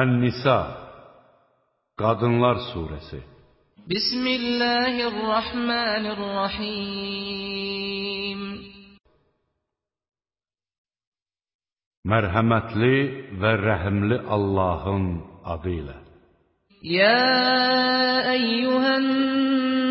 Ən-Nisa Qadınlar Suresi. Bismillahirrahmanirrahim. Mərhəmətli və rəhimli Allahın adı ilə. Ya eyyuhən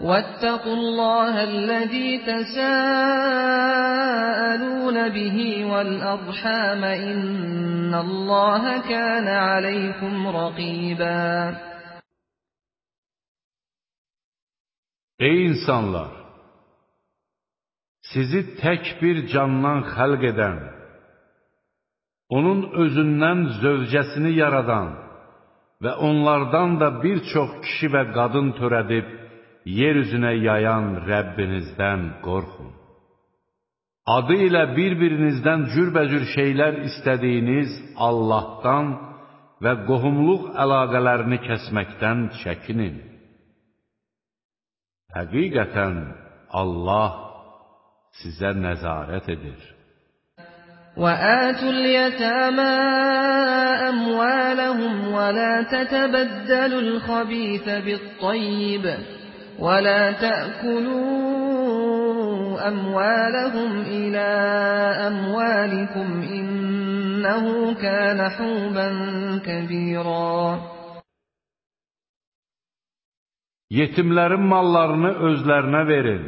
واتقوا الله الذي تساءلون به والأرحام إن الله كان عليكم رقيبا Ey insanlar! Sizi tək bir candan xəlq edən, onun özündən zövcəsini yaradan və onlardan da bir çox kişi və qadın törədib, yer üzünə yayan Rəbbinizdən qorxun. Adı ilə bir-birinizdən cürbəcür şeylər istədiyiniz Allahdan və qohumluq əlaqələrini kəsməkdən çəkinin. Həqiqətən Allah sizə nəzarət edir. وآتوا اليتامى أموالهم ولا تتبدلوا الخبيث بالطيب ولا تأكلوا أموالهم إلى أموالكم إنه كان حوبا كبيرا Yetimlərin mallarını özlərinə verin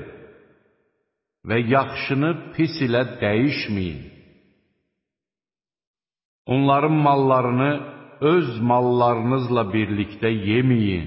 və yaxşını pis ilə dəyişməyin. Onların mallarını öz mallarınızla birlikdə yeməyin.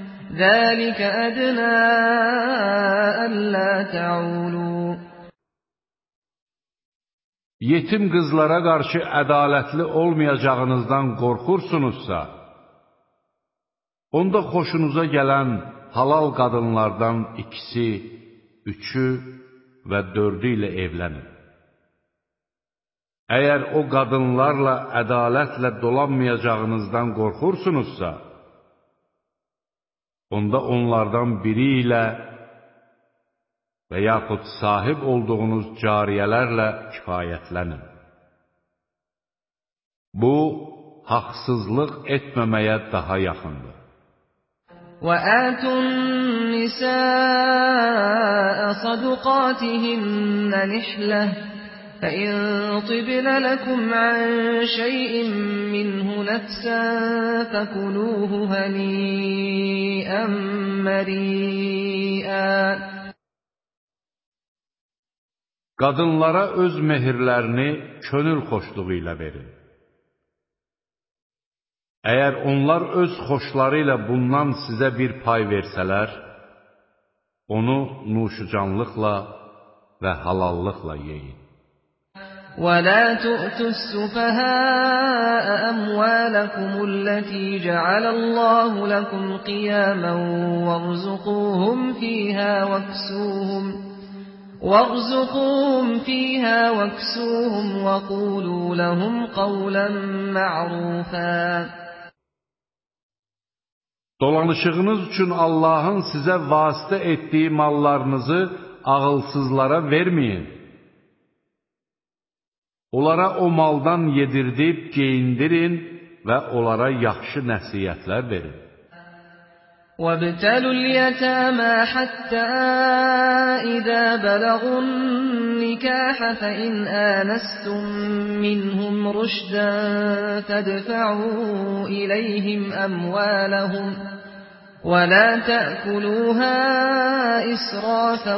ذَٰلِكَ أَدْنَىٰ أَلَّا تَعُولُوا Yetim qızlara qarşı ədalətli olmayacağınızdan qorxursunuzsa, onda xoşunuza gələn halal qadınlardan ikisi, üçü və dördü ilə evlənin. Əgər o qadınlarla ədalətlə dolanmayacağınızdan qorxursunuzsa, onda onlardan biri ilə və yaxud sahib olduğunuz cariyələrlə kifayətlənin. Bu, haqsızlıq etməməyə daha yaxındır. وَآتُوا النِّسَاءَ صَدُقَاتِهِنَّ نِحْلَةً فَإِن طِبْنَ لَكُمْ عَن شَيْءٍ مِّنْهُ نَفْسًا فَكُلُوهُ هَنِيئًا مَّرِيئًا Qadınlara öz mehirlərini könül xoşluğu ilə verin. Əgər onlar öz xoşları ilə bundan sizə bir pay versələr, onu nuşucanlıqla və halallıqla yeyin. وَلَا تُؤْتُوا السُّفَهَاءَ أَمْوَالَكُمُ الَّتِي جَعَلَ اللَّهُ لَكُمْ قِيَامًا وَارْزُقُوهُمْ فِيهَا وَاكْسُوهُمْ وَارْزُقُوهُمْ فِيهَا وَاكْسُوهُمْ وَقُولُوا لَهُمْ قَوْلًا مَّعْرُوفًا Dolanışığınız üçün Allahın sizə vasitə etdiyi mallarınızı ağılsızlara verməyin. Onlara o maldan yedirdib, geyindirin və onlara yaxşı nəsiyyətlər verin. وَابْتَلُوا الْيَتَامَى حَتَّىٰ إِذَا بَلَغُوا النِّكَاحَ فَإِنْ آنَسْتُم مِّنْهُمْ رُشْدًا فَادْفَعُوا إِلَيْهِمْ أَمْوَالَهُمْ ۖ وَلَا تَأْكُلُوهَا إِسْرَافًا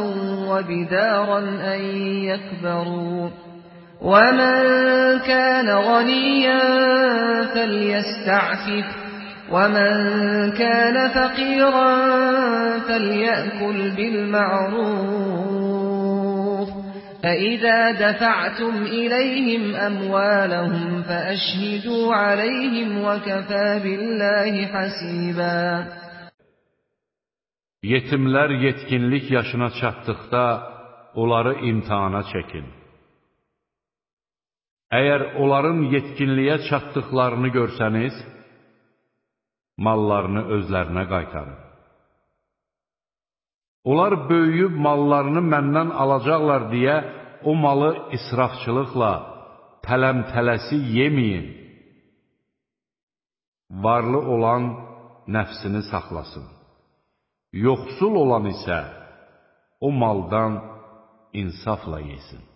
وَبِدَارًا أَن يَكْبَرُوا ۚ وَمَنْ كَانَ غَنِيًّا فَلْيَسْتَعْفِفْ وَمَنْ كَانَ فَقِيرًا فَلْيَأْكُلْ بِالْمَعْرُوفِ فَإِذَا دَفَعْتُمْ إِلَيْهِمْ أَمْوَالَهُمْ فَأَشْهِدُوا عَلَيْهِمْ وَكَفَى بِاللَّهِ حَسِيبًا Yetimlər yetkinlik yaşına çatdıqda onları imtihana çəkin. Əgər onların yetkinliyə çatdıqlarını görsəniz, mallarını özlərinə qaytarın. Onlar böyüyüb mallarını məndən alacaqlar deyə o malı israfçılıqla, tələm-tələsi yeməyin. Varlı olan nəfsini saxlasın. Yoxsul olan isə o maldan insafla yesin.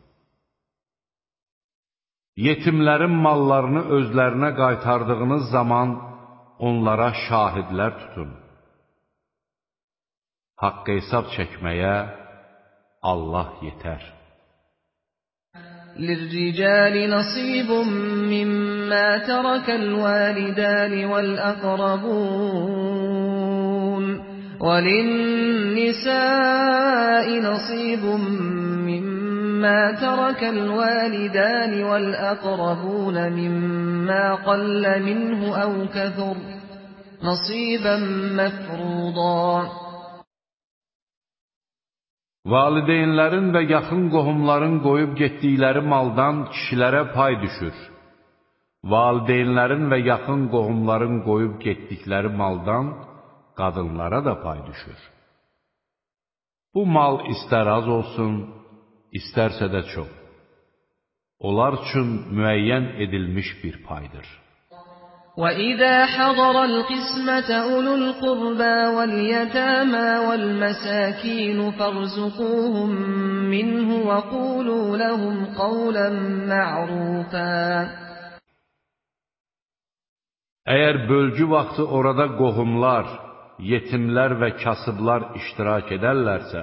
Yetimlərin mallarını özlərinə qaytardığınız zaman onlara şahidlər tutun. Haqq hesab çəkməyə Allah yetər. للرجال نصيب مما ترك الوالدان والأقربون وللنساء نصيب مما ترك الوالدان والأقربون مما قل منه أو كثر نصيبا مفروضا Valideynlərin və yaxın qohumların qoyub getdikləri maldan kişilərə pay düşür. Valideynlərin və yaxın qohumların qoyub getdikləri maldan qadınlara da pay düşür. Bu mal istər az olsun, istərsə də çox. Onlar üçün müəyyən edilmiş bir paydır. وَإِذَا حَضَرَ الْقِسْمَةَ أُولُو الْقُرْبَى وَالْيَتَامَى وَالْمَسَاكِينُ فَارْزُقُوهُم مِّنْهُ وَقُولُوا لَهُمْ قَوْلًا مَّعْرُوفًا Əgər bölgü vaxtı orada qohumlar, yetimlər və kasıblar iştirak edərlərsə,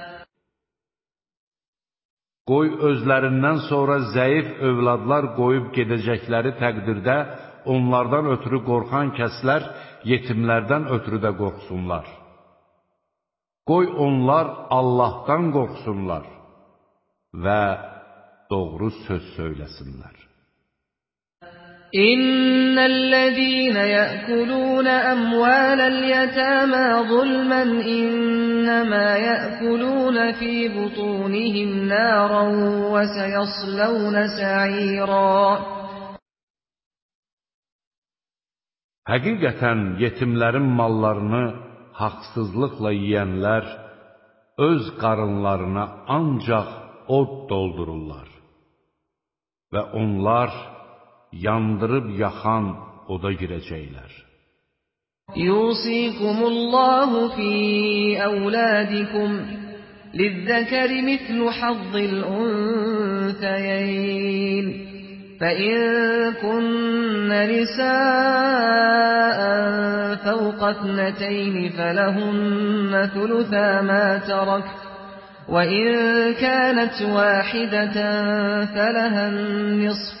Qoy özlərindən sonra zəif övladlar qoyub gedəcəkləri təqdirdə onlardan ötürü qorxan kəslər yetimlərdən ötürü də qorxsunlar. Qoy onlar Allahdan qorxsunlar və doğru söz söyləsinlər. İnnellezîne ye'kulûne emvâlel yetâmâ zulmen innemâ ye'kulûne fî butûnihim nâran ve seyaslawne sa'îrâ. Həqiqətən yetimlərin mallarını haqsızlıqla yeyənlər öz qarınlarına ancaq od doldururlar və onlar yandırıb yaxan oda girəcəklər. Yusikumullahu fi auladikum lizzəkəri mislu hazzil unsayeyn فإن كن نساء فوق اثنتين فلهن ثلثا ما ترك وإن كانت واحدة فلها النصف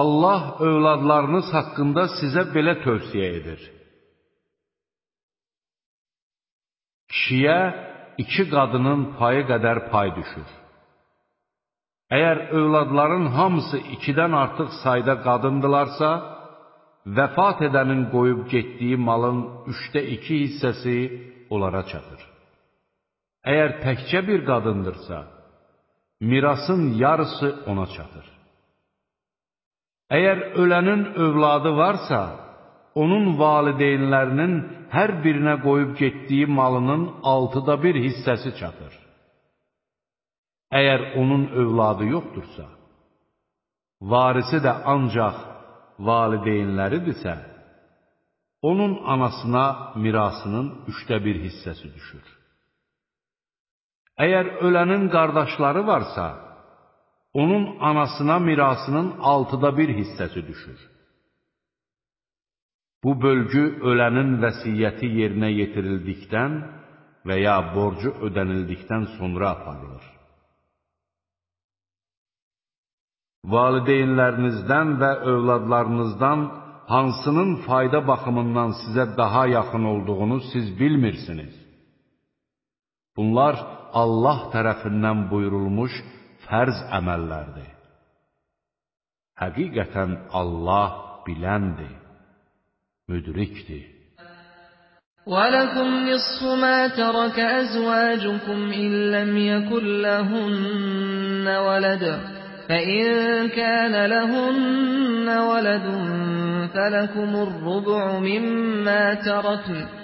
Allah övladlarınız haqqında sizə belə tövsiyə edir. Kişiyə iki qadının payı qədər pay düşür. Əgər övladların hamısı ikidən artıq sayda qadındılarsa, vəfat edənin qoyub getdiyi malın üçdə iki hissəsi onlara çatır. Əgər təkcə bir qadındırsa, mirasın yarısı ona çatır. Əgər ölənin övladı varsa, onun valideynlərinin hər birinə qoyub getdiyi malının altıda bir hissəsi çatır. Əgər onun övladı yoxdursa, varisi də ancaq valideynləridirsə, onun anasına mirasının üçdə bir hissəsi düşür. Əgər ölənin qardaşları varsa, onun anasına mirasının altıda bir hissəsi düşür. Bu bölgü ölənin vəsiyyəti yerinə yetirildikdən və ya borcu ödənildikdən sonra aparılır. Valideynlərinizdən və övladlarınızdan hansının fayda baxımından sizə daha yaxın olduğunu siz bilmirsiniz. Bunlar Allah tərəfindən buyurulmuş fərz əməllərdir. Həqiqətən Allah biləndir, müdrikdir. وَلَكُمْ نِصْفُ مَا تَرَكَ أَزْوَاجُكُمْ إِن لَّمْ يَكُن لَّهُنَّ وَلَدٌ فَإِن كَانَ لَهُنَّ وَلَدٌ فَلَكُمُ الرُّبُعُ مِمَّا تَرَكْنَ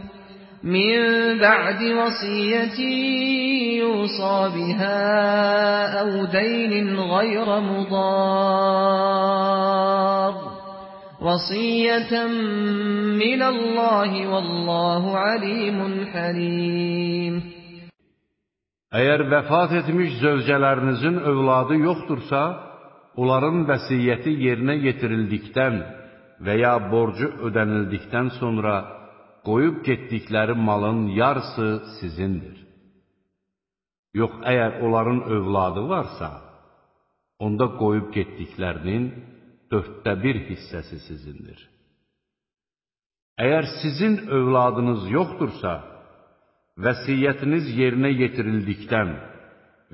مِن بَعْدِ وَصِيَّةٍ يُوصَىٰ بِهَا أَوْ دَيْنٍ غَيْرَ مُضَارٍّ ۚ وَصِيَّةً مِّنَ اللَّهِ ۗ وَاللَّهُ عَلِيمٌ حَلِيمٌ Əgər vəfat etmiş zövcələrinizin övladı yoxdursa, onların vəsiyyəti yerinə yetirildikdən və ya borcu ödənildikdən sonra qoyub getdikləri malın yarısı sizindir. Yox, əgər onların övladı varsa, onda qoyub getdiklərinin dörddə bir hissəsi sizindir. Əgər sizin övladınız yoxdursa, vəsiyyətiniz yerinə yetirildikdən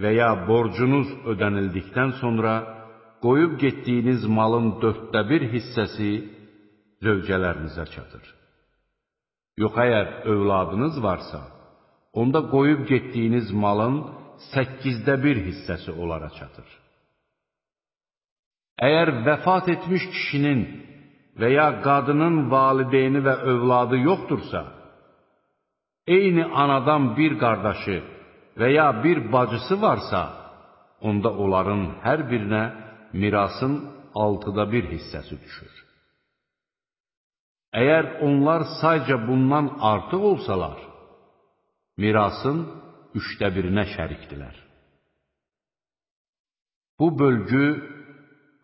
və ya borcunuz ödənildikdən sonra qoyub getdiyiniz malın dörddə bir hissəsi zövcələrinizə çatır. Yox, əgər övladınız varsa, onda qoyub getdiyiniz malın səkkizdə bir hissəsi onlara çatır. Əgər vəfat etmiş kişinin və ya qadının valideyni və övladı yoxdursa, eyni anadan bir qardaşı və ya bir bacısı varsa, onda onların hər birinə mirasın altıda bir hissəsi düşür. Əgər onlar sayca bundan artıq olsalar, mirasın üçdə birinə şərikdilər. Bu bölgü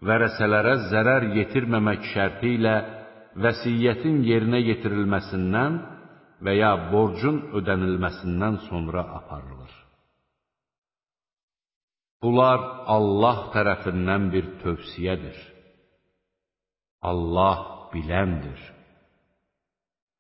vərəsələrə zərər yetirməmək şərti ilə vəsiyyətin yerinə yetirilməsindən və ya borcun ödənilməsindən sonra aparılır. Bunlar Allah tərəfindən bir tövsiyədir. Allah biləndir,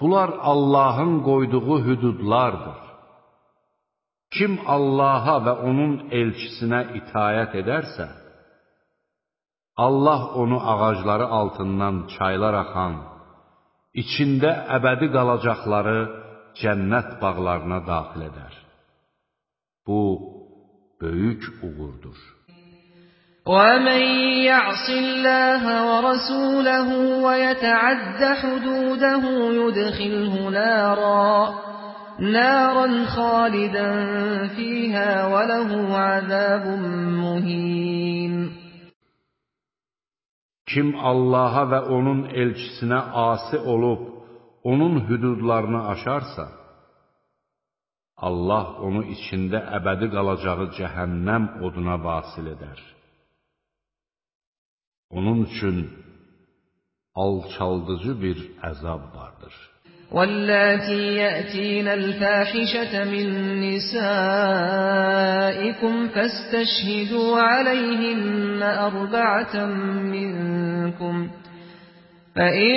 Bunlar Allahın qoyduğu hüdudlardır. Kim Allaha və onun elçisinə itayət edərsə, Allah onu ağacları altından çaylar axan, içində əbədi qalacaqları cənnət bağlarına daxil edər. Bu, böyük uğurdur. وَمَنْ يَعْصِ اللَّهَ وَرَسُولَهُ وَيَتَعَدَّ حُدُودَهُ يُدْخِلْهُ نَارًا نارا خالدا فيها وله عذاب مهين Kim Allaha və onun elçisinə asi olub, onun hüdudlarını aşarsa, Allah onu içində əbədi qalacağı cəhənnəm oduna vasil edər. Onun üçün alçaldıcı bir əzab vardır. واللاتي يأتين الفاحشة من نسائكم فاستشهدوا عليهن أربعة منكم فإن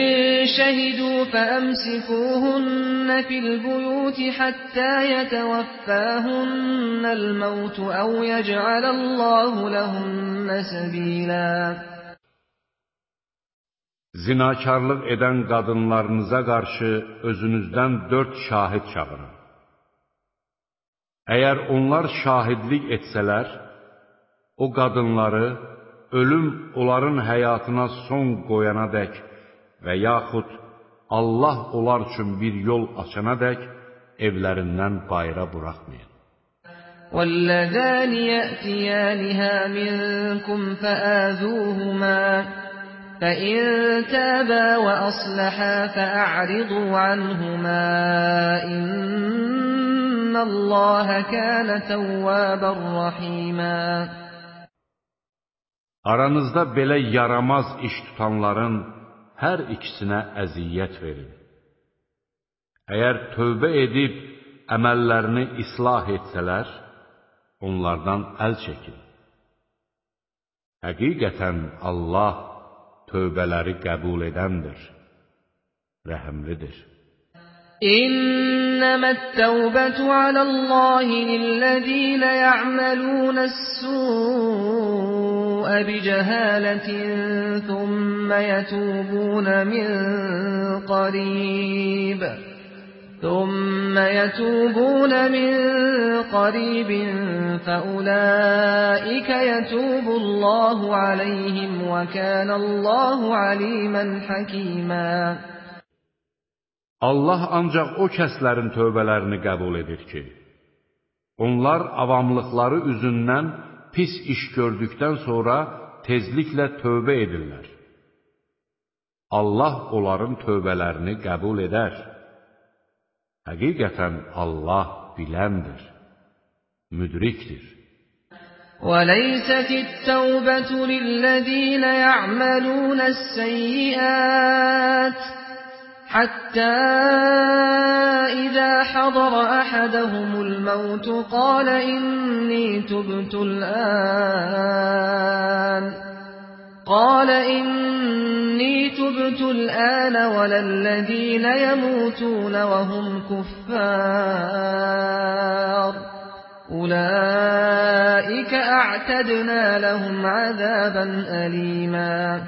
شهدوا فأمسكوهن في البيوت حتى يتوفاهن الموت أو يجعل الله لهن سبيلاً Zinakarlıq edən qadınlarınıza qarşı özünüzdən dörd şahid çağırın. Əgər onlar şahidlik etsələr, o qadınları ölüm onların həyatına son qoyana dək və yaxud Allah onlar üçün bir yol açana dək evlərindən bayıra buraxmayın. وَاللَّذَانِ يَأْتِيَانِهَا مِنكُمْ فَآذُوهُمَا فَإِن تَابَا وَأَصْلَحَا فَأَعْرِضُوا عَنْهُمَا إِنَّ اللَّهَ كَانَ تَوَّابًا رَّحِيمًا Aranızda belə yaramaz iş tutanların hər ikisinə əziyyət verin. Əgər tövbə edib əməllərini islah etsələr, onlardan əl çəkin. Həqiqətən Allah tövbələri qəbul edəndir, rəhəmlidir. إنما التوبة على الله للذين يعملون السوء بجهالة ثم يتوبون من قريب ثم يتوبون من قريب فأولئك يتوب الله عليهم وكان الله عليما حكيما Allah ancaq o kəslərin tövbələrini qəbul edir ki, onlar avamlıqları üzündən pis iş gördükdən sonra tezliklə tövbə edirlər. Allah onların tövbələrini qəbul edər. Həqiqətən Allah biləndir, müdrikdir. وليست التوبة للذين يعملون السيئات حتى إذا حضر أحدهم الموت قال إني تبت الآن قال إني تبت الآن ولا الذين يموتون وهم كفار أولئك أعتدنا لهم عذابا أليما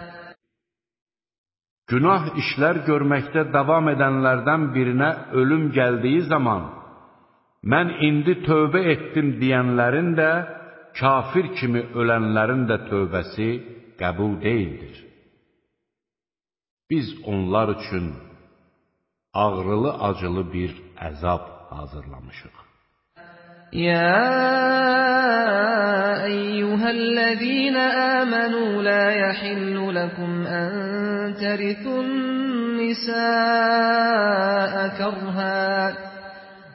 Günah işlər görməkdə davam edənlərdən birinə ölüm gəldiyi zaman, mən indi tövbə etdim deyənlərin də, kafir kimi ölənlərin də tövbəsi qəbul deyildir. Biz onlar üçün ağrılı-acılı bir əzab hazırlamışıq. يا أيها الذين آمنوا لا يحل لكم أن ترثوا النساء كرها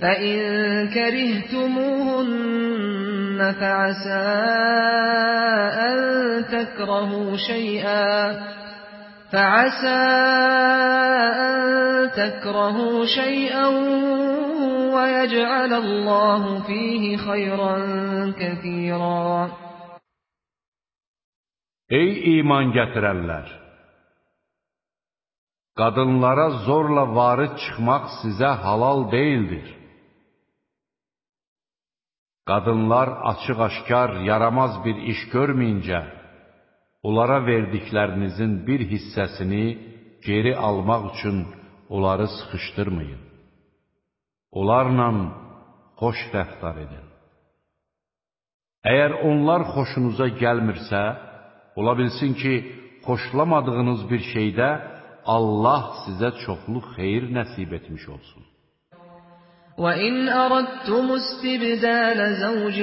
فإن كرهتموهن فعسى أن تكرهوا شيئا فعسى أن تكرهوا شيئا ويجعل الله فيه خيرا كثيرا Ey iman gətirənlər! Qadınlara zorla varid çıxmaq sizə halal deyildir. Qadınlar açıq-aşkar, yaramaz bir iş görməyincə, onlara verdiklərinizin bir hissəsini geri almaq üçün onları sıxışdırmayın. Onlarla xoş rəftar edin. Əgər onlar xoşunuza gəlmirsə, ola bilsin ki, xoşlamadığınız bir şeydə Allah sizə çoxlu xeyir nəsib etmiş olsun. وَإِنْ أَرَدْتُمُ اسْتِبْدَالَ زَوْجٍ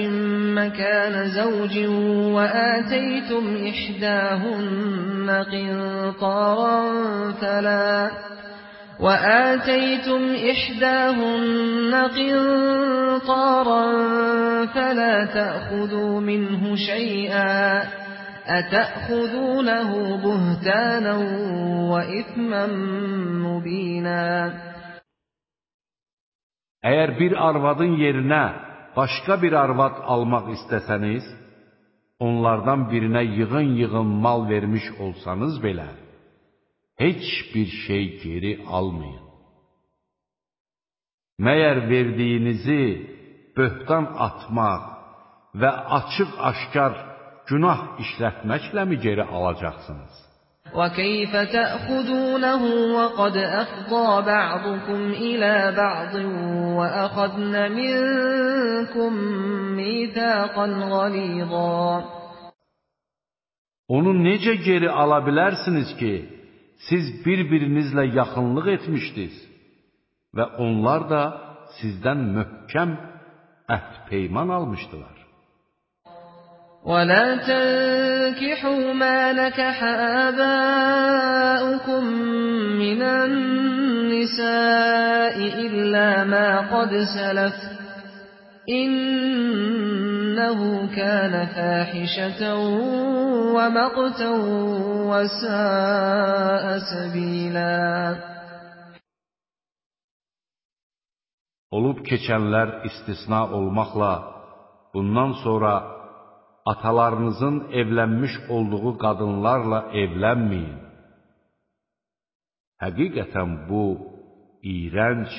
مَّكَانَ زَوْجٍ وَآتَيْتُمْ إِحْدَاهُنَّ قِنطَارًا فَلَا وَآتَيْتُمْ إِحْدَاهُنَّ قِنطَارًا فَلَا تَأْخُذُوا مِنْهُ شَيْئًا أَتَأْخُذُونَهُ بُهْتَانًا وَإِثْمًا مُّبِينًا Əgər bir arvadın yerinə başqa bir arvad almaq istəsəniz, onlardan birinə yığın-yığın mal vermiş olsanız belə, heç bir şey geri almayın. Məyər verdiyinizi böhtan atmaq və açıq-aşkar günah işlətməkləmi geri alacaqsınız? وَكَيْفَ تَأْخُذُونَهُ وَقَدْ أَفْضَىٰ بَعْضُكُمْ إِلَىٰ بَعْضٍ وَأَخَذْنَ مِنكُم مِّيثَاقًا غَلِيظًا Onu necə geri ala bilərsiniz ki, siz bir-birinizlə yaxınlıq etmişdiniz və onlar da sizdən möhkəm əhd-peyman almışdılar. وَلَا تَنكِحُوا مَا نَكَحَ آبَاؤُكُم مِّنَ النِّسَاءِ إِلَّا مَا قَدْ سَلَفَ ۚ إِنَّهُ كَانَ فَاحِشَةً وَمَقْتًا وَسَاءَ سَبِيلًا Olub keçənlər istisna olmaqla, bundan sonra atalarınızın evlənmiş olduğu qadınlarla evlənməyin. Həqiqətən bu, iyrənc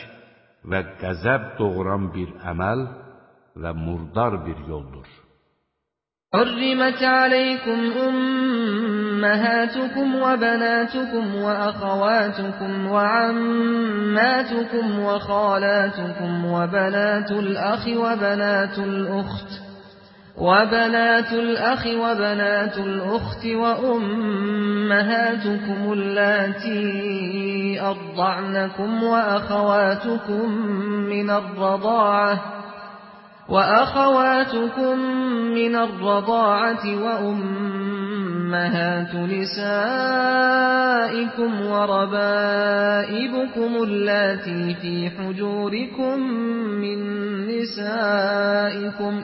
və qəzəb doğuran bir əməl və murdar bir yoldur. حُرِّمَتْ عَلَيْكُمْ أُمَّهَاتُكُمْ وَبَنَاتُكُمْ وَأَخَوَاتُكُمْ وَعَمَّاتُكُمْ وَخَالَاتُكُمْ وَبَنَاتُ الْأَخِ وَبَنَاتُ الْأُخْتِ وبنات الأخ وبنات الأخت وأمهاتكم اللاتي أرضعنكم وأخواتكم من الرضاعة وأخواتكم من الرضاعة وأمهات نسائكم وربائبكم اللاتي في حجوركم من نسائكم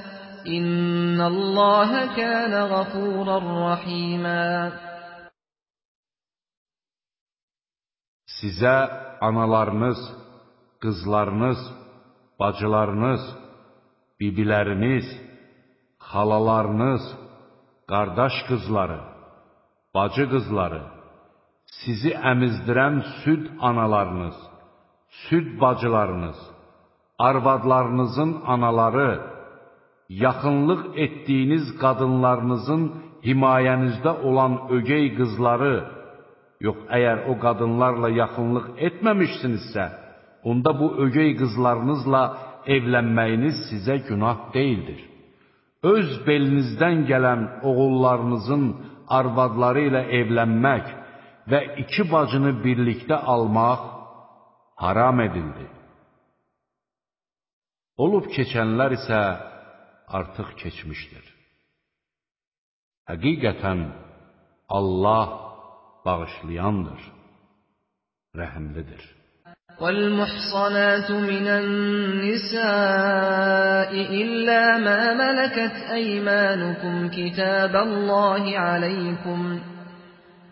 İnna Allaha kana gafurar rahima. Sizə analarınız, qızlarınız, bacılarınız, bibiləriniz, xalalarınız, qardaş qızları, bacı qızları, sizi əmizdirən süd analarınız, süd bacılarınız, arvadlarınızın anaları, yaxınlıq etdiyiniz qadınlarınızın himayənizdə olan ögey qızları, yox əgər o qadınlarla yaxınlıq etməmişsinizsə, onda bu ögey qızlarınızla evlənməyiniz sizə günah deyildir. Öz belinizdən gələn oğullarınızın arvadları ilə evlənmək və iki bacını birlikdə almaq haram edildi. Olub keçənlər isə artıq keçmişdir. Həqiqətən Allah bağışlayandır, rəhimlidir. والمحصنات من النساء إلا ما ملكت أيمانكم كتاب الله عليكم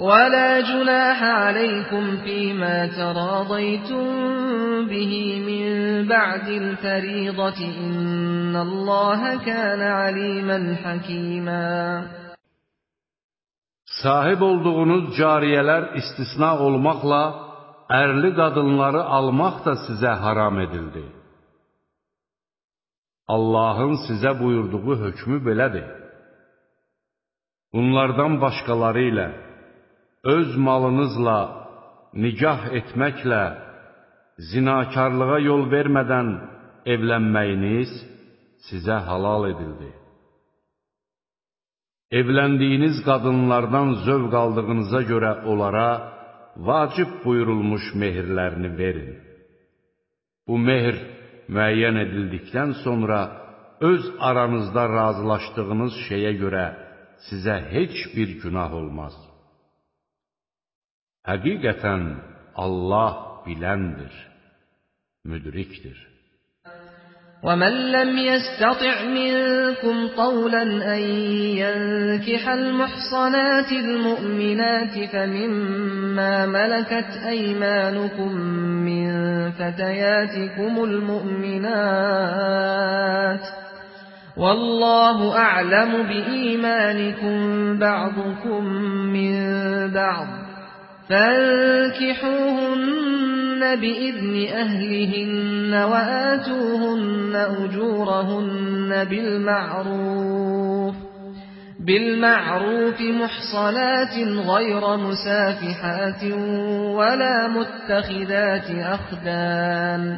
ولا جناح عليكم فيما تراضيتم به من بعد الفريضة إن الله كان عليما حكيما Sahib olduğunuz cariyələr istisna olmaqla ərli qadınları almaq da sizə haram edildi. Allahın sizə buyurduğu hökmü belədir. Bunlardan başqaları ilə, öz malınızla, nicah etməklə, zinakarlığa yol vermədən evlənməyiniz sizə halal edildi. Evləndiyiniz qadınlardan zövq aldığınıza görə onlara, vacib buyurulmuş mehirlərini verin. Bu mehr müəyyən edildikdən sonra öz aranızda razılaşdığınız şeyə görə sizə heç bir günah olmaz. Həqiqətən Allah biləndir, müdrikdir. ومن لم يستطع منكم طولا أن ينكح المحصنات المؤمنات فمما ملكت أيمانكم من فتياتكم المؤمنات والله أعلم بإيمانكم بعضكم من بعض فانكحوهن بإذن أهلهن وآتوهن أجورهن بالمعروف بالمعروف محصنات غير مسافحات ولا متخذات أخدان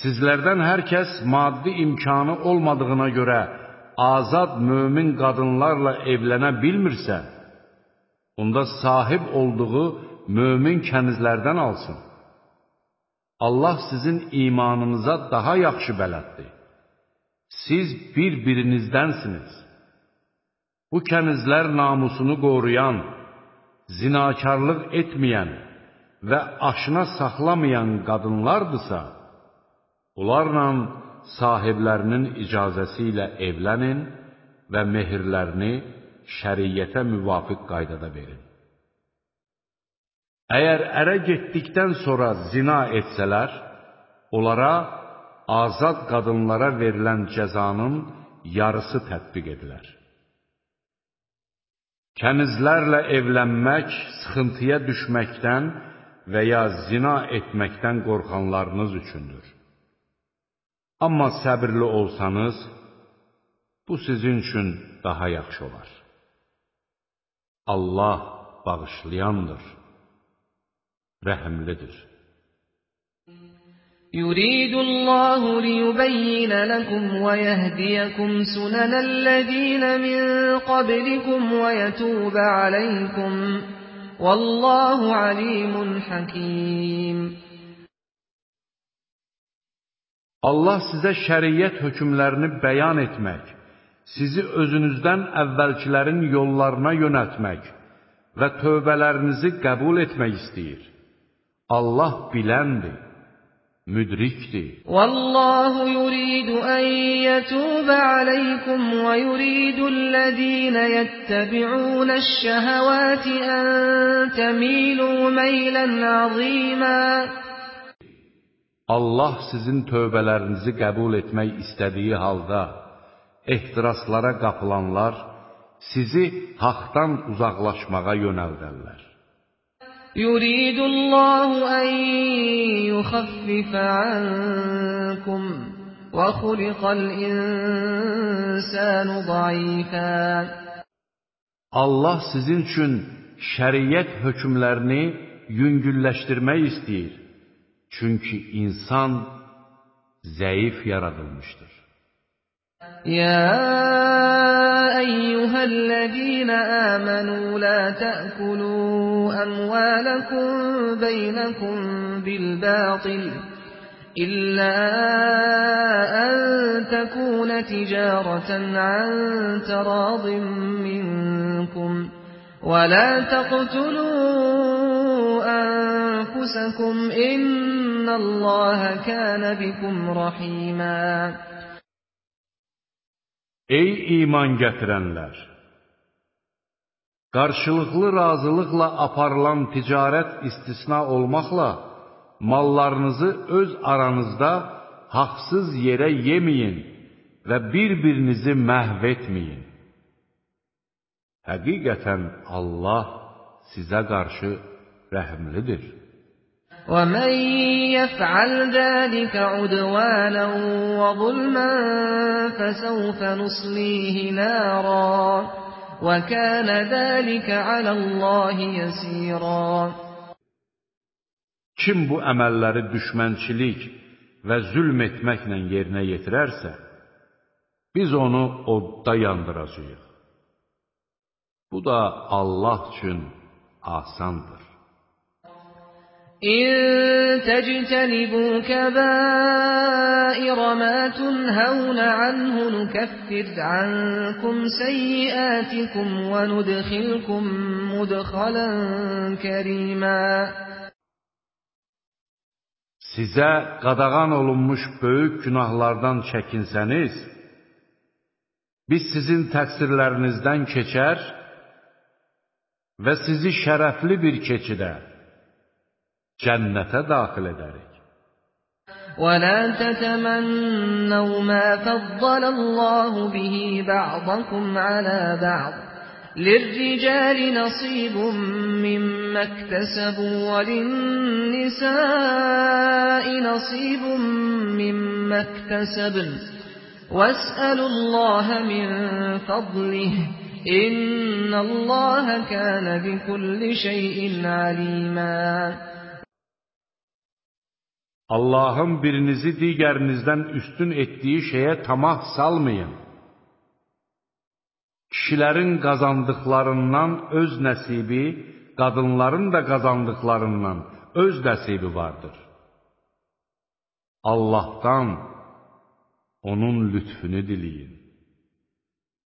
Sizlərdən hər kəs maddi imkanı olmadığına görə azad mömin qadınlarla evlənə bilmirsə, onda sahib olduğu mömin kənizlərdən alsın. Allah sizin imanınıza daha yaxşı bələddir. Siz bir-birinizdənsiniz. Bu kənizlər namusunu qoruyan, zinakarlıq etməyən və aşına saxlamayan qadınlardırsa, Onlarla sahiblərinin icazəsi ilə evlənin və mehirlərini şəriyyətə müvafiq qaydada verin. Əgər ərə getdikdən sonra zina etsələr, onlara azad qadınlara verilən cəzanın yarısı tətbiq edilər. Kənizlərlə evlənmək sıxıntıya düşməkdən və ya zina etməkdən qorxanlarınız üçündür. Amma səbirli olsanız, bu sizin üçün daha yaxşı olar. Allah bağışlayandır, rəhimlidir. يريد الله ليبين لكم ويهديكم سنن الذين من قبلكم ويتوب عليكم والله عليم حكيم Allah sizə şəriət hökmlərini bəyan etmək, sizi özünüzdən əvvəlkilərin yollarına yönəltmək və tövbələrinizi qəbul etmək istəyir. Allah biləndir, müdrikdir. Vallahu yuridu an yatuba alaykum və yuridu allazina yettabi'una ash-shahawati an tamilu maylan 'azima. Allah sizin tövbələrinizi qəbul etmək istədiyi halda ehtiraslara qapılanlar sizi haqdan uzaqlaşmağa yönəldərlər. Yuridullahu an yukhaffifə ankum və xuliqal insanu zayıfə. Allah sizin üçün şəriət hökmlərini yüngülləşdirmək istəyir. Çünki insan zəif yaradılmışdır. يا أيها الذين آمنوا لا تأكلوا أموالكم بينكم بالباطل إلا أن تكون تجارة عن تراض منكم ولا تقتلوا أنفسكم إن الله كان بكم رحيماً Ey iman gətirənlər! Qarşılıqlı razılıqla aparılan ticarət istisna olmaqla, mallarınızı öz aranızda haqsız yerə yeməyin və bir-birinizi məhv etməyin. Həqiqətən Allah sizə qarşı rəhmlidir. وَمَنْ يَفْعَلْ ذَلِكَ عُدْوَانًا وَظُلْمًا فَسَوْفَ نُصْلِيهِ نَارًا وَكَانَ ذَلِكَ عَلَى اللَّهِ يَسِيرًا Kim bu əməlləri düşmənçilik və zülm etməklə yerinə yetirərsə, biz onu odda yandıracağıq. Bu da Allah üçün asandır. إن تجتنبوا كبائر ما تنهون عنه نكفر عنكم سيئاتكم وندخلكم مدخلا كريما Sizə qadağan olunmuş böyük günahlardan çəkinsəniz, biz sizin təqsirlərinizdən keçər və sizi şərəfli bir keçidə, cənnətə daxil edərik. ولا تتمنوا ما فضل الله به بعضكم على بعض للرجال نصيب مما اكتسبوا وللنساء نصيب مما اكتسبن واسألوا الله من فضله İnnallaha kana bi kulli şeyin alima. Allahın birinizi digərinizdən üstün etdiyi şeyə tamah salmayın. Kişilərin qazandıqlarından öz nəsibi, qadınların da qazandıqlarından öz nəsibi vardır. Allahdan onun lütfünü diləyin.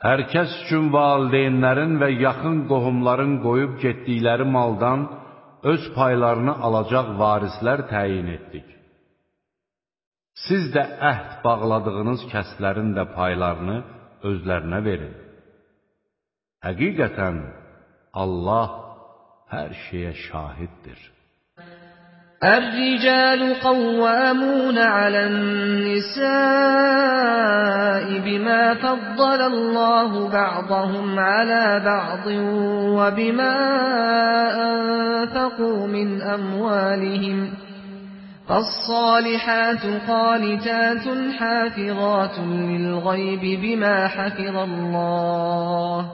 Hər kəs üçün valideynlərin və yaxın qohumların qoyub getdikləri maldan öz paylarını alacaq varislər təyin etdik. Siz də əhd bağladığınız kəslərin də paylarını özlərinə verin. Həqiqətən Allah hər şeyə şahiddir. الرجال قوامون على النساء بما فضل الله بعضهم على بعض وبما أنفقوا من أموالهم فالصالحات قانتات حافظات للغيب بما حفظ الله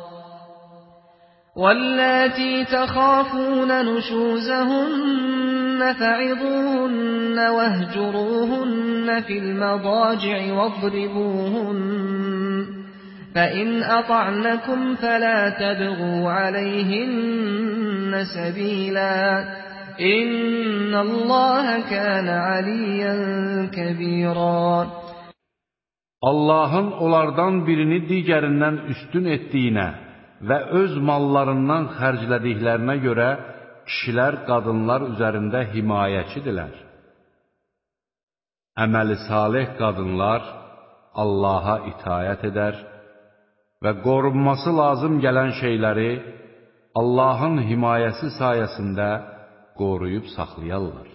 واللاتي تخافون نشوزهن فعظوهن واهجروهن في المضاجع واضربوهن فإن أطعنكم فلا تبغوا عليهن سبيلا إن الله كان عليا كبيرا. Allahın onlardan birini digərindən üstün etdiyinə. Və öz mallarından xərclədiklərinə görə kişilər qadınlar üzərində himayəçidirlər. Əməli salih qadınlar Allaha itayət edər və qorunması lazım gələn şeyləri Allahın himayəsi sayəsində qoruyub saxlayarlar.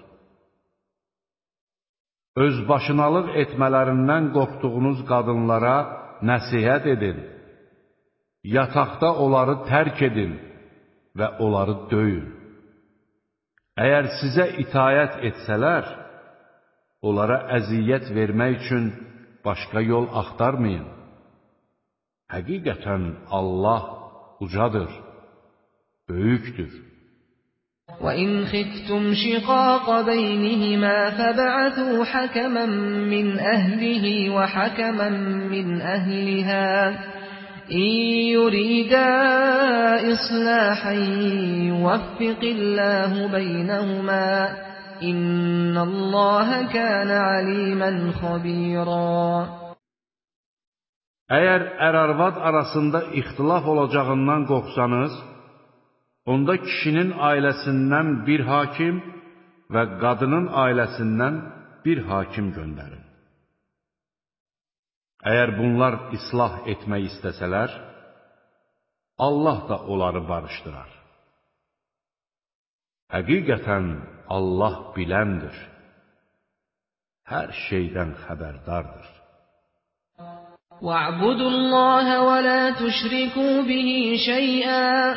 Öz başınalıq etmələrindən qorxduğunuz qadınlara nəsihət edin yataqda onları tərk edin və onları döyün. Əgər sizə itayət etsələr, onlara əziyyət vermək üçün başqa yol axtarmayın. Həqiqətən Allah ucadır, böyükdür. وَإِنْ خِفْتُمْ شِقَاقَ بَيْنِهِمَا فَبَعَثُوا حَكَمًا مِّنْ أَهْلِهِ وَحَكَمًا مِّنْ أَهْلِهَا إن يريدا إصلاحا يوفق الله بينهما إن الله كان عليما خبيرا Əgər ər-arvad arasında ixtilaf olacağından qorxsanız, onda kişinin ailəsindən bir hakim və qadının ailəsindən bir hakim göndərin. Əgər bunlar islah etmək istəsələr, Allah da onları barışdırar. Həqiqətən Allah biləndir, hər şeydən xəbərdardır. وَاعْبُدُوا اللَّهَ وَلَا تُشْرِكُوا بِهِ شَيْئًا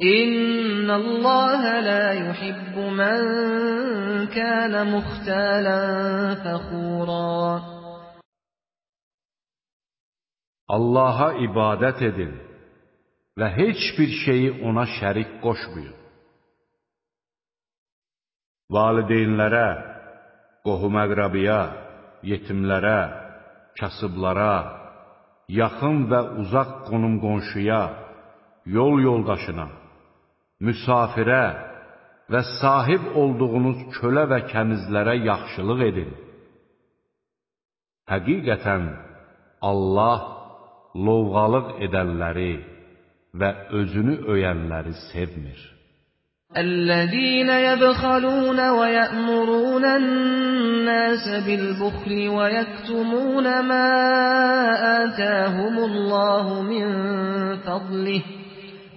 İnna Allah la yuhibbu men kana muhtalen fakhura. Allah'a ibadət edin və heç bir şeyi ona şərik qoşmayın. Valideynlərə, qohum-əqrabiya, yetimlərə, kasıblara, yaxın və uzaq qonum-qonşuya, yol yoldaşına, müsafirə və sahib olduğunuz kölə və kənizlərə yaxşılıq edin. Həqiqətən, Allah lovğalıq edənləri və özünü öyənləri sevmir. الذين يبخلون ويأمرون الناس بالبخل ويكتمون ما آتاهم الله من فضله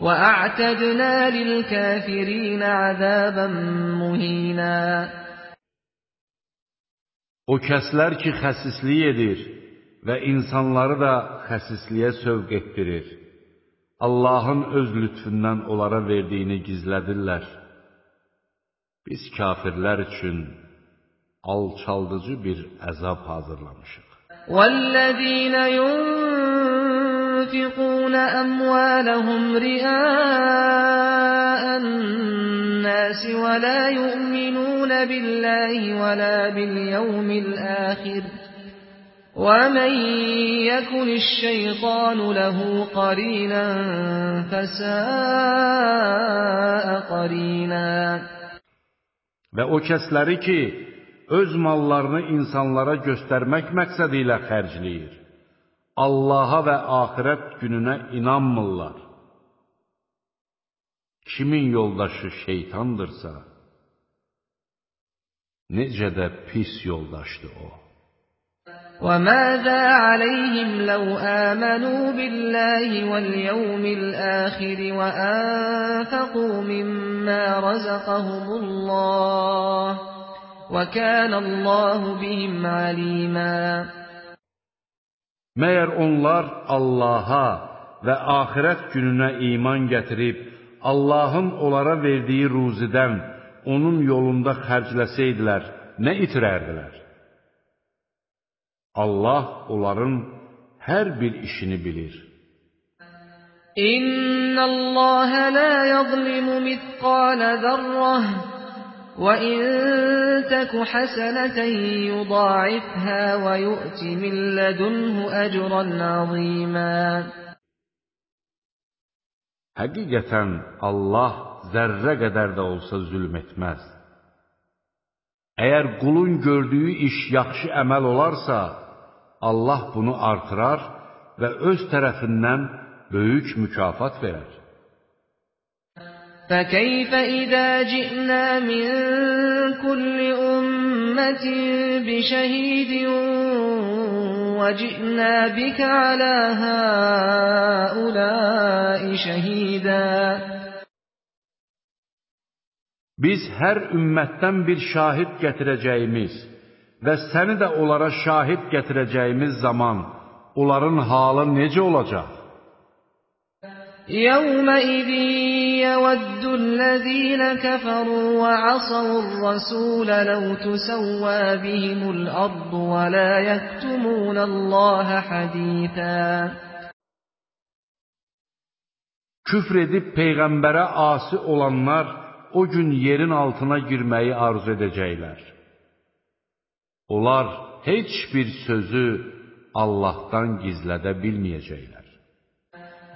وَأَعْتَدْنَا لِلْكَافِرِينَ عَذَابًا مُهِينًا O kəslər ki, xəsislik edir və insanları da xəsisliyə sövq etdirir. Allahın öz lütfündən onlara verdiyini gizlədirlər. Biz kafirlər üçün alçaldıcı bir əzab hazırlamışıq. وَالَّذِينَ ينفقون أموالهم رئاء الناس ولا يؤمنون بالله ولا باليوم الآخر ومن يكن الشيطان له قرينا فساء قرينا. Və o kəsləri ki, öz mallarını insanlara göstərmək məqsədi ilə xərcləyir. Allaha və axirət gününə inanmırlar. Kimin yoldaşı şeytandırsa, necə də pis yoldaşdır o. وَمَاذَا عَلَيْهِمْ لَوْ آمَنُوا بِاللَّهِ وَالْيَوْمِ الْآخِرِ وَأَنفَقُوا مِمَّا رَزَقَهُمُ اللَّهُ وَكَانَ اللَّهُ بِهِمْ عَلِيمًا Məyər onlar Allaha və axirət gününə iman gətirib, Allahın onlara verdiyi ruzidən onun yolunda xərcləsəydilər, nə itirərdilər? Allah onların hər bir işini bilir. İnna Allah la yuzlimu mithqala zarrah taku hasanatan yudha'ifha və yu'ti min ladunhu ecran 'azima Həqiqətən Allah zərrə qədər də olsa zülm etməz. Əgər qulun gördüyü iş yaxşı əməl olarsa, Allah bunu artırar və öz tərəfindən böyük mükafat verər. فَكَيْفَ إِذَا جِئْنَا مِنْ كُلِّ أُمَّةٍ بِشَهِيدٍ وَجِئْنَا بِكَ عَلَى هَؤُلَاءِ شَهِيدًا Biz hər ümmətdən bir şahid gətirəcəyimiz və səni də onlara şahid gətirəcəyimiz zaman onların halı necə olacaq? يَوْمَئِذٍ يَوَدُّ الَّذِينَ كَفَرُوا وَعَصَوُا الرَّسُولَ لَوْ تُسَوَّىٰ بِهِمُ الْأَرْضُ وَلَا يَكْتُمُونَ اللَّهَ حَدِيثًا Küfr edib Peyğəmbərə asi olanlar o gün yerin altına girməyi arzu edəcəklər. Onlar heç bir sözü Allahdan gizlədə bilməyəcəklər.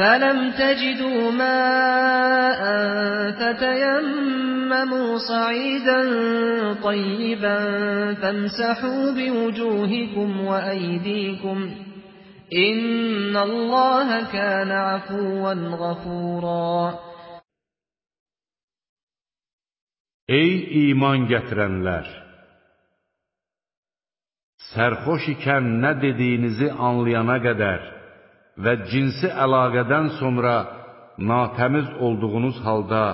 فلم تجدوا ماء فتيمموا صعيدا طيبا فامسحوا بوجوهكم وأيديكم إن الله كان عفوا غفورا Ey iman gətirənlər! Sərxoş ikən nə dediyinizi anlayana qədər və cinsi əlaqədən sonra natəmiz olduğunuz halda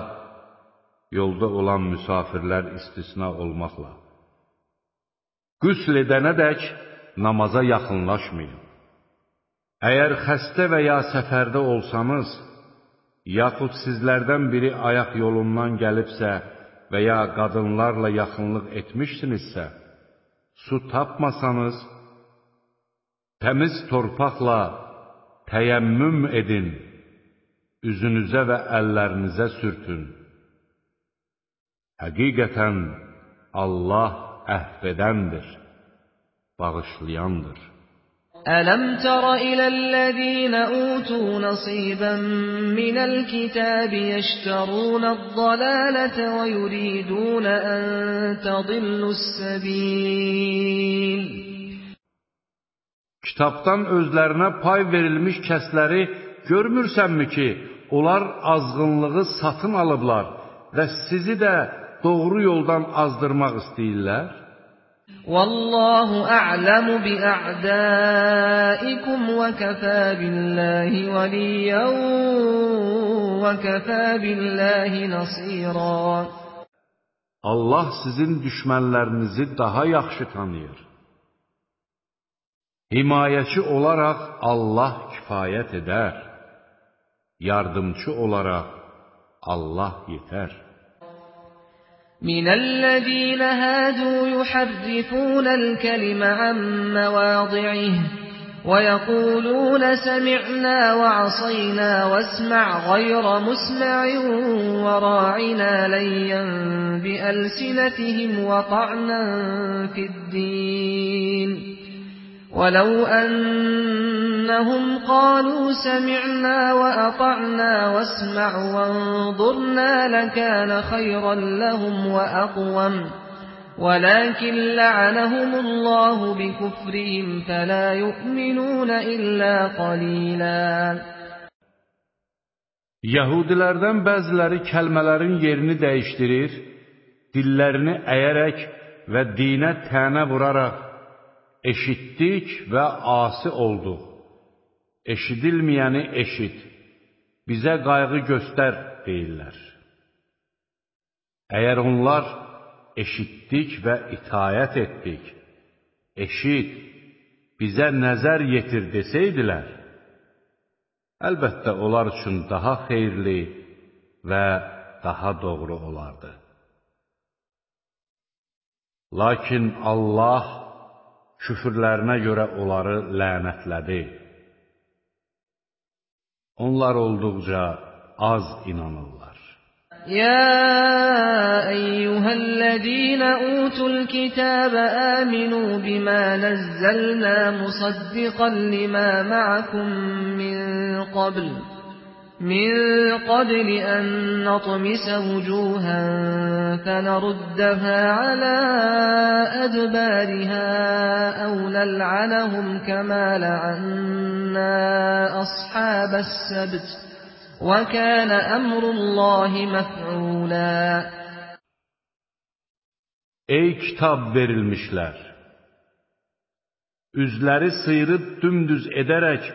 yolda olan müsafirlər istisna olmaqla. Qüsl edənədək namaza yaxınlaşmayın. Əgər xəstə və ya səfərdə olsanız, yaxud sizlərdən biri ayaq yolundan gəlibsə və ya qadınlarla yaxınlıq etmişsinizsə, su tapmasanız, təmiz torpaqla təyəmmüm edin, üzünüzə və əllərinizə sürtün. Həqiqətən Allah əhv edəndir, bağışlayandır. ألم تر إلى الذين أوتوا نصيبا من الكتاب يشترون الضلالة ويريدون أن تضلوا السبيل Kitabdan özlərinə pay verilmiş kəsləri görmürsənmi ki, onlar azğınlığı satın alıblar və sizi də doğru yoldan azdırmaq istəyirlər? Vallahu a'lamu bi a'daikum və kəfə billahi valiyan və kəfə billahi nasira. Allah sizin düşmənlərinizi daha yaxşı tanıyır. Himayəçi olaraq Allah kifayət edər. Yardımçı olaraq Allah yetər. من الذين هادوا يحرفون الكلم عن مواضعه ويقولون سمعنا وعصينا واسمع غير مسمع وراعنا ليا بألسنتهم وطعنا في الدين ولو أنهم قالوا سمعنا وأطعنا واسمع وانظرنا لكان خيرا لهم وأقوم ولكن لعنهم الله بكفرهم فلا يؤمنون إلا قليلا Yahudilərdən bəziləri kəlmələrin yerini dəyişdirir, dillərini əyərək və dinə tənə vuraraq eşitdik və asi olduq. Eşidilməyəni eşit, bizə qayğı göstər deyirlər. Əgər onlar eşitdik və itayət etdik, eşit, bizə nəzər yetir desəydilər, əlbəttə onlar üçün daha xeyirli və daha doğru olardı. Lakin Allah küfürlərinə görə onları lənətlədi. Onlar olduqca az inanırlar. يا أيها الذين أوتوا الكتاب آمنوا بما نزلنا مصدقا لما معكم من قبل من قبل أن نطمس وجوها فنردها على أدبارها أو نلعنهم كما لعنا أصحاب السبت وكان أمر الله مفعولا Ey kitab verilmişlər! Üzləri sıyırıb dümdüz edərək,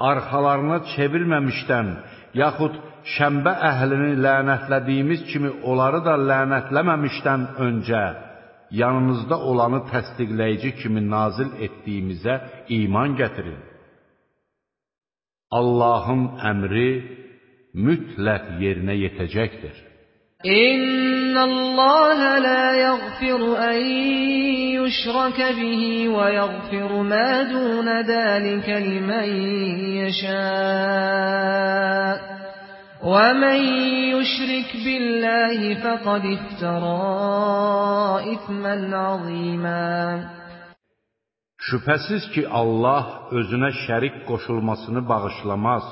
arxalarına çevirməmişdən, yaxud şəmbə əhlini lənətlədiyimiz kimi onları da lənətləməmişdən öncə, yanınızda olanı təsdiqləyici kimi nazil etdiyimizə iman gətirin. Allahın əmri mütləq yerinə yetəcəkdir. إن الله لا يغفر أن يشرك به ويغفر ما دون ذلك لمن يشاء ومن يشرك بالله فقد افترى إثما عظيما Şübhəsiz ki, Allah özünə şərik qoşulmasını bağışlamaz.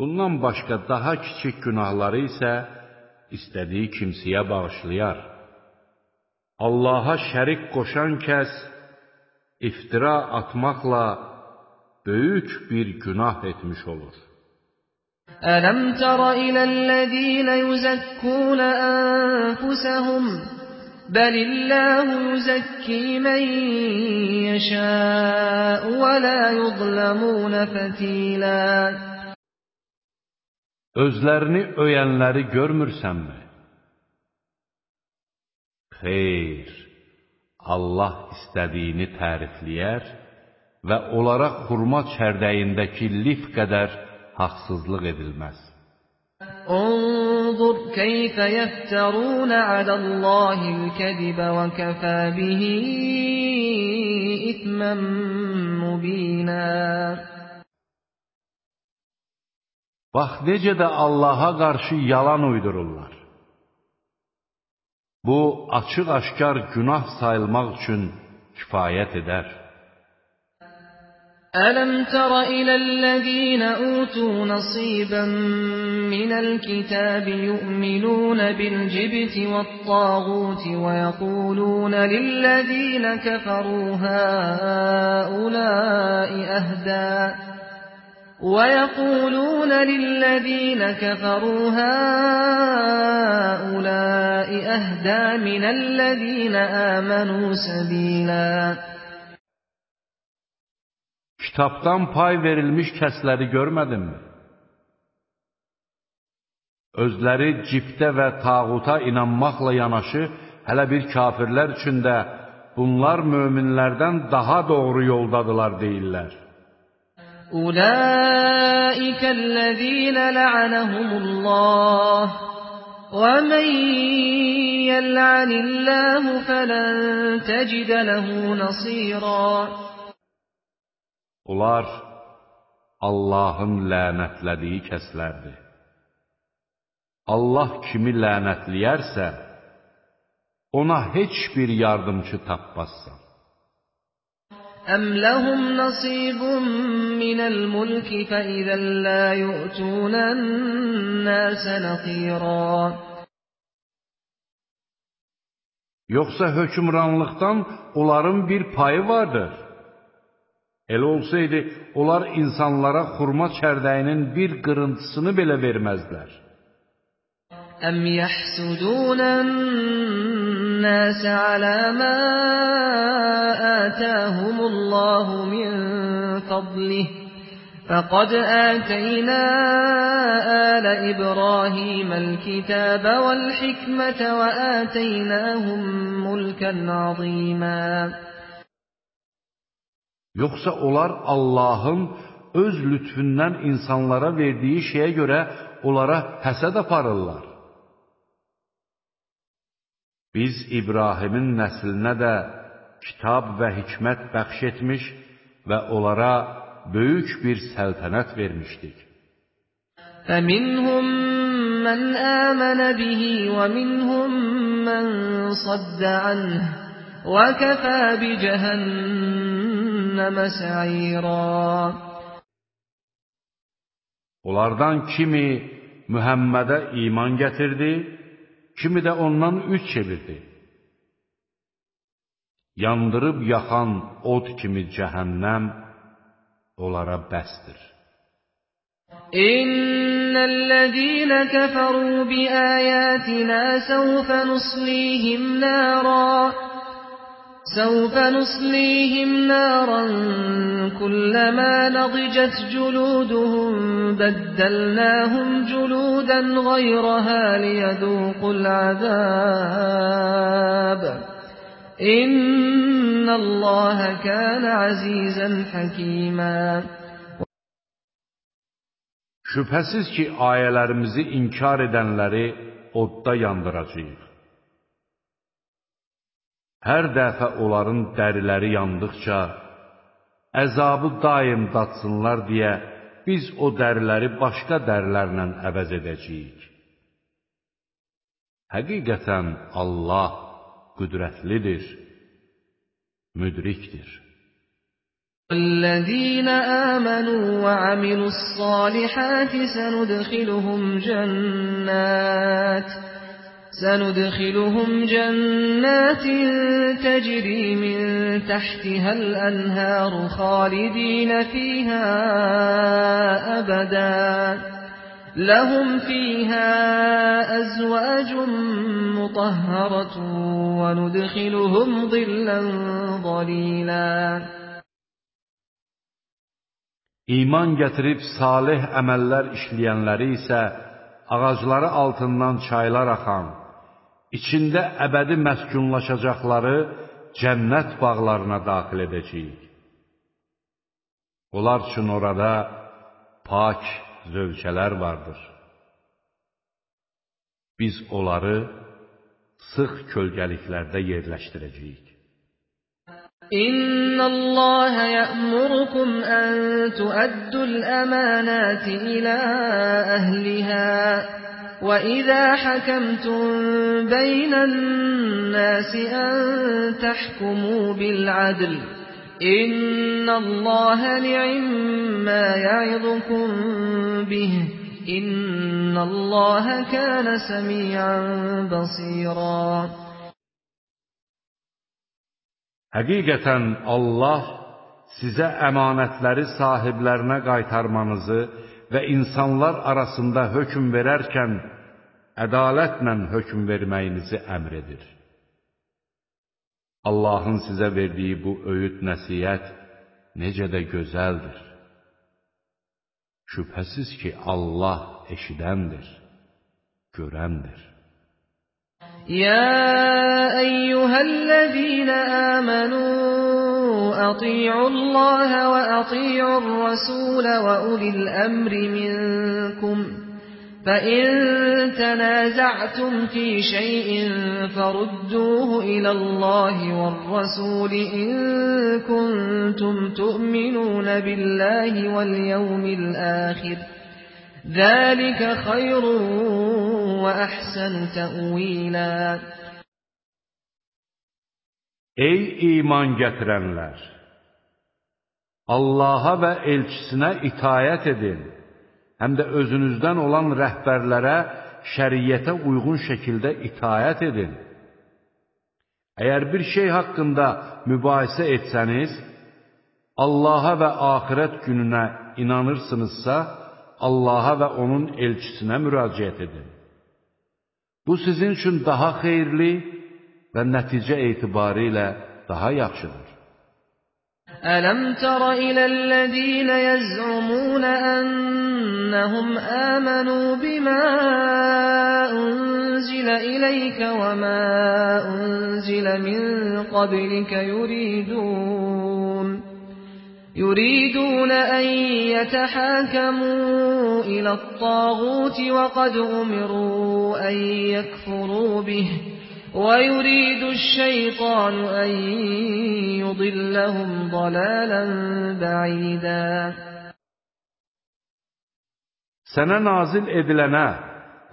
Bundan başqa daha kiçik günahları isə istədiyi kimsəyə bağışlayar. Allaha şərik qoşan kəs iftira atmaqla böyük bir günah etmiş olur. Ələm tərə iləl-ləzīnə yüzəkkûnə ənfusəhum Bəlilləhu yüzəkki mən yəşəu və la yuzləmûnə fətiləh Özlərini öyənləri görmürsənmi? Xeyr, Allah istədiyini tərifləyər və onlara xurma çərdəyindəki lif qədər haqsızlıq edilməz. Unzur keyfə yəftərunə aləlləhin kədibə və kəfə bihi ithmən mubinər. Bax necə də Allaha qarşı yalan uydururlar. Bu açıq-aşkar günah sayılmaq üçün kifayət edər. Ələm tərə iləl-ləzīnə utu nəsibən minəl-kitəbi yu'minunə bil-cibti və-t-tağuti və yəqulunə lill-ləzīnə kəfəru həuləi əhdən وَيَقُولُونَ لِلَّذِينَ كَفَرُوا هَٰؤُلَاءِ أَهْدَىٰ مِنَ الَّذِينَ آمَنُوا سَبِيلًا Kitabdan pay verilmiş kəsləri görmədinmi? Özləri cibdə və tağuta inanmaqla yanaşı, hələ bir kafirlər üçün də bunlar möminlərdən daha doğru yoldadılar deyirlər. أولئك الذين لعنهم الله ومن يلعن الله فلن تجد له نصيرا Onlar Allahın lənətlədiyi kəslərdir. Allah kimi lənətləyərsə, ona heç bir yardımcı tapmazsan. أَمْ لَهُمْ نَصِيبٌ مِّنَ الْمُلْكِ فَإِذًا لَّا يُؤْتُونَ النَّاسَ نَقِيرًا Yoxsa hökmranlıqdan onların bir payı vardır. Elə olsaydı, onlar insanlara xurma çərdəyinin bir qırıntısını belə verməzlər. أَمْ يَحْسُدُونَ النَّاسَ عَلَىٰ مَا آتَاهُمُ اللَّهُ مِن فَضْلِهِ فَقَدْ آتَيْنَا آلَ إِبْرَاهِيمَ الْكِتَابَ وَالْحِكْمَةَ وَآتَيْنَاهُم مُّلْكًا عَظِيمًا Yoxsa onlar Allahın öz lütfündən insanlara verdiyi şeyə görə onlara həsəd aparırlar. Biz İbrahimin nəslinə də kitab və hikmət bəxş etmiş və onlara böyük bir səltənət vermişdik. فَمِنْهُمْ مَنْ آمَنَ بِهِ وَمِنْهُمْ مَنْ صَدَّ عَنْهُ وَكَفَى بِجَهَنَّمَ سَعِيرًا Onlardan kimi Mühəmmədə iman gətirdi, kimi də ondan üç çevirdi. Yandırıb yaxan od kimi cəhənnəm onlara bəsdir. İnnellezîne keferû biâyâtinâ sevfe nuslîhim nârâ سوف نصليهم نارا كلما نضجت جلودهم بدلناهم جلودا غيرها ليذوقوا العذاب إن الله كان عزيزا حكيما Şübhəsiz ki, ayələrimizi inkar edənləri odda yandıracaq. Hər dəfə onların dəriləri yandıqca, əzabı daim datsınlar deyə biz o dəriləri başqa dərilərlə əvəz edəcəyik. Həqiqətən Allah qüdrətlidir, müdrikdir. الذين آمنوا وعملوا الصالحات سندخلهم جنات سندخلهم جنات تجري من تحتها الأنهار خالدين فيها أبدا. لهم فيها أزواج مطهرة وندخلهم ظلا ظليلا. İman gətirib salih əməllər işləyənləri isə ağacları altından çaylar axan, içində əbədi məskunlaşacaqları cənnət bağlarına daxil edəcəyik. Onlar üçün orada pak zövcələr vardır. Biz onları sıx kölgəliklərdə yerləşdirəcəyik. İnna Allah ya'murukum an tu'addu al-amanati ila ahliha وإذا حكمتم بين الناس أن تحكموا بالعدل إن الله نعم ما يعظكم به إن الله كان سميعا بصيرا. Həqiqətən Allah sizə əmanətləri sahiblərinə qaytarmanızı və insanlar arasında hökm verərkən ədalətlə hökm verməyinizi əmr edir. Allahın sizə verdiyi bu öyüd nəsihət necə də gözəldir. Şübhəsiz ki, Allah eşidəndir, görəndir. Ya eyyuhellezine amenu آمنوا أطيعوا الله وأطيعوا الرسول وأولي الأمر منكم. فإن تنازعتم في شيء فردوه إلى الله والرسول إن كنتم تؤمنون بالله واليوم الآخر. ذلك خير وأحسن تأويلا. Ey iman gətirənlər! Allaha və elçisinə itayət edin, həm də özünüzdən olan rəhbərlərə şəriyyətə uyğun şəkildə itayət edin. Əgər bir şey haqqında mübahisə etsəniz, Allaha və axirət gününə inanırsınızsa, Allaha və onun elçisinə müraciət edin. Bu sizin üçün daha xeyirli və nəticə etibarilə daha yaxşıdır. Ələm tərə iləl-ləzīnə yəz'umunə ennəhum əmənu bimə unzilə iləykə və mə unzilə min qablikə yuridun. يريدون أن يتحاكموا إلى الطاغوت وقد أمروا أن يكفروا به ويريد الشيطان أن يضلهم ضلالا بعيدا Sənə nazil edilənə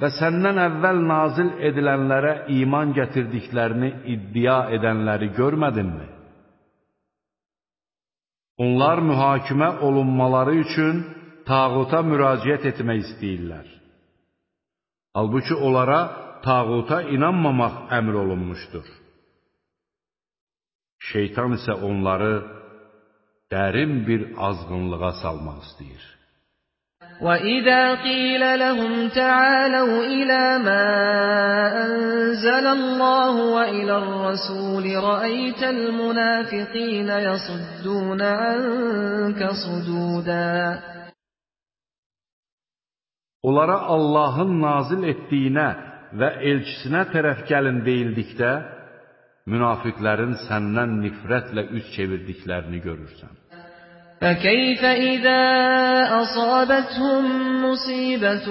və səndən əvvəl nazil edilənlərə iman gətirdiklərini iddia edənləri görmədinmi? Onlar mühakimə olunmaları üçün tağuta müraciət etmək istəyirlər. Halbuki onlara tağuta inanmamaq əmr olunmuşdur. Şeytan isə onları dərin bir azğınlığa salmaq istəyir. وَإِذَا قِيلَ لَهُمْ تَعَالَوْا إِلَى مَا أَنزَلَ اللَّهُ وَإِلَى الرَّسُولِ رَأَيْتَ الْمُنَافِقِينَ يَصُدُّونَ عَنكَ صُدُودًا Onlara Allahın nazil etdiyinə və elçisinə tərəf gəlin deyildikdə, münafiqlərin səndən nifrətlə üz çevirdiklərini görürsən. فكيف إذا أصابتهم مصيبة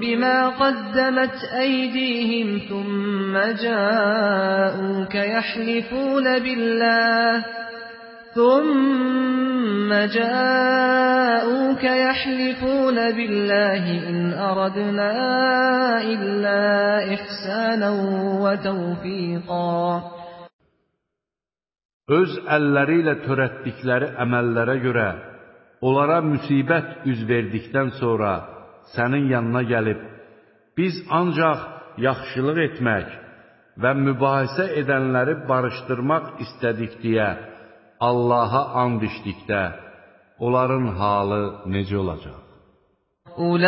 بما قدمت أيديهم ثم جاءوك يحلفون بالله ثم جاءوك يحلفون بالله إن أردنا إلا إحسانا وتوفيقا öz əlləri ilə törətdikləri əməllərə görə onlara müsibət üz verdikdən sonra sənin yanına gəlib, biz ancaq yaxşılıq etmək və mübahisə edənləri barışdırmaq istədik deyə Allaha and içdikdə, onların halı necə olacaq? أولئك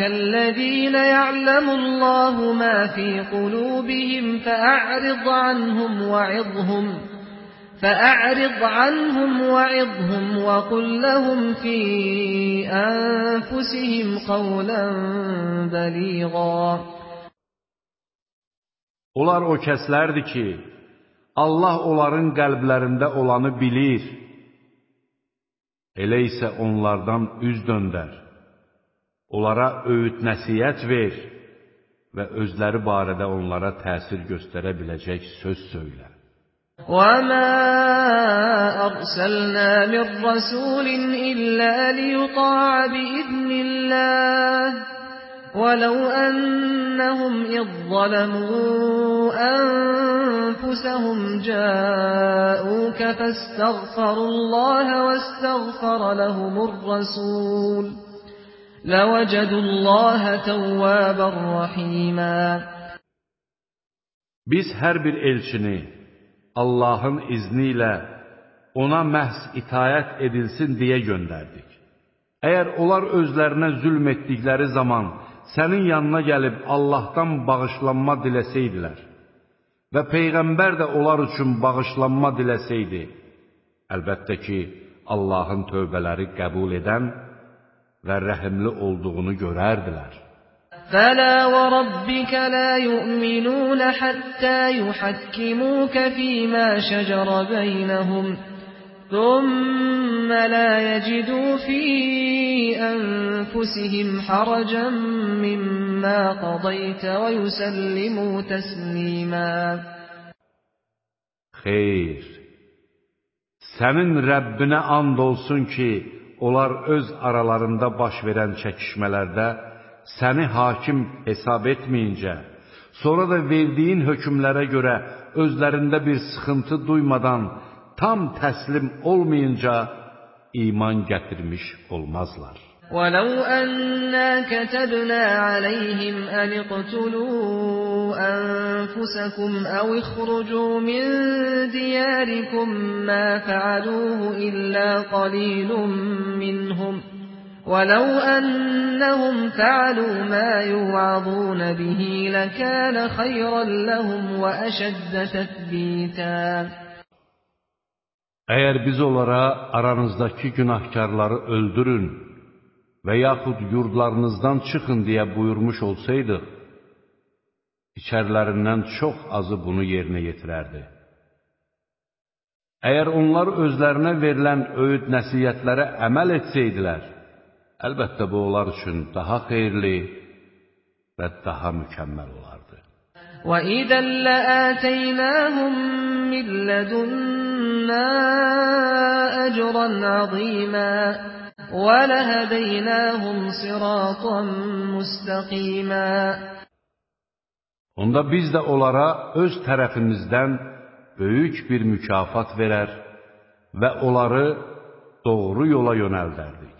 الذين يعلم الله ما في قلوبهم فأعرض عنهم وعظهم فأعرض عنهم وعظهم وقل لهم في أنفسهم قولا بليغا Onlar o kəslərdir ki, Allah onların qəlblərində olanı bilir. Elə isə onlardan üz döndər. Onlara öyüd nəsiyyət ver və özləri barədə onlara təsir göstərə biləcək söz söylə. وَمَا أَرْسَلْنَا مِن رَّسُولٍ إِلَّا لِيُطَاعَ بِإِذْنِ اللَّهِ وَلَوْ أَنَّهُمْ إِذ ظَّلَمُوا أَنفُسَهُمْ جَاءُوكَ فَاسْتَغْفَرُوا اللَّهَ وَاسْتَغْفَرَ لَهُمُ الرَّسُولُ لَوَجَدُوا اللَّهَ تَوَّابًا رَّحِيمًا Biz hər bir elçini Allahın izni ilə ona məhz itayət edilsin deyə göndərdik. Əgər onlar özlərinə zülm etdikləri zaman sənin yanına gəlib Allahdan bağışlanma diləsəydilər və Peyğəmbər də onlar üçün bağışlanma diləsəydi, əlbəttə ki, Allahın tövbələri qəbul edən və rəhimli olduğunu görərdilər. فَلَا وَرَبِّكَ لَا يُؤْمِنُونَ حَتَّى يُحَكِّمُوكَ فِي مَا شَجَرَ بَيْنَهُمْ ثُمَّ لَا يَجِدُوا فِي أَنفُسِهِمْ حَرَجًا مِّمَّا قَضَيْتَ وَيُسَلِّمُوا تَسْلِيمًا Xeyr, sənin Rəbbinə and olsun ki, onlar öz aralarında baş verən çəkişmələrdə səni hakim hesab etməyincə, sonra da verdiyin hökmlərə görə özlərində bir sıxıntı duymadan, tam təslim olmayınca iman gətirmiş olmazlar. وَلَوْ أَنَّا كَتَبْنَا عَلَيْهِمْ أَنِ اقْتُلُوا أَنفُسَكُمْ أَوِ اخْرُجُوا مِن دِيَارِكُم مَّا فَعَلُوهُ إِلَّا قَلِيلٌ مِّنْهُمْ ۖ وَلَوْ أَنَّهُمْ فَعَلُوا مَا يُوعَظُونَ بِهِ لَكَانَ خَيْرًا لَّهُمْ وَأَشَدَّ تَثْبِيتًا Əgər biz onlara aranızdakı günahkarları öldürün və yaxud yurdlarınızdan çıxın deyə buyurmuş olsaydıq, içərlərindən çox azı bunu yerinə yetirərdi. Əgər onlar özlərinə verilən öyüd nəsiyyətlərə əməl etsəydilər, əlbəttə bu onlar üçün daha xeyirli və daha mükəmməl olardı. وَإِذًا لَّآتَيْنَاهُم مِّن لَّدُنَّا أَجْرًا عَظِيمًا وَلَهَدَيْنَاهُمْ صِرَاطًا مُّسْتَقِيمًا Onda biz də onlara öz tərəfimizdən böyük bir mükafat verər və onları doğru yola yönəldərdik.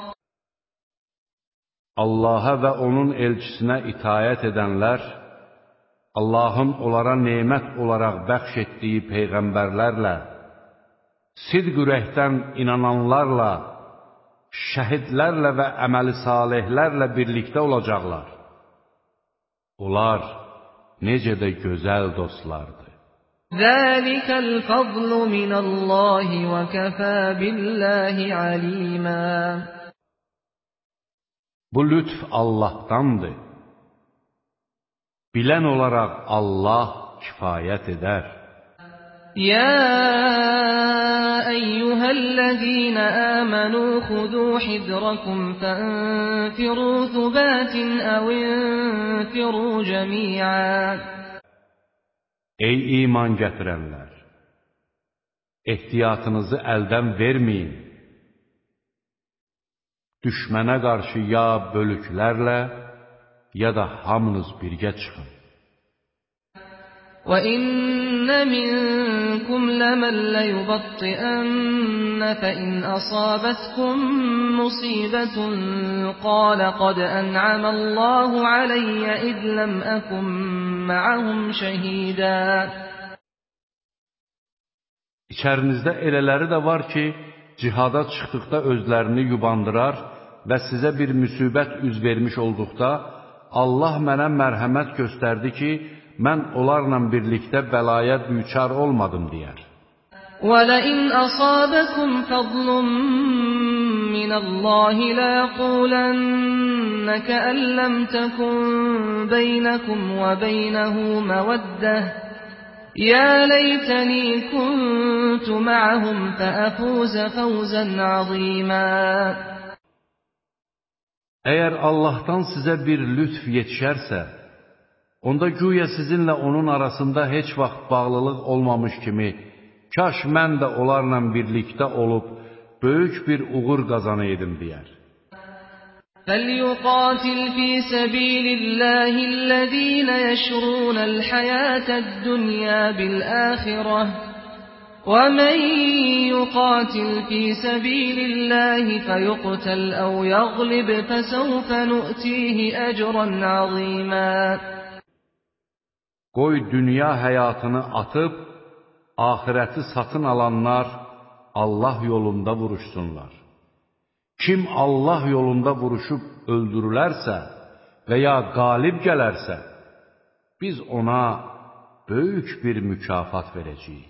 Allaha və onun elçisinə itayət edənlər, Allahın onlara nemət olaraq bəxş etdiyi peyğəmbərlərlə, sidq ürəkdən inananlarla, şəhidlərlə və əməli salihlərlə birlikdə olacaqlar. Onlar necə də gözəl dostlardır. Zəlikəl fəzlu minəllahi və kəfə billahi alimə. Bu lütf Allahdandır. Bilən olaraq Allah kifayət edər. يا أيها الذين آمنوا خذوا حذركم فانفروا ثبات أو انفروا جميعا Ey iman gətirənlər! Ehtiyatınızı əldən verməyin. Düşmənə qarşı ya bölüklərlə, ya da hamınız birgə çıxın. وَإِنَّ مِنكُمْ لَمَن لَّيُبَطِّئَنَّ فَإِنْ أَصَابَتْكُم مُّصِيبَةٌ قَالَ قَدْ أَنْعَمَ اللَّهُ عَلَيَّ إِذْ لَمْ أَكُن مَّعَهُمْ شَهِيدًا İçərinizdə elələri də var ki, cihada çıxdıqda özlərini yubandırar və sizə bir müsibət üz vermiş olduqda, Allah mənə mərhəmət göstərdi ki, mən onlarla birlikdə bəlaya düçar olmadım deyər. وَلَئِنْ أَصَابَكُمْ فَضْلٌ مِّنَ اللَّهِ لَيَقُولَنَّ كَأَن لَّمْ تَكُن بَيْنَكُمْ وَبَيْنَهُ مَوَدَّةٌ يَا لَيْتَنِي كُنتُ مَعَهُمْ فَأَفُوزَ فَوْزًا عَظِيمًا Əgər Allahdan sizə bir lütf yetişərsə, onda güya sizinlə onun arasında heç vaxt bağlılıq olmamış kimi, kaş mən də onlarla birlikdə olub, böyük bir uğur qazanaydım deyər. فليقاتل في سبيل الله الذين يشرون الحياة الدنيا بالآخرة ومن يقاتل في سبيل الله فيقتل أو يغلب فسوف نؤتيه أجرا عظيما Qoy dünya həyatını atıb, ahirəti satın alanlar Allah yolunda vuruşsunlar. Kim Allah yolunda vuruşub öldürülərsə və ya qalib gələrsə, biz ona böyük bir mükafat verəcəyik.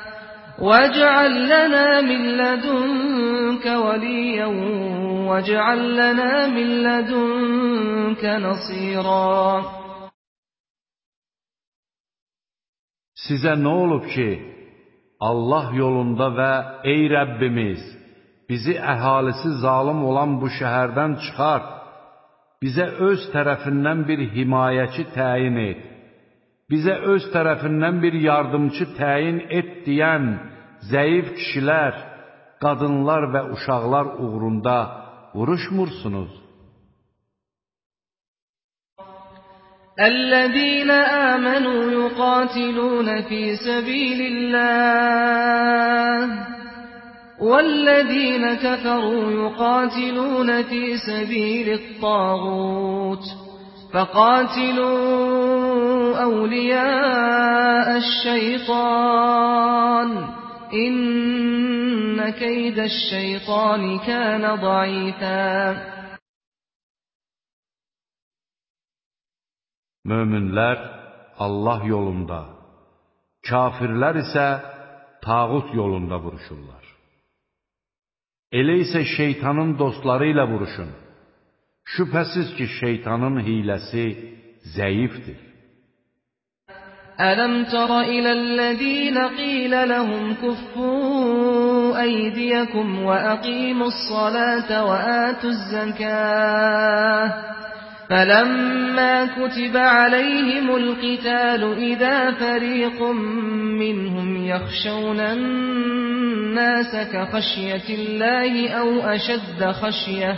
واجعل لنا من لدنك وليا واجعل لنا من لدنك نصيرا Sizə nə olub ki, Allah yolunda və ey Rəbbimiz, bizi əhalisi zalım olan bu şəhərdən çıxart, bizə öz tərəfindən bir himayəçi təyin et, bizə öz tərəfindən bir yardımcı təyin et deyən zəif kişilər, qadınlar və uşaqlar uğrunda vuruşmursunuz. الذين آمنوا يقاتلون في سبيل الله والذين كفروا يقاتلون في سبيل الطاغوت فقاتلوا أولياء الشيطان إن كيد الشيطان كان ضعيفا Möminlər Allah yolunda, kafirlər isə tağut yolunda vuruşurlar. Elə isə şeytanın dostları ilə vuruşun. Şübhəsiz ki, şeytanın hiləsi zəifdir. تر إلى الذين قيل لهم كفوا أيديكم وأقيموا الصلاة وآتوا الزكاة فلما كتب عليهم القتال إذا فريق منهم يخشون الناس كخشية الله أو أشد خشية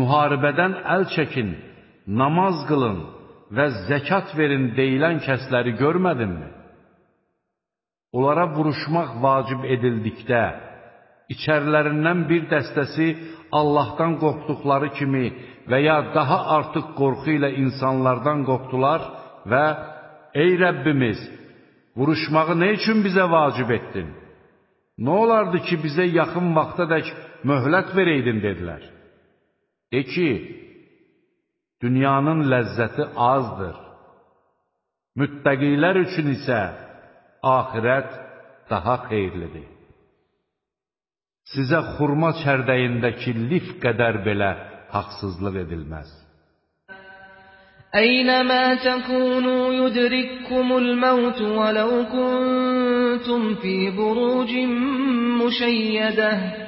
müharibədən əl çəkin, namaz qılın və zəkat verin deyilən kəsləri görmədinmi? Onlara vuruşmaq vacib edildikdə, içərilərindən bir dəstəsi Allahdan qorxduqları kimi və ya daha artıq qorxu ilə insanlardan qorxdular və Ey Rəbbimiz, vuruşmağı nə üçün bizə vacib etdin? Nə olardı ki, bizə yaxın vaxtadək möhlət verəydin, dedilər. De ki, dünyanın ləzzəti azdır. Müttəqilər üçün isə axirət daha xeyirlidir. Sizə xurma çərdəyindəki lif qədər belə haqsızlıq edilməz. Əynəmə təkunu yudrikkumul məvt və ləv kuntum fi burucin müşəyyədəh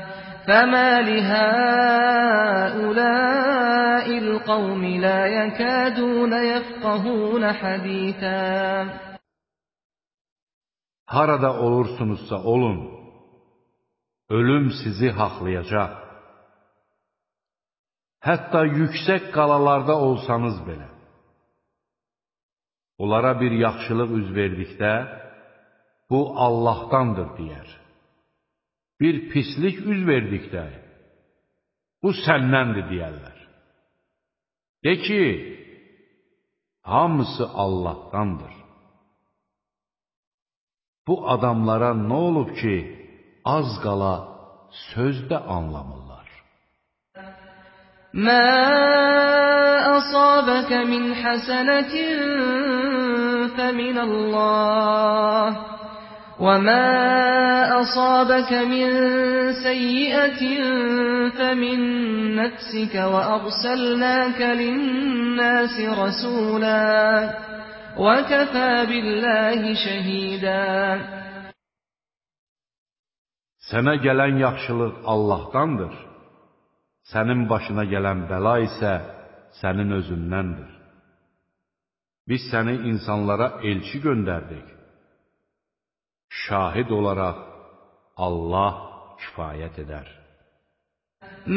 فما لهؤلاء القوم لا يكادون يفقهون حديثا Harada olursunuzsa olun, ölüm sizi haqlayacaq. Hətta yüksək qalalarda olsanız belə. Onlara bir yaxşılıq üz verdikdə, bu Allahdandır deyər. bir pislik üz verdikdə, bu səndəndir deyərlər. De ki, hamısı Allahdandır. Bu adamlara nə olub ki, az qala sözdə anlamırlar. Mə asabəkə min həsənətin fəminəlləh وما أصابك من سيئة فمن نفسك وأرسلناك للناس رسولا وكفى بالله شهيدا Sənə gələn yaxşılıq Allahdandır. Sənin başına gələn bəla isə sənin özündəndir. Biz səni insanlara elçi göndərdik. şahid olaraq Allah kifayət edər.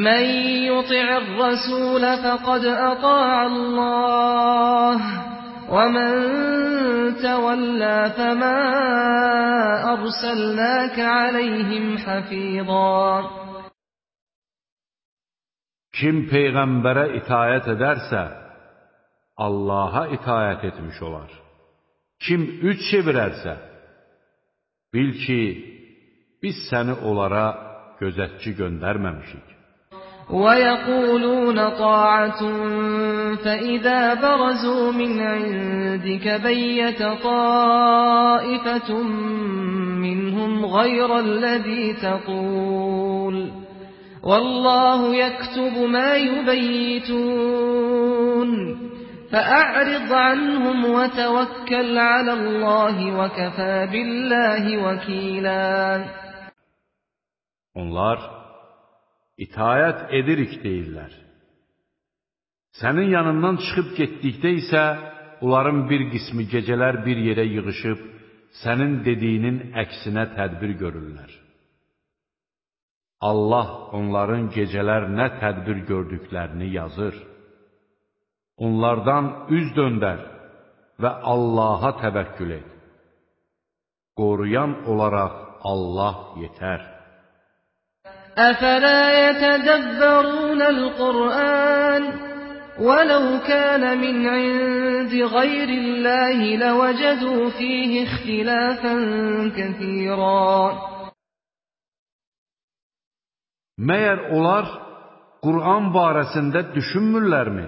Mən yuti'ir rəsul fəqad ata'a Allah və mən təvəllə fəmə ərsəlnəkə aleyhim hafizan. Kim peyğəmbərə itayət edərsə, Allaha itayət etmiş olar. Kim üç çevirərsə, bil ki, biz səni onlara gözətçi göndərməmişik. ويقولون طاعة فإذا برزوا من عندك بيت طائفة منهم غير الذي تقول والله يكتب ما يبيتون فأعرض عنهم وتوكل على الله وكفى بالله وكيلا Onlar itayət edirik deyirlər. Sənin yanından çıxıb getdikdə isə onların bir qismi gecələr bir yerə yığışıb sənin dediyinin əksinə tədbir görürlər. Allah onların gecələr nə tədbir gördüklərini yazır. Onlardan üz döndər və Allaha təvəkkül et. Qoruyan olaraq Allah yetər. أفلا يتدبرون القرآن ولو كان من عند غير الله لوجدوا فيه اختلافا كثيرا Məyər onlar Qur'an barəsində düşünmürlərmi?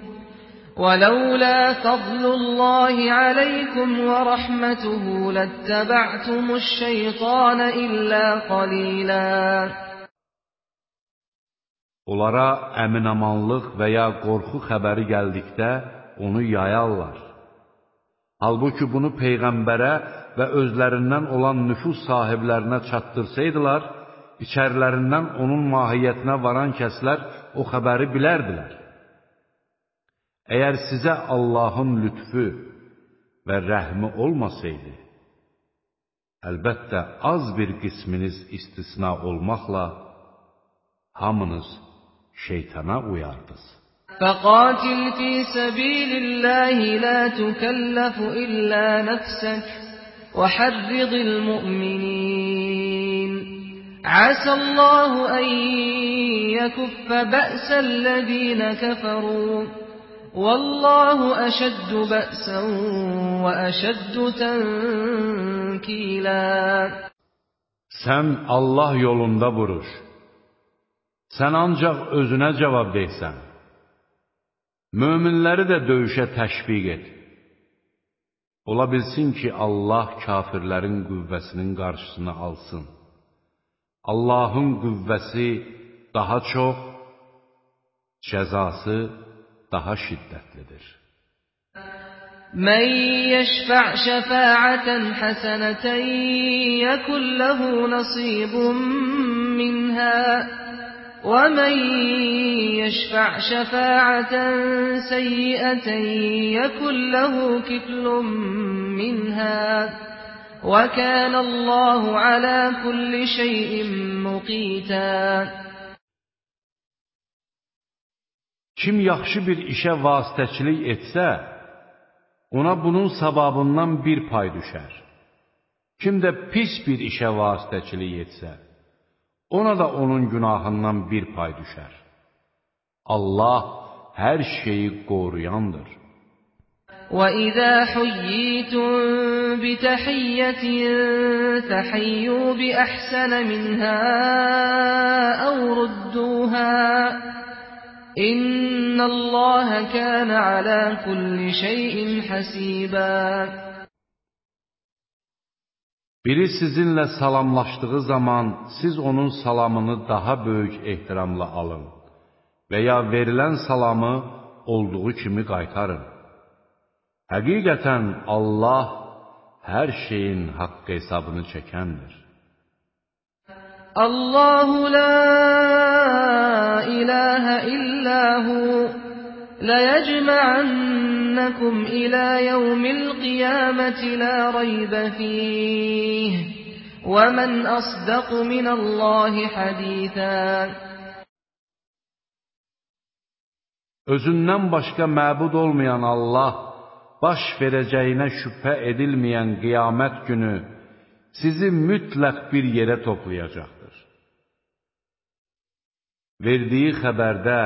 ولولا فضل الله عليكم ورحمته لاتبعتم الشيطان إلا قليلا Onlara əminamanlıq və ya qorxu xəbəri gəldikdə onu yayarlar. Halbuki bunu Peyğəmbərə və özlərindən olan nüfus sahiblərinə çatdırsaydılar, içərilərindən onun mahiyyətinə varan kəslər o xəbəri bilərdilər. Əgər sizə Allahın lütfü və rəhmi olmasaydı, əlbəttə az bir qisminiz istisna olmaqla hamınız şeytana uyardınız. فقاتل في سبيل الله لا تكلف إلا نفسك وحرض المؤمنين عسى الله أن يكف بأس الذين كفروا Vallahu əşəddü bəsən və əşəddü tənkilə. Sən Allah yolunda vuruş. Sən ancaq özünə cavab deysən. Möminləri də döyüşə təşviq et. Ola bilsin ki, Allah kafirlərin qüvvəsinin qarşısını alsın. Allahın qüvvəsi daha çox, cəzası daha şiddətlidir. من يشفع شفاعة حسنة يكن له نصيب منها ومن يشفع شفاعة سيئة يكن له كفل منها وكان الله على كل شيء مقيتا Kim yaxşı bir işə vasitəçilik etsə, ona bunun savabından bir pay düşər. Kim də pis bir işə vasitəçilik etsə, ona da onun günahından bir pay düşər. Allah hər şeyi qoruyandır. وَإِذَا حُيِّيتُم بِتَحِيَّةٍ فَحَيُّوا بِأَحْسَنَ مِنْهَا أَوْ رُدُّوهَا İnnallâhe kâne alâ kulli şeyin hasîbâ. Biri sizinlə salamlaşdığı zaman siz onun salamını daha böyük ehtiramla alın və ya verilən salamı olduğu kimi qaytarın. Həqiqətən Allah hər şeyin haqq hesabını çəkəndir. Allahu la ilahe illahu la yecma'annakum ila yevmil kıyameti la raybe fih ve men asdaku minallahi haditha. Özündən başqa məbud olmayan Allah baş verəcəyinə şübhə edilməyən qiyamət günü sizi mütləq bir yerə toplayacaq. Verdiyi xəbərdə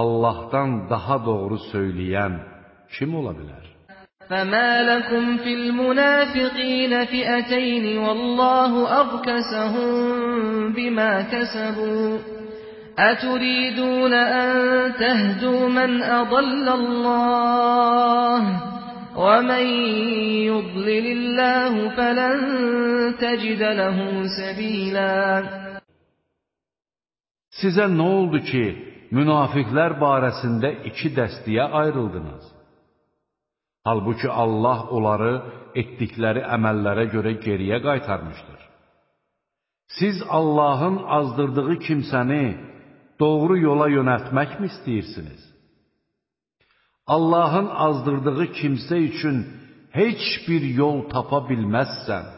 Allahdan daha doğru söyləyən kim ola bilər? فما لكم في المنافقين فئتين والله أركسهم بما كسبوا أتريدون أن تهدوا من أضل الله ومن يضلل الله فلن تجد له سبيلا Sizə nə oldu ki, münafiqlər barəsində iki dəstəyə ayrıldınız? Halbuki Allah onları etdikləri əməllərə görə geriyə qaytarmışdır. Siz Allahın azdırdığı kimsəni doğru yola yönəltməkmi istəyirsiniz? Allahın azdırdığı kimsə üçün heç bir yol tapa bilməzsən.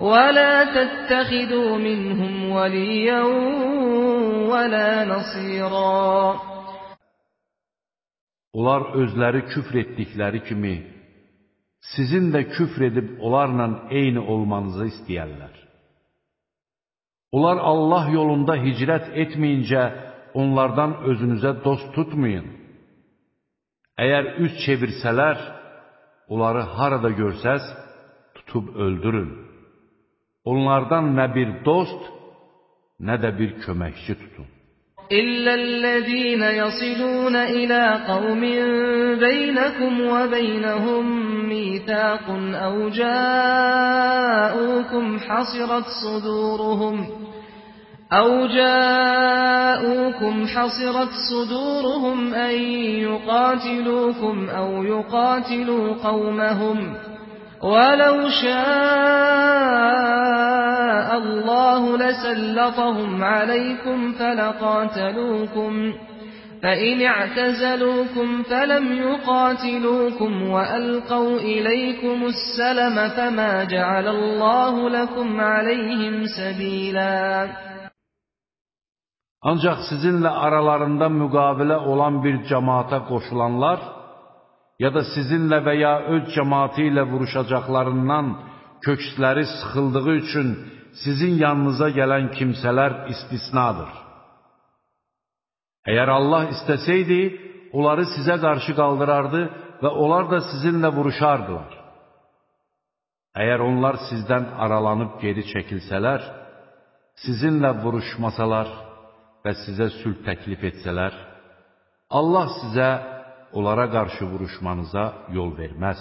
وَلَا تَتَّخِذُوا مِنْهُمْ وَلِيًّا وَلَا نَصِيرًا Onlar özləri küfr etdikləri kimi, sizin də küfr edib onlarla eyni olmanızı istəyərlər. Onlar Allah yolunda hicrət etməyincə onlardan özünüzə dost tutmayın. Əgər üz çevirsələr, onları harada görsəz, tutub öldürün. Onlardan nə bir dost, nə də bir köməkçi tutun. إِلَّا الَّذِينَ يَصِلُونَ إِلَى قَوْمٍ بَيْنَكُمْ وَبَيْنَهُم مِّيثَاقٌ أَوْ جَاءُوكُمْ حَصِرَتْ صُدُورُهُمْ أَوْ جَاءُوكُمْ حَصِرَتْ صُدُورُهُمْ أَن يُقَاتِلُوكُمْ أَوْ يُقَاتِلُوا قَوْمَهُمْ وَلَوْ شَاءَ اللَّهُ لَسَلَّطَهُمْ عَلَيْكُمْ فَلَقَاتَلُوكُمْ فَإِنِ اعْتَزَلُوكُمْ فَلَمْ يُقَاتِلُوكُمْ وَأَلْقَوْا إِلَيْكُمُ السَّلَمَ فَمَا جَعَلَ اللَّهُ لَكُمْ عَلَيْهِمْ سَبِيلًا. Ancaq sizinlə aralarında müqavilə olan bir cəmaata qoşulanlar, ya da sizinlə və ya öz cəmaatı ilə vuruşacaqlarından köksləri sıxıldığı üçün sizin yanınıza gələn kimsələr istisnadır. Əgər Allah istəsəydi, onları sizə qarşı qaldırardı və onlar da sizinlə vuruşardılar. Əgər onlar sizdən aralanıb geri çəkilsələr, sizinlə vuruşmasalar və sizə sülh təklif etsələr, Allah sizə onlara qarşı vuruşmanıza yol verməz.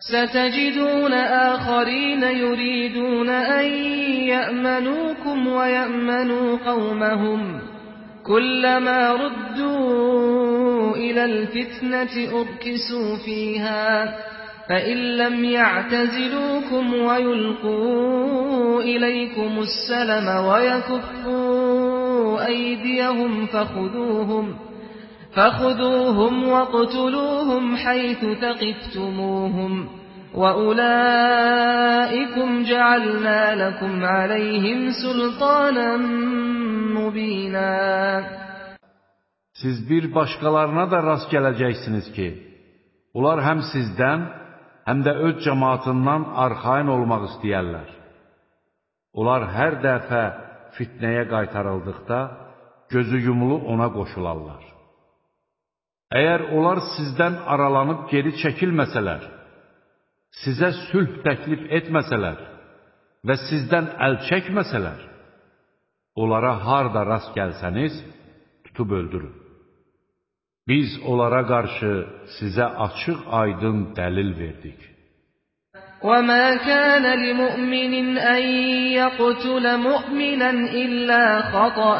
ستجدون آخرين يريدون أن يأمنوكم ويأمنوا قومهم. كلما ردوا إلى الفتنة أركسوا فيها. فإن لم يعتزلوكم ويلقوا إليكم السلم ويكفوا أيديهم فخذوهم. فخذوهم واقتلوهم حيث ثقفتموهم وأولئكم جعلنا لكم عليهم سلطانا مبينا Siz bir başqalarına da rast gələcəksiniz ki, onlar həm sizdən, həm də öz cəmaatından arxain olmaq istəyərlər. Onlar hər dəfə fitnəyə qaytarıldıqda, gözü yumulu ona qoşularlar. Əgər onlar sizdən aralanıb geri çəkilməsələr, sizə sülh təklif etməsələr və sizdən əl çəkməsələr, onlara harda rast gəlsəniz, tutub öldürün. Biz onlara qarşı sizə açıq aydın dəlil verdik. وما كان لمؤمن أن يقتل مؤمنا إلا خطأ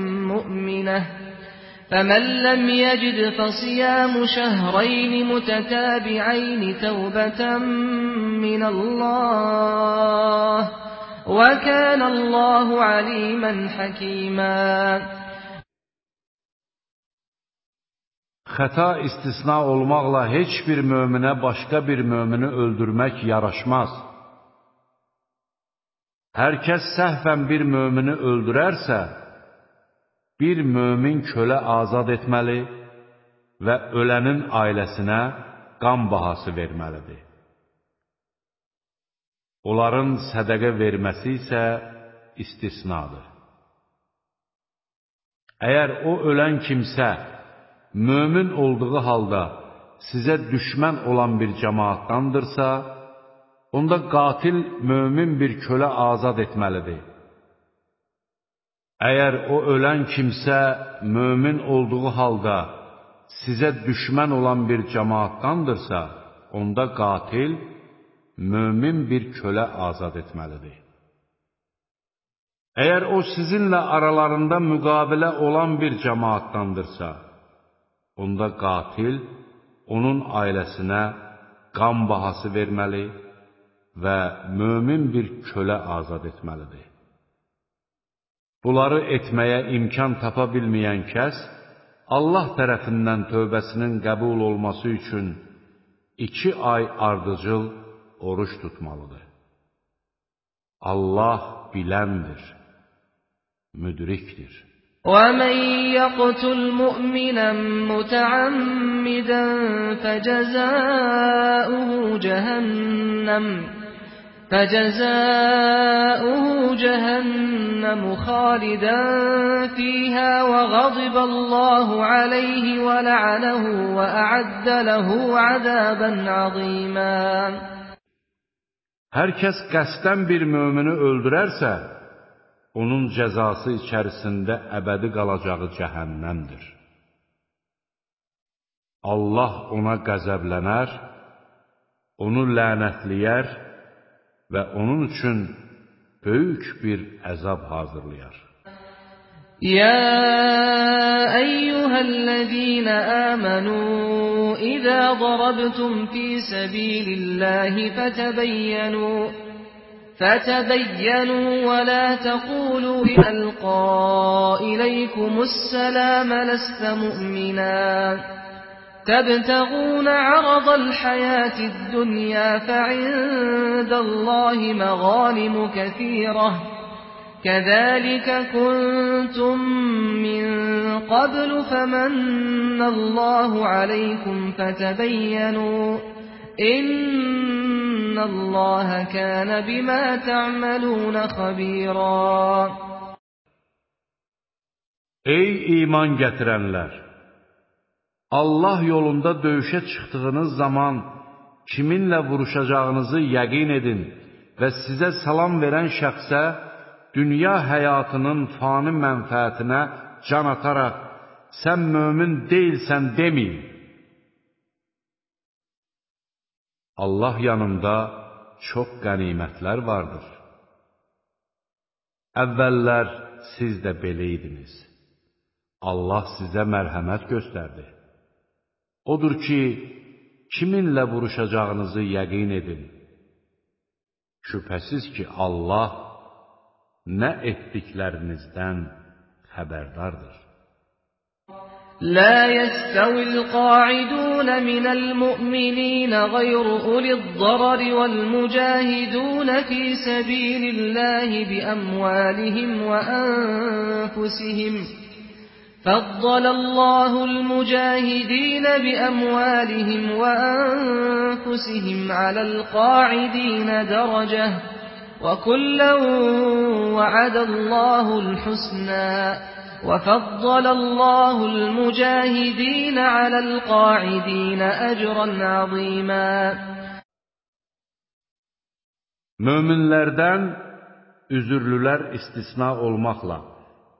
فمن لم يجد فصيام شهرين متتابعين توبة من الله وكان الله عليما حكيما Xəta istisna olmaqla heç bir möminə başqa bir mömini öldürmək yaraşmaz. Hər kəs səhvən bir mömini öldürərsə, bir mömin kölə azad etməli və ölənin ailəsinə qan bahası verməlidir. Onların sədəqə verməsi isə istisnadır. Əgər o ölən kimsə mömin olduğu halda sizə düşmən olan bir cəmaatdandırsa, onda qatil mömin bir kölə azad etməlidir. Əgər o ölən kimsə mömin olduğu halda sizə düşmən olan bir cəmaatdandırsa, onda qatil mömin bir kölə azad etməlidir. Əgər o sizinlə aralarında müqabilə olan bir cəmaatdandırsa, onda qatil onun ailəsinə qan bahası verməli və mömin bir kölə azad etməlidir. Bunları etməyə imkan tapa bilməyən kəs, Allah tərəfindən tövbəsinin qəbul olması üçün iki ay ardıcıl oruç tutmalıdır. Allah biləndir, müdrikdir. ومن يقتل مؤمنا متعمدا فجزاؤه جهنم فجزاؤه جهنم خالدا فيها وغضب الله عليه ولعنه وأعد له عذابا عظيما Hər kəs qəsdən bir mömini öldürərsə, onun cəzası içərisində əbədi qalacağı cəhənnəmdir. Allah ona qəzəblənər, onu lənətləyər və onun üçün böyük bir əzab hazırlayar. يا أيها الذين آمنوا إذا ضربتم في سبيل الله فتبينوا فتبينوا ولا تقولوا ألقى إليكم السلام لست مؤمنا تبتغون عرض الحياة الدنيا فعند الله مغانم كثيرة كذلك كنتم من قبل فمن الله عليكم فتبينوا إن الله كان بما تعملون خبيرا Ey iman gətirənlər! Allah yolunda döyüşə çıxdığınız zaman kiminlə vuruşacağınızı yəqin edin və sizə salam verən şəxsə dünya həyatının fani mənfəətinə can ataraq sən mömin deyilsən deməyin. Allah yanında çox qənimətlər vardır. Əvvəllər siz də belə idiniz. Allah sizə mərhəmət göstərdi. Odur ki, kiminlə vuruşacağınızı yəqin edin. Şübhəsiz ki, Allah nə etdiklərinizdən xəbərdardır. لا يستوي القاعدون من المؤمنين غير أولي الضرر والمجاهدون في سبيل الله بأموالهم وأنفسهم فضل الله المجاهدين بأموالهم وأنفسهم على القاعدين درجة وكلا وعد الله الحسنى وفضل الله المجاهدين على القاعدين أجرا عظيما. Möminlərdən üzürlülər istisna olmaqla,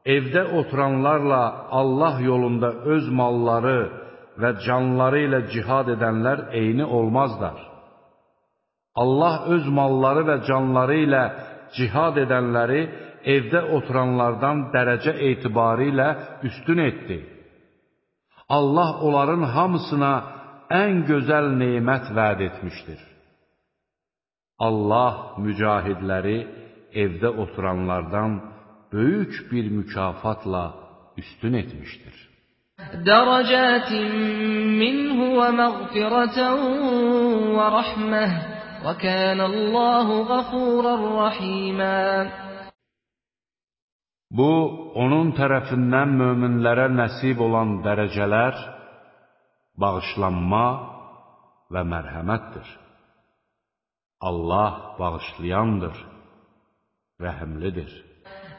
evdə oturanlarla Allah yolunda öz malları və canları ilə cihad edənlər eyni olmazlar. Allah öz malları və canları ilə cihad edənləri evdə oturanlardan dərəcə etibarı ilə üstün etdi. Allah onların hamısına ən gözəl neymət vəd etmişdir. Allah mücahidləri evdə oturanlardan böyük bir mükafatla üstün etmiştir. دَرَجَاتٍ مِّنْهُ وَمَغْفِرَةً وَرَحْمَةً وَكَانَ اللّٰهُ غَفُورًا رَحِيمًا Bu, onun tərəfindən möminlərə nəsib olan dərəcələr, bağışlanma və mərhəmətdir. Allah bağışlayandır, rəhəmlidir.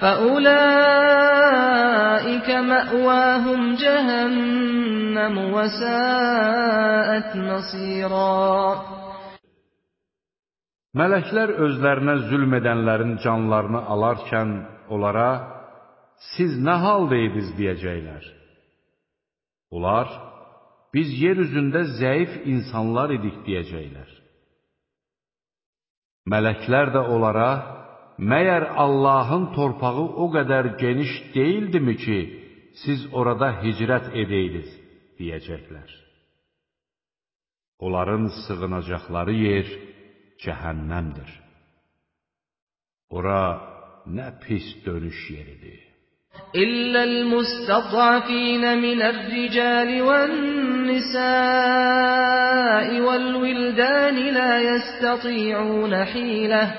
فأولئك مأواهم جهنم وساءت مصيرا Mələklər özlərinə zülm edənlərin canlarını alarkən onlara, siz nə haldaydınız deyəcəklər. Onlar, biz yer üzündə zəif insanlar idik deyəcəklər. Mələklər də onlara, məyər Allahın torpağı o qədər geniş deyildimi ki, siz orada hicrət edəydiniz, deyəcəklər. Onların sığınacaqları yer, cəhənnəmdir. Ora nə pis dönüş yeridir. İlləl mustad'afin minər-rical vən-nisā'i vəl-vildan la yastati'un hilah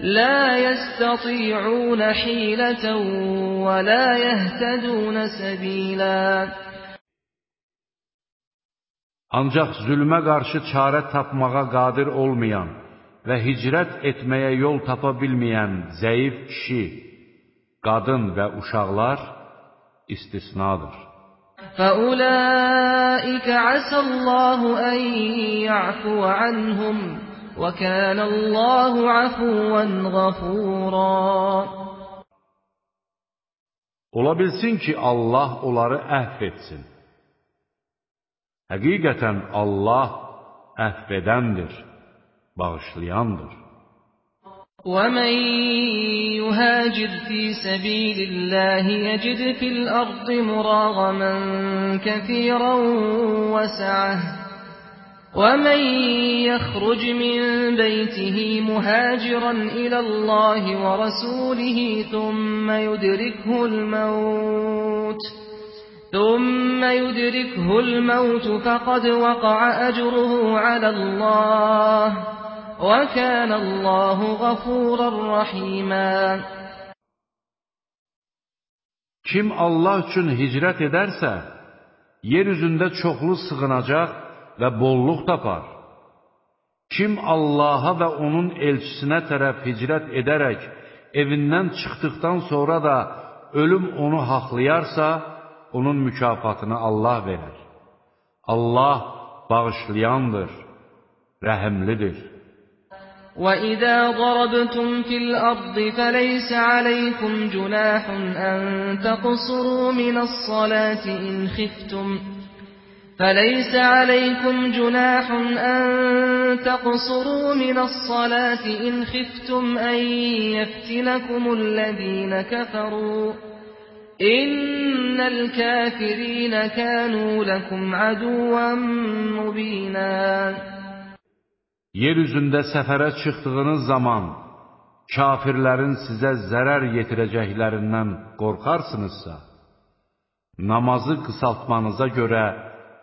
لا يستطيعون حيلة ولا يهتدون سبيلا Ancaq zülmə qarşı çarə tapmağa qadir olmayan və hicrət etməyə yol tapa bilməyən zəif kişi, qadın və uşaqlar istisnadır. فَأُولَٰئِكَ عَسَى اللَّهُ أَن يَعْفُوَ عَنْهُمْ وَكَانَ اللَّهُ عَفُوًّا غَفُورًا Ola bilsin ki, Allah onları əhv etsin. Həqiqətən Allah əhv edəndir, bağışlayandır. وَمَن يُهَاجِرْ فِي سَبِيلِ اللَّهِ يَجِدْ فِي الْأَرْضِ مُرَاغَمًا كَثِيرًا وَسَعَةً وَمَن يَخْرُجْ مِن بَيْتِهِ مُهَاجِرًا إِلَى اللَّهِ وَرَسُولِهِ ثُمَّ يُدْرِكْهُ الْمَوْتُ ثُمَّ يُدْرِكْهُ الْمَوْتُ فَقَدْ وَقَعَ أَجْرُهُ عَلَى اللَّهِ وَكَانَ اللَّهُ غَفُورًا رَّحِيمًا Kim Allah üçün hicrət edərsə, yer üzündə çoxlu sığınacaq və bolluq tapar. Kim Allaha və onun elçisinə tərəf hicrət edərək evindən çıxdıqdan sonra da ölüm onu haqlayarsa, onun mükafatını Allah verər. Allah bağışlayandır, rəhimlidir. وَإِذَا ضَرَبْتُمْ فِي الْأَرْضِ فَلَيْسَ عَلَيْكُمْ جُنَاحٌ أَن تَقْصُرُوا مِنَ الصَّلَاةِ إِنْ خِفْتُمْ فَلَيْسَ عَلَيْكُمْ جُنَاحٌ أَن تَقْصُرُوا مِنَ الصَّلَاةِ إِنْ خِفْتُمْ أَن يَفْتِنَكُمُ الَّذِينَ كَفَرُوا إِنَّ الْكَافِرِينَ كَانُوا لَكُمْ عَدُوًّا مُّبِينًا Yer üzündə səfərə çıxdığınız zaman kafirlərin sizə zərər yetirəcəklərindən qorxarsınızsa, namazı qısaltmanıza görə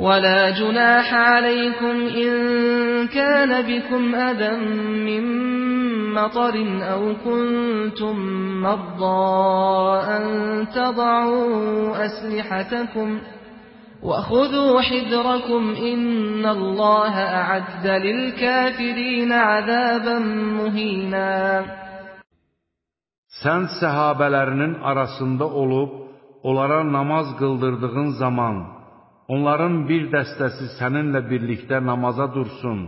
وَلَا جُنَاحَ عَلَيْكُمْ إِن كَانَ بِكُمْ أَذًى مِّن مَّطَرٍ أَوْ كُنتُم مَّرْضَىٰ أَن تَضَعُوا أَسْلِحَتَكُمْ ۖ وَخُذُوا حِذْرَكُمْ إِنَّ اللَّهَ أَعَدَّ لِلْكَافِرِينَ عَذَابًا مُّهِينًا. Sən səhabələrinin arasında olub, onlara namaz qıldırdığın zaman, onların bir dəstəsi səninlə birlikdə namaza dursun,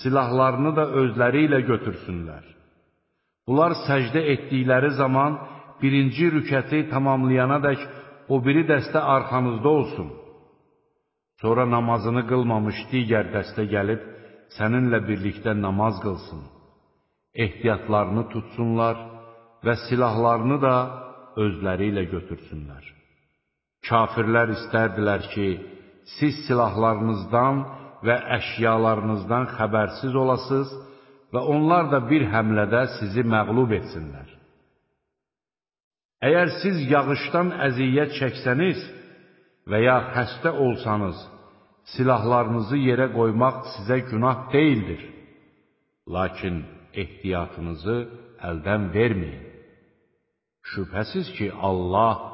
silahlarını da özləri ilə götürsünlər. Bunlar səcdə etdikləri zaman birinci rükəti tamamlayana dək o biri dəstə arxanızda olsun. Sonra namazını qılmamış digər dəstə gəlib səninlə birlikdə namaz qılsın. Ehtiyatlarını tutsunlar və silahlarını da özləri ilə götürsünlər. Kafirlər istərdilər ki, siz silahlarınızdan və əşyalarınızdan xəbərsiz olasınız və onlar da bir həmlədə sizi məqlub etsinlər. Əgər siz yağışdan əziyyət çəksəniz və ya xəstə olsanız, silahlarınızı yerə qoymaq sizə günah deyildir. Lakin ehtiyatınızı əldən verməyin. Şübhəsiz ki, Allah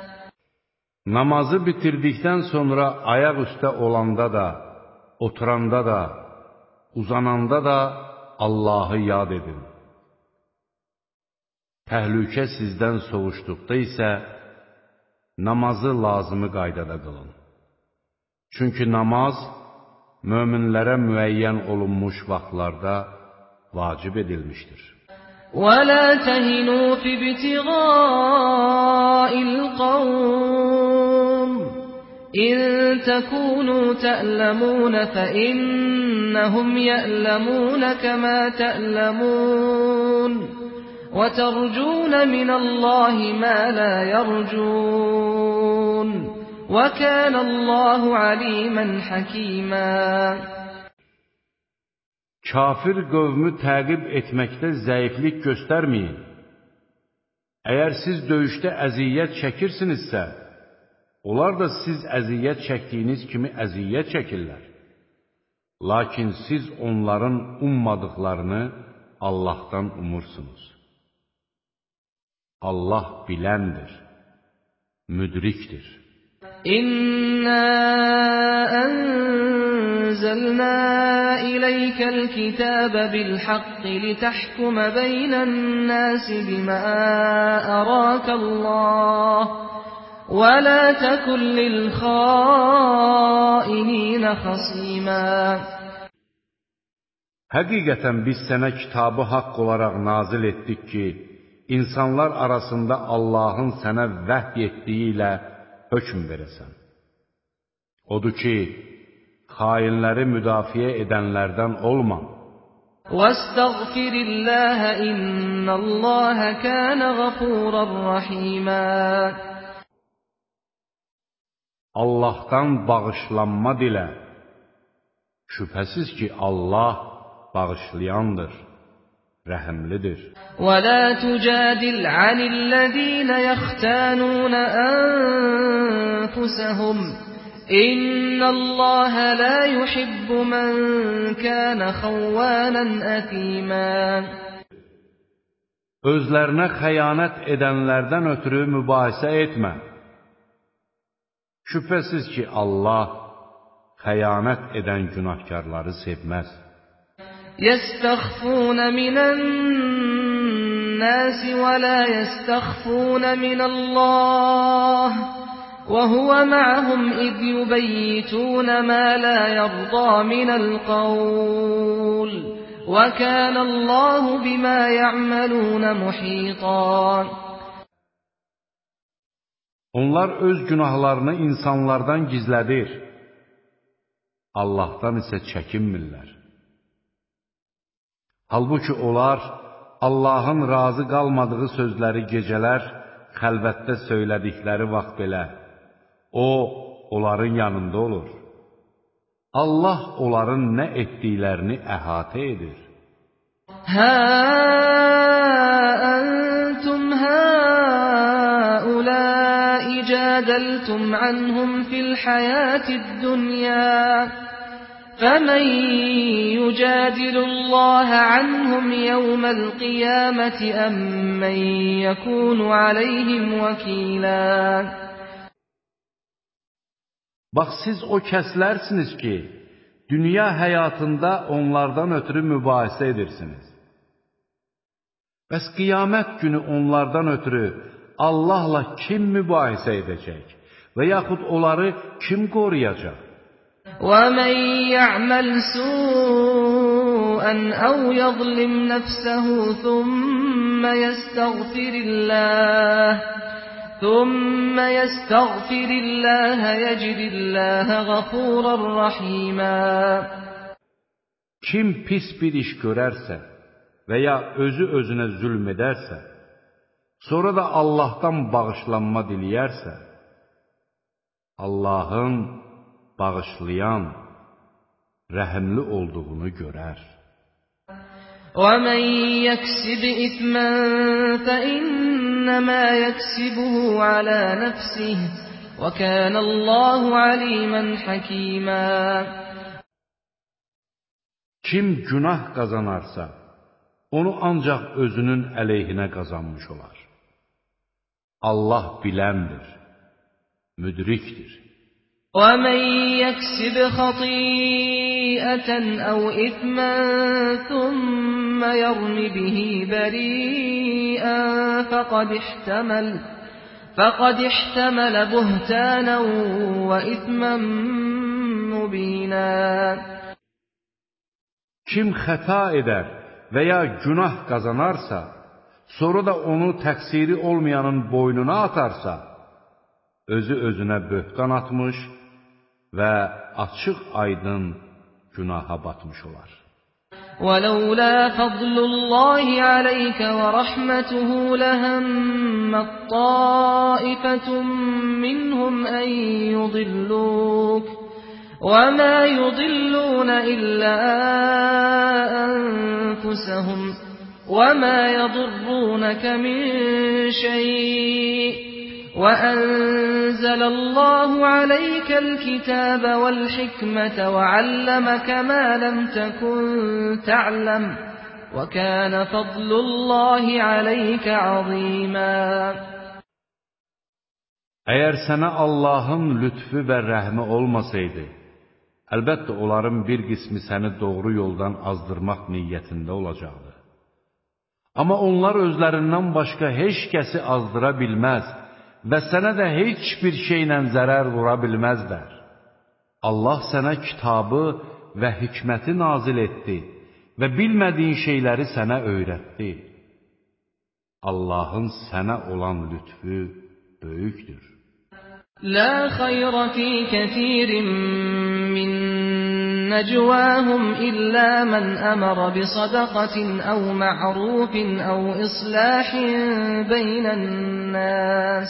Namazı bitirdikdən sonra ayaq üstə olanda da, oturanda da, uzananda da Allahı yad edin. Təhlükə sizdən soğuşduqda isə namazı lazımı qaydada qılın. Çünki namaz möminlərə müəyyən olunmuş vaxtlarda vacib edilmişdir. وَلَا تَهِنُوا فِي ابْتِغَاءِ الْقَوْمِ إِن تَكُونُوا تَأْلَمُونَ فَإِنَّهُمْ يَأْلَمُونَ كَمَا تَأْلَمُونَ وَتَرْجُونَ مِنَ اللَّهِ مَا لَا يَرْجُونَ وَكَانَ اللَّهُ عَلِيمًا حَكِيمًا Kafir qövmü təqib etməkdə zəiflik göstərməyin. Əgər siz döyüşdə əziyyət çəkirsinizsə, Onlar da siz əziyyət çəkdiyiniz kimi əziyyət çəkirlər. Lakin siz onların ummadıqlarını Allahdan umursunuz. Allah biləndir, müdrikdir. İnna enzelna ileykel kitabe bil hakki li tahkuma beynen nasi bima arakallah. وَلَا تَكُن لِّلْخَائِنِينَ خَصِيمًا Həqiqətən biz sənə kitabı haqq olaraq nazil etdik ki, insanlar arasında Allahın sənə vəhy etdiyi ilə hökm verəsən. Odur ki, xainləri müdafiə edənlərdən olma. وَاسْتَغْفِرِ اللَّهَ إِنَّ اللَّهَ كَانَ غَفُورًا رَّحِيمًا Allahdan bağışlanma dilə. Şübhəsiz ki, Allah bağışlayandır, rəhimlidir. Və la tujadil anillezina yahtanuna anfusahum İnnallaha la yuhibbu man kana khawwanan athima Özlərinə xəyanət edənlərdən ötürü mübahisə etmə. Şübhəsiz ki, Allah xəyanət edən günahkarları sevməz. يَسْتَخْفُونَ مِنَ النَّاسِ وَلَا يَسْتَخْفُونَ مِنَ اللَّهِ وَهُوَ مَعَهُمْ إِذْ يُبَيِّتُونَ مَا لَا يَرْضَىٰ مِنَ الْقَوْلِ وَكَانَ اللَّهُ بِمَا يَعْمَلُونَ مُحِيطًا Onlar öz günahlarını insanlardan gizlədir. Allahdan isə çəkinmirlər. Halbuki onlar Allahın razı qalmadığı sözləri gecələr xəlvətdə söylədikləri vaxt belə O, onların yanında olur. Allah onların nə etdiklərini əhatə edir. ها جادلتم عنهم في الحياة الدنيا فمن يجادل الله عنهم يوم القيامة أم من يكون عليهم وكيلا Bax, siz o kəslərsiniz ki, dünya həyatında onlardan ötürü mübahisə edirsiniz. Bəs qiyamət günü onlardan ötürü Allahla kim mübahisə edəcək və yaxud onları kim qoruyacaq? ومن يعمل سوءا أو يظلم نفسه ثم يستغفر الله ثم يستغفر الله يجد الله غفورا رحيما Kim pis bir iş görərsə və ya özü özünə zülm edərsə, sonra da Allahdan bağışlanma diləyərsə, Allahın bağışlayan, rəhimli olduğunu görər. ومن يكسب إثما فإنما يكسبه على نفسه وكان الله عليما حكيما Kim günah qazanarsa, onu ancaq özünün əleyhinə qazanmış olar. Allah biləndir, müdrikdir. وَمَنْ يَكْسِبْ خَطِيئَةً أَوْ إِثْمًا ثُمَّ يَرْمِ بِهِ بَرِيئًا فَقَدِ احْتَمَلَ فَقَدِ احْتَمَلَ بُهْتَانًا وَإِثْمًا مُبِينًا Kim xəta edər və ya günah qazanarsa, sonra da onu təqsiri olmayanın boynuna atarsa, özü özünə böhtan atmış və açıq-aydın günaha batmış olar. وَلَوْلَا فَضْلُ اللَّهِ عَلَيْكَ وَرَحْمَتُهُ لَهَمَّت طَّائِفَةٌ مِّنْهُمْ أَن يُضِلُّوكَ وَمَا يُضِلُّونَ إِلَّا أَنفُسَهُمْ وَمَا يَضُرُّونَكَ مِن شَيْءٍ وَأَنزَلَ اللَّهُ عَلَيْكَ الْكِتَابَ وَالْحِكْمَةَ وَعَلَّمَكَ مَا لَمْ تَكُن تَعْلَمُ وَكَانَ فَضْلُ اللَّهِ عَلَيْكَ عَظِيمًا Əgər sənə Allahın lütfü və rəhmi olmasaydı, əlbəttə onların bir qismi səni doğru yoldan azdırmaq niyyətində olacaqdı. Amma onlar özlərindən başqa heç kəsi azdıra bilməz və sənə də heç bir şeylə zərər vura bilməzlər. Allah sənə kitabı və hikməti nazil etdi və bilmədiyin şeyləri sənə öyrətdi. Allahın sənə olan lütfü böyükdür. La xayra fi kəsirin min نجواهم إلا من أمر بصدقة أو معروف أو إصلاح بين الناس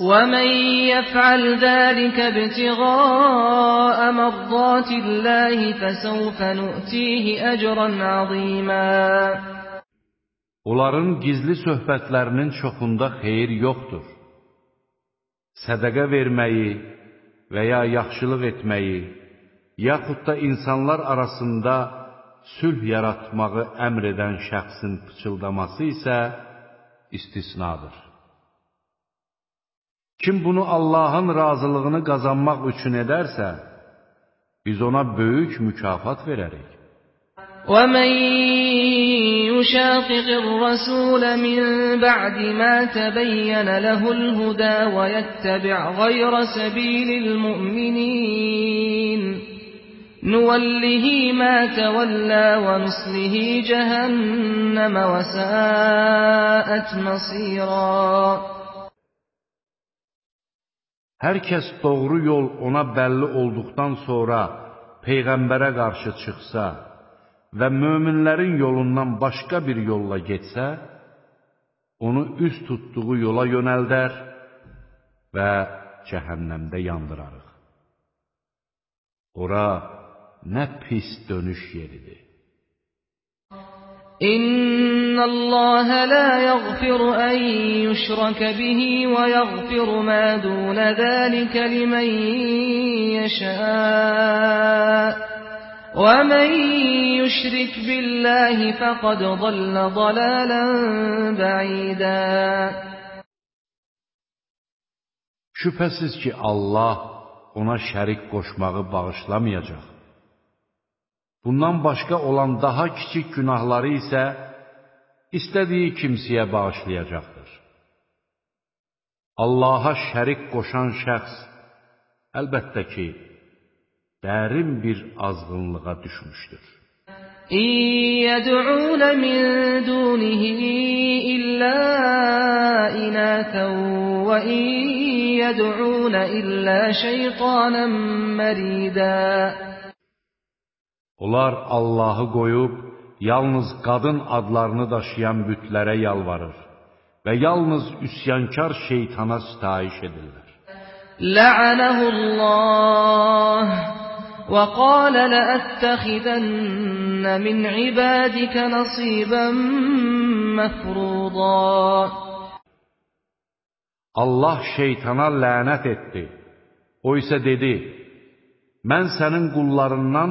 ومن يفعل ذلك ابتغاء مرضات الله فسوف نؤتيه أجرا عظيما Onların gizli söhbətlərinin çoxunda xeyir yoxdur. Sədəqə verməyi və ya yaxşılıq etməyi, yaxud da insanlar arasında sülh yaratmağı əmr edən şəxsin pıçıldaması isə istisnadır. Kim bunu Allahın razılığını qazanmaq üçün edərsə, biz ona böyük mükafat verərik. وَمَن يُشَاقِقِ الرَّسُولَ مِن بَعْدِ مَا تَبَيَّنَ لَهُ الْهُدَى وَيَتَّبِعْ غَيْرَ سَبِيلِ الْمُؤْمِنِينَ نُوَلِّهِ مَا تَوَلَّى وَنُصْلِهِ جَهَنَّمَ وَسَاءَتْ مَصِيرًا Hər kəs doğru yol ona bəlli olduqdan sonra Peyğəmbərə qarşı çıxsa və möminlərin yolundan başqa bir yolla getsə, onu üz tutduğu yola yönəldər və cəhənnəmdə yandırarıq. Ora nə pis dönüş yeridir. إن الله لا يغفر أن يشرك به ويغفر ما دون ذلك لمن يشاء ومن يشرك بالله فقد ضل ضلالا بعيدا Şübhəsiz ki, Allah ona şərik qoşmağı bağışlamayacaq. Bundan başqa olan daha kiçik günahları isə istədiyi kimsəyə bağışlayacaqdır. Allaha şərik qoşan şəxs əlbəttə ki, dərin bir azğınlığa düşmüşdür. İn yəd'un min dunihi illə inəsən və in yəd'un illə şeytanən məridən Onlar Allahı qoyub, yalnız qadın adlarını daşıyan bütlərə yalvarır və yalnız üsyankar şeytana sitayiş edirlər. La'anahullah və qalə ləəttəxidənnə min ibadikə nasibən məfruda. Allah şeytana lənət etdi. O isə dedi, mən sənin qullarından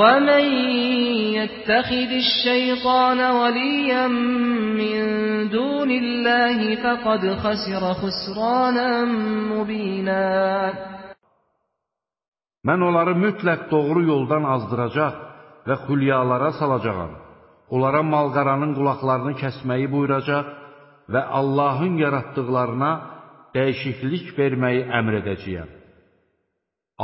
وَمَن يَتَّخِذِ الشَّيْطَانَ وَلِيًّا مِّن دُونِ اللَّهِ فَقَدْ خَسِرَ خُسْرَانًا مُّبِينًا Mən onları mütləq doğru yoldan azdıracaq və xülyalara salacağam. Onlara malqaranın qulaqlarını kəsməyi buyuracaq və Allahın yaratdıqlarına dəyişiklik verməyi əmr edəcəyəm.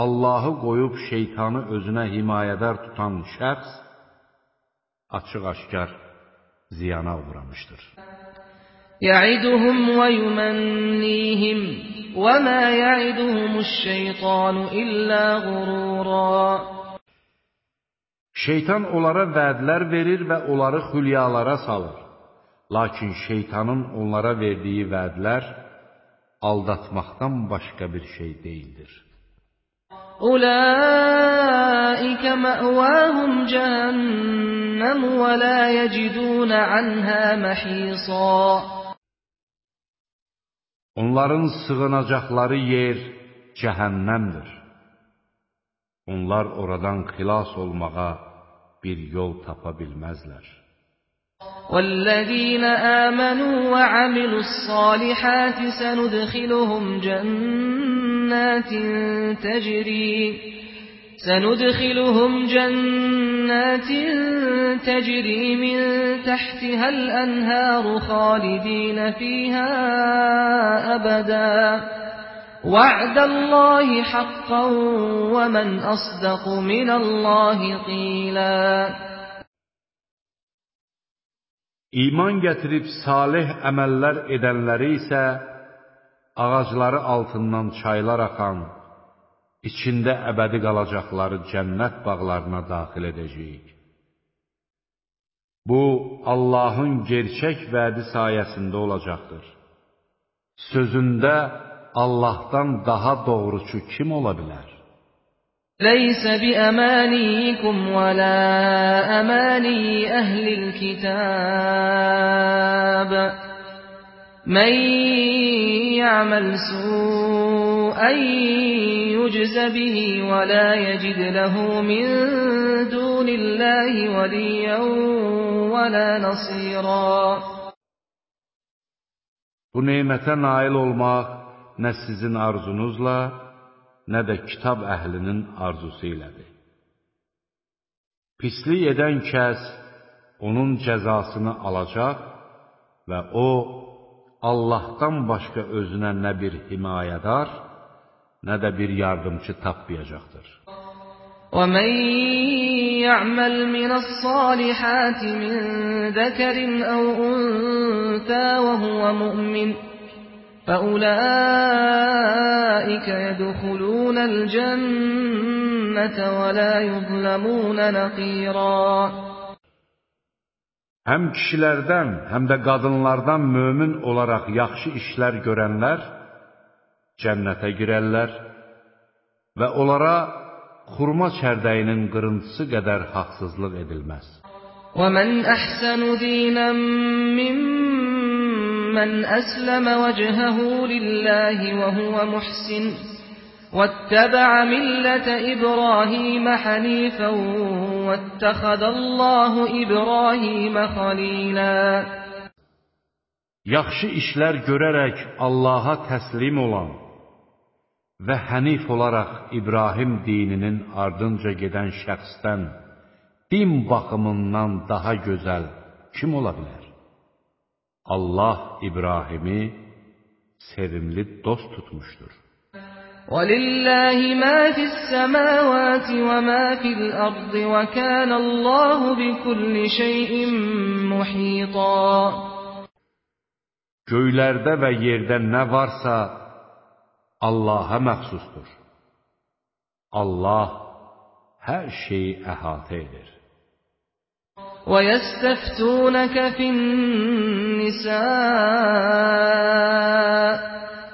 Allahı qoyub şeytanı özünə himayədar tutan şəxs açıq-aşkar ziyana uğramışdır. Ya'iduhum və yumannihim və mə ya'iduhumuş-şeytanu illə qurura. Şeytan onlara vədlər verir və onları xülyalara salır. Lakin şeytanın onlara verdiyi vədlər aldatmaqdan başqa bir şey deyildir. أُولَٰئِكَ مَأْوَاهُمْ جَهَنَّمُ وَلَا يَجِدُونَ عَنْهَا مَحِيصًا Onların sığınacaqları yer cəhənnəmdir. Onlar oradan xilas olmağa bir yol tapa bilməzlər. وَالَّذِينَ آمَنُوا وَعَمِلُوا الصَّالِحَاتِ سَنُدْخِلُهُمْ جَنَّاتٍ تَجْرِي سندخلهم جنات تجري من تحتها الأنهار خالدين فيها أبدا. وعد الله حقا ومن أصدق من الله قيلا. İman gətirib salih əməllər edənləri isə ağacları altından çaylar axan, içində əbədi qalacaqları cənnət bağlarına daxil edəcəyik. Bu, Allahın gerçək vədi sayəsində olacaqdır. Sözündə Allahdan daha doğruçu kim ola bilər? ليس بأمانيكم ولا أماني أهل الكتاب من يعمل سوءا يجز به ولا يجد له من دون الله وليا ولا نصيرا Bu neymətə nail olmaq nə sizin arzunuzla, nə də kitab əhlinin arzusu ilədir. Pislik edən kəs onun cəzasını alacaq və o, Allahdan başqa özünə nə bir himayədar, nə də bir yardımcı tapmayacaqdır. ومن يعمل من الصالحات من ذكر أو أنثى وهو مؤمن فأولئك يدخلون الجنة ولا يظلمون نقيرا Həm kişilərdən, həm də qadınlardan mömin olaraq yaxşı işlər görənlər cənnətə girərlər və onlara xurma çərdəyinin qırıntısı qədər haqsızlıq edilməz. وَمَنْ أَحْسَنُ دِينًا مِّمَّنْ أَسْلَمَ وَجْهَهُ لِلَّهِ وَهُوَ مُحْسِنٌ وَاتَّبَعَ مِلَّةَ إِبْرَاهِيمَ حَنِيفًا وَاتَّخَذَ اللَّهُ إِبْرَاهِيمَ خَلِيلًا Yaxşı işlər görərək Allaha təslim olan və hənif olaraq İbrahim dininin ardınca gedən şəxsdən din baxımından daha gözəl kim ola bilər? Allah İbrahimi sevimli dost tutmuşdur. وَلِلَّهِ مَا فِي السَّمَاوَاتِ وَمَا فِي الْأَرْضِ وَكَانَ اللَّهُ بِكُلِّ شَيْءٍ مُحِيطًا Göylərdə və yerdə nə varsa Allaha məxsusdur. Allah hər şeyi əhatə edir. وَيَسْتَفْتُونَكَ فِي النِّسَاءِ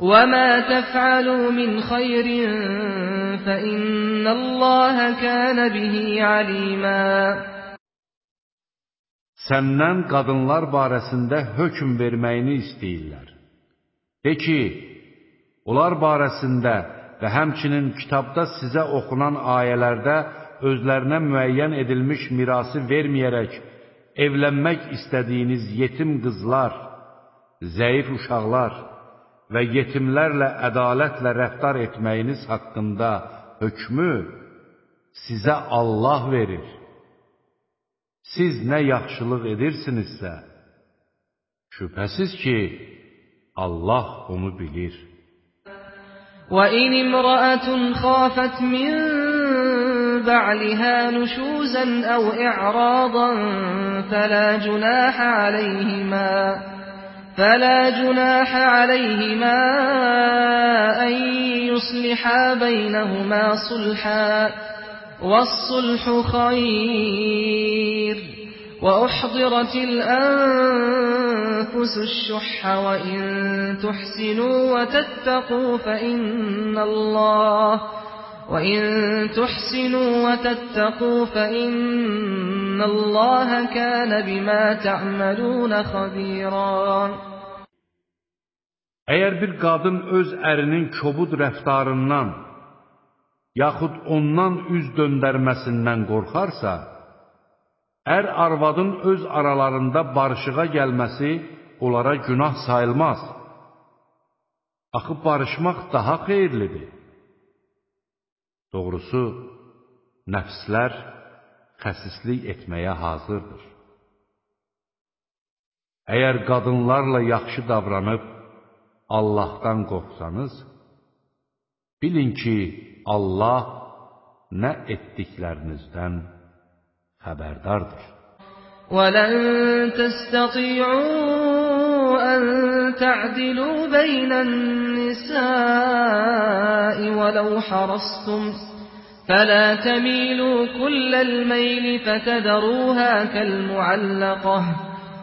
وما تفعلوا من خير فإن الله كان به عليما Səndən qadınlar barəsində hökm verməyini istəyirlər. De ki, onlar barəsində və həmçinin kitabda sizə oxunan ayələrdə özlərinə müəyyən edilmiş mirası verməyərək evlənmək istədiyiniz yetim qızlar, zəif uşaqlar və yetimlərlə ədalətlə rəftar etməyiniz haqqında hökmü sizə Allah verir. Siz nə yaxşılıq edirsinizsə, şübhəsiz ki, Allah onu bilir. وَإِنِ امْرَأَةٌ خَافَتْ مِنْ بَعْلِهَا نُشُوزًا أَوْ إِعْرَاضًا فَلَا جُنَاحَ عَلَيْهِمَا فَلَا جُنَاحَ عَلَيْهِمَا أَنْ يُصْلِحَا بَيْنَهُمَا صُلْحًا وَالصُّلْحُ خَيْرٌ وَأُحْضِرَتِ الْأَنفُسُ الشُّحَّ وَإِن تُحْسِنُوا وَتَتَّقُوا فَإِنَّ اللَّهَ وَإِن تُحْسِنُوا وَتَتَّقُوا فَإِنَّ اللَّهَ كَانَ بِمَا تَعْمَلُونَ خَبِيرًا Əgər bir qadın öz ərinin kobud rəftarından yaxud ondan üz döndərməsindən qorxarsa, ər arvadın öz aralarında barışığa gəlməsi onlara günah sayılmaz. Axı barışmaq daha xeyirlidir. Doğrusu, nəfslər xəsislik etməyə hazırdır. Əgər qadınlarla yaxşı davranıb Allahdan qorxsanız, bilin ki, Allah nə etdiklərinizdən xəbərdardır. وَلَن تَسْتَطِيعُوا أَن تَعْدِلُوا بَيْنَ النِّسَاءِ وَلَوْ حَرَصْتُمْ فَلَا تَمِيلُوا كُلَّ الْمَيْلِ فَتَذَرُوهَا كَالْمُعَلَّقَةِ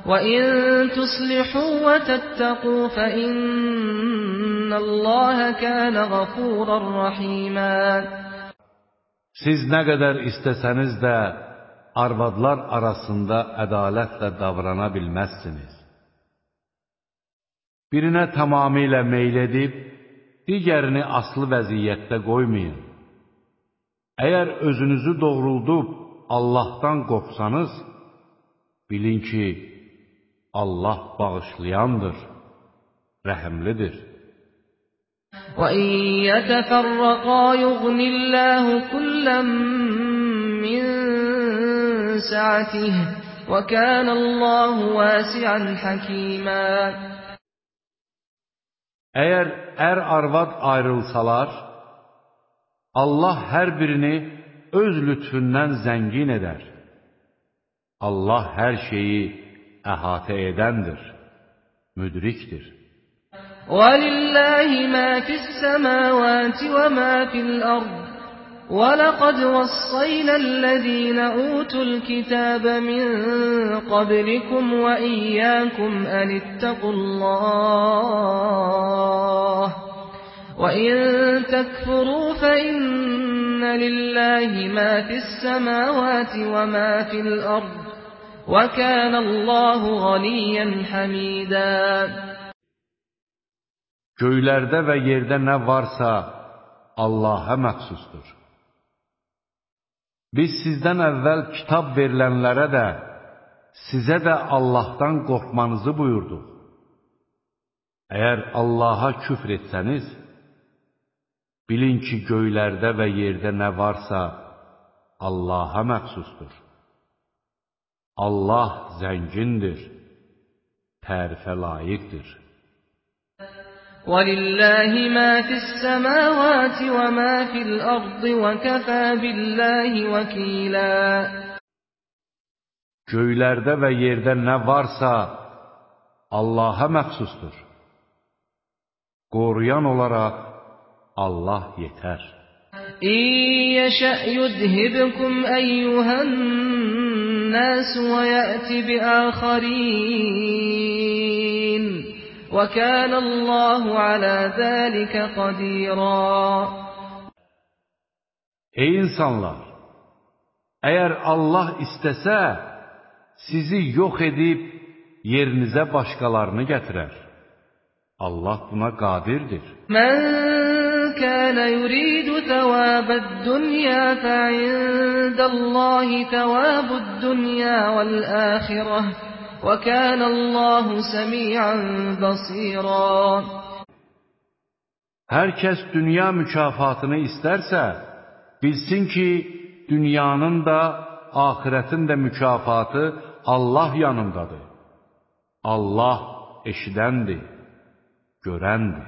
وَإِن تُصْلِحُوا وَتَتَّقُوا فَإِنَّ اللَّهَ كَانَ غَفُورًا رَّحِيمًا Siz nə qədər istəsəniz də arvadlar arasında ədalətlə davrana bilməzsiniz. Birinə tamamilə meyl edib, digərini aslı vəziyyətdə qoymayın. Əgər özünüzü doğruldub Allahdan qorxsanız, bilin ki, Allah bağışlayandır, rəhəmlidir. وَإِن يَتَفَرَّقَا يُغْنِ اللَّهُ كُلًّا مِّن سَعَتِهِ وَكَانَ اللَّهُ وَاسِعًا حَكِيمًا Əgər ər arvad ayrılsalar, Allah hər birini öz lütfündən zəngin edər. Allah hər şeyi əhatə edəndir, müdrikdir. وَلِلَّهِ مَا فِي السَّمَاوَاتِ وَمَا فِي الْأَرْضِ وَلَقَدْ وَصَّيْنَا الَّذِينَ أُوتُوا الْكِتَابَ مِن قَبْلِكُمْ وَإِيَّاكُمْ أَنِ اتَّقُوا اللَّهَ وَإِن تَكْفُرُوا فَإِنَّ لِلَّهِ مَا فِي السَّمَاوَاتِ وَمَا في الْأَرْضِ وَكَانَ اللَّهُ غَنِيًّا حَمِيدًا Göylərdə və yerdə nə varsa Allaha məxsusdur. Biz sizdən əvvəl kitab verilənlərə də, sizə də Allahdan qorxmanızı buyurduq. Əgər Allaha küfr etsəniz, bilin ki, göylərdə və yerdə nə varsa Allaha məxsusdur. Allah zəngindir, tərifə layiqdir. وَلِلَّهِ مَا فِي السَّمَاوَاتِ وَمَا فِي الْأَرْضِ وَكَفَى بِاللَّهِ وَكِيلًا Göylərdə və yerdə nə varsa Allaha məxsusdur. Qoruyan olaraq Allah yetər. إِن يَشَأْ يُذْهِبْكُمْ أَيُّهَا النَّاسُ وَيَأْتِ بِآخَرِينَ وَكَانَ اللَّهُ عَلَى ذَلِكَ قَدِيرًا Ey insanlar! Əgər Allah istəsə, sizi yox edib yerinizə başqalarını gətirər. Allah buna qadirdir. مَنْ كَانَ يُرِيدُ ثَوَابَ الدُّنْيَا فَعِندَ اللَّهِ ثَوَابُ الدُّنْيَا وَالْآخِرَةِ وَكَانَ اللَّهُ سَمِيعًا بَصِيرًا Hər kəs dünya mükafatını istərsə, bilsin ki, dünyanın da, axirətin də mükafatı Allah yanındadır. Allah eşidəndir, görəndir.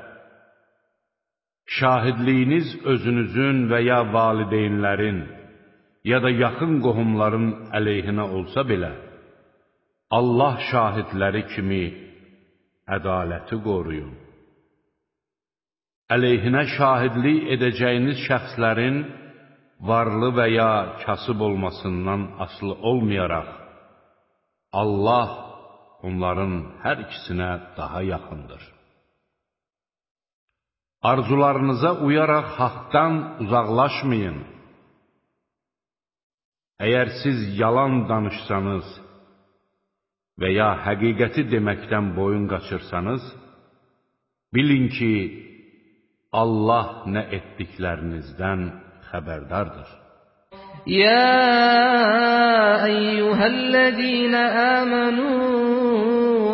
Şahidliyiniz özünüzün və ya valideynlərin, ya da yaxın qohumların əleyhinə olsa belə, Allah şahidləri kimi ədaləti qoruyun. Əleyhinə şahidlik edəcəyiniz şəxslərin varlı və ya kasıb olmasından asılı olmayaraq, Allah onların hər ikisinə daha yaxındır. Arzularınıza uyaraq haqdan uzaqlaşmayın. Əgər siz yalan danışsanız və ya həqiqəti deməkdən boyun qaçırsanız, bilin ki, Allah nə etdiklərinizdən xəbərdardır. Ya eyyuhəl-ləzīnə əmənuun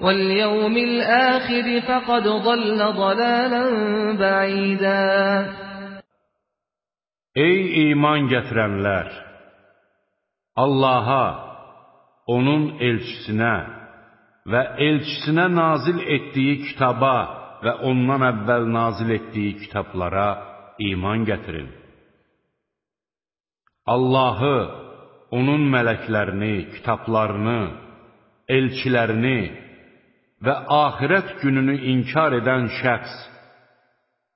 واليوم الآخر فقد ضل ضلالا بعيدا Ey iman gətirənlər! Allaha, onun elçisinə və elçisinə nazil etdiyi kitaba və ondan əvvəl nazil etdiyi kitablara iman gətirin. Allahı, onun mələklərini, kitablarını, elçilərini və axirət gününü inkar edən şəxs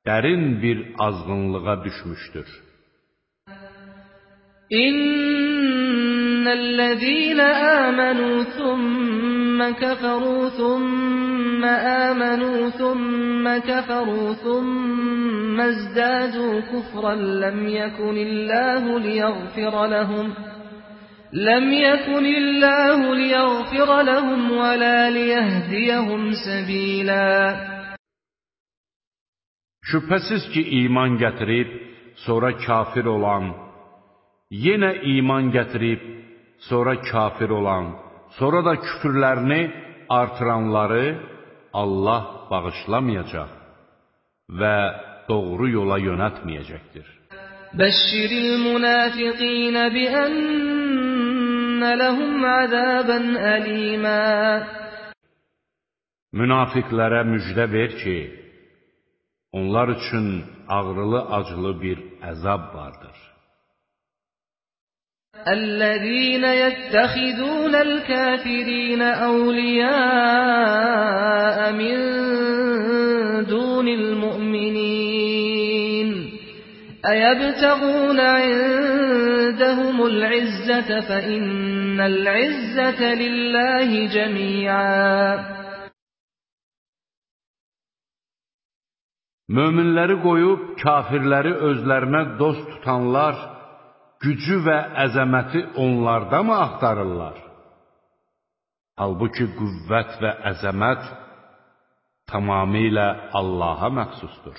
dərin bir azğınlığa düşmüşdür. إن الذين آمنوا ثم كفروا ثم آمنوا ثم كفروا ثم ازدادوا كفرا لم يكن الله ليغفر لهم لم يكن الله ليغفر لهم ولا ليهديهم سبيلا Şübhəsiz ki, iman gətirib, sonra kafir olan, yenə iman gətirib, sonra kafir olan, sonra da küfürlərini artıranları Allah bağışlamayacaq və doğru yola yönətməyəcəkdir. بشر المنافقين بأن لهم عذابا أليما Münafiqlərə müjdə ver ki, onlar üçün ağrılı-acılı bir əzab vardır. الذين يتخذون الكافرين أولياء من دون المؤمنين أيبتغون عندهم العزة فإن العزة لله جميعا Möminləri qoyub kafirləri özlərinə dost tutanlar gücü və əzəməti onlarda mı axtarırlar? Halbuki qüvvət və əzəmət tamamilə Allaha məxsusdur.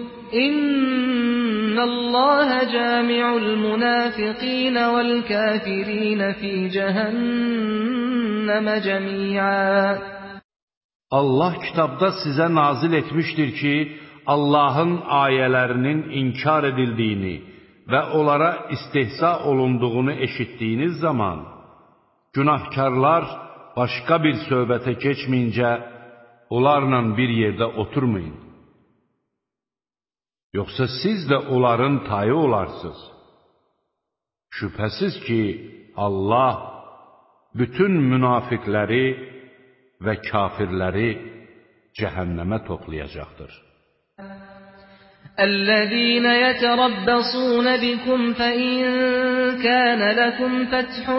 إن الله جامع المنافقين والكافرين في جهنم جميعا Allah kitabda sizə nazil etmişdir ki, Allahın ayələrinin inkar edildiyini və onlara istehza olunduğunu eşitdiyiniz zaman, günahkarlar başqa bir söhbətə keçməyincə, onlarla bir yerdə oturmayın. Yoxsa siz də onların tayı olarsınız. Şübhəsiz ki, Allah bütün münafiqləri və kafirləri cəhənnəmə toplayacaqdır. الذين يتربصون بكم فإن كان لكم فتح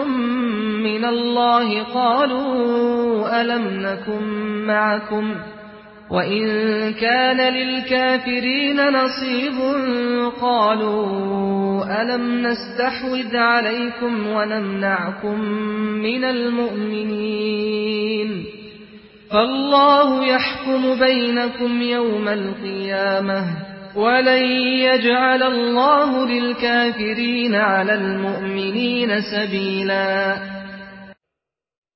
من الله قالوا ألم نكن معكم وإن كان للكافرين نصيب قالوا ألم نستحوذ عليكم ونمنعكم من المؤمنين فالله يحكم بينكم يوم القيامة ولن يجعل الله للكافرين على المؤمنين سبيلا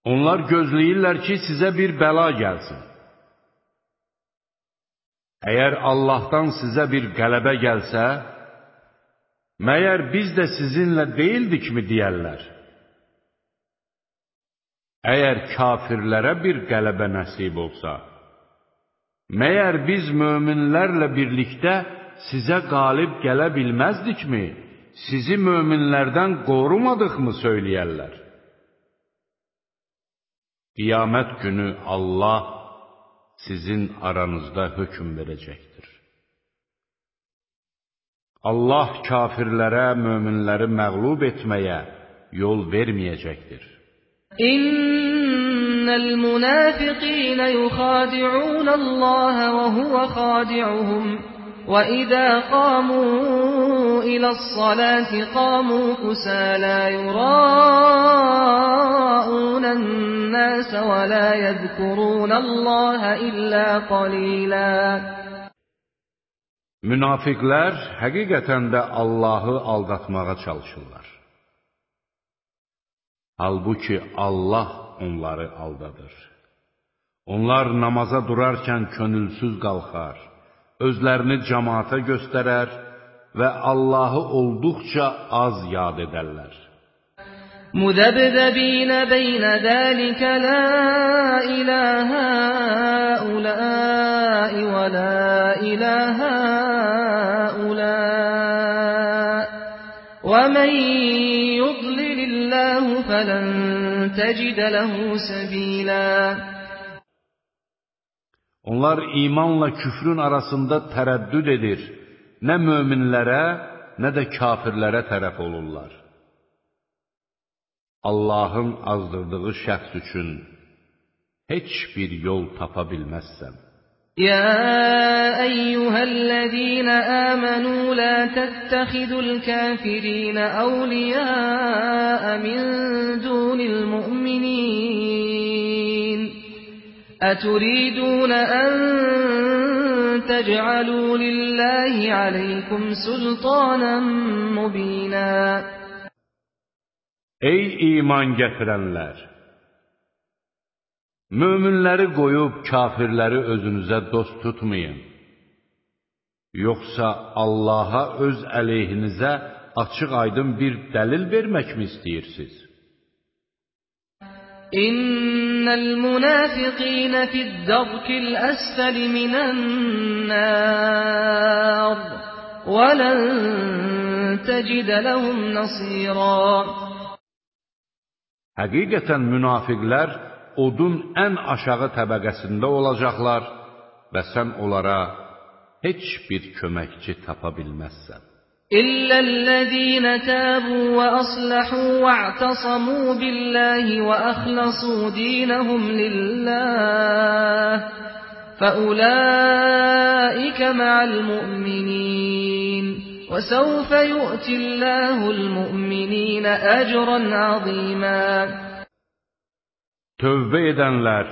Onlar gözləyirlər ki, sizə bir bəla gəlsin. Əgər Allahdan sizə bir qələbə gəlsə, məyər biz də sizinlə deyildikmi deyərlər? Əgər kafirlərə bir qələbə nəsib olsa, məyər biz möminlərlə birlikdə sizə qalib gələ bilməzdikmi? Sizi möminlərdən qorumadıqmı söyləyərlər? Qiyamət günü Allah sizin aranızda hökm verəcəkdir. Allah kafirlərə, möminləri məğlub etməyə yol verməyəcəkdir. İnnel munafiqin yukhadi'un Allah və huve khadi'uhum və izə qamu ilə's-salati qamu kusala yura'unan الناس ولا يذكرون الله إلا قليلا Münafiqlər həqiqətən də Allahı aldatmağa çalışırlar. Halbuki Allah onları aldadır. Onlar namaza durarkən könülsüz qalxar, özlərini cəmaata göstərər və Allahı olduqca az yad edərlər. مذبذبين بين ذلك لا إله هؤلاء ولا إله هؤلاء ومن يضلل الله فلن تجد له سبيلا Onlar imanla küfrün arasında tərəddüd edir. Nə möminlərə, nə də kafirlərə tərəf olurlar. Allahın azdırdığı şəxs üçün heç bir yol tapa bilməzsən. يا أيها الذين آمنوا لا تتخذوا الكافرين أولياء من دون المؤمنين أتريدون أن تجعلوا لله عليكم سلطانا مبينا Ey iman gətirənlər! Möminləri qoyub kafirləri özünüzə dost tutmayın. Yoxsa Allaha öz əleyhinizə açıq-aydın bir dəlil verməkmi istəyirsiniz? İnnel munafiqin fi'd-darkil asfali minan-nar və len tecid lehum nasira Həqiqətən münafiqlər odun ən aşağı təbəqəsində olacaqlar və sən onlara heç bir köməkçi tapa bilməzsən. إلا الذين تابوا وأصلحوا واعتصموا بالله وأخلصوا دينهم لله فأولئك مع المؤمنين وسوف يؤتي الله المؤمنين أجرا عظيما تövbə edənlər,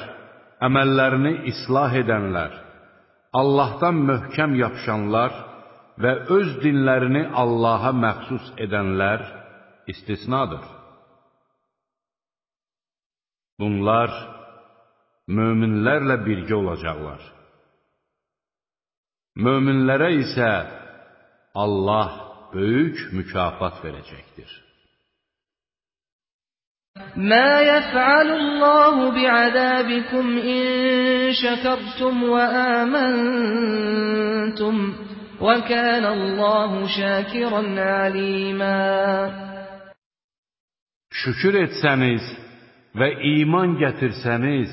əməllərini islah edənlər, Allahdan möhkəm yapışanlar və öz dinlərini Allaha məxsus edənlər istisnadır. Bunlar möminlərlə birgə olacaqlar. Möminlərə isə Allah böyük mükafat verəcəkdir. Mə yəf'alullahu bi'adabikum in şəkərtum və əməntum. وكان الله شاكرا عليما Şükür etsəniz və iman gətirsəniz,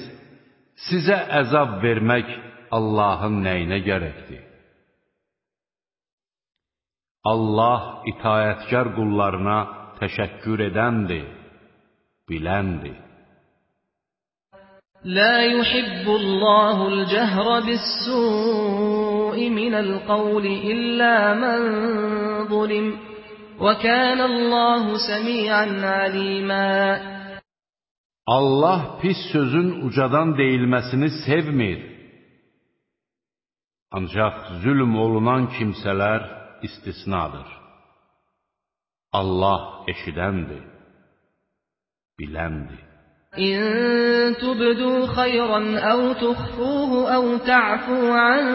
sizə əzab vermək Allahın nəyinə gərəkdir? Allah itayətkar qullarına təşəkkür edəndir. biləndir. لا يحب الله الجهر بالسوء من القول إلا من ظلم وكان الله سميعا عليما Allah pis sözün ucadan deyilməsini sevmir. Ancaq zülm olunan kimsələr istisnadır. Allah eşidəndir. biləndir. إن تبدوا خيرا أو تخفوه أو تعفو عن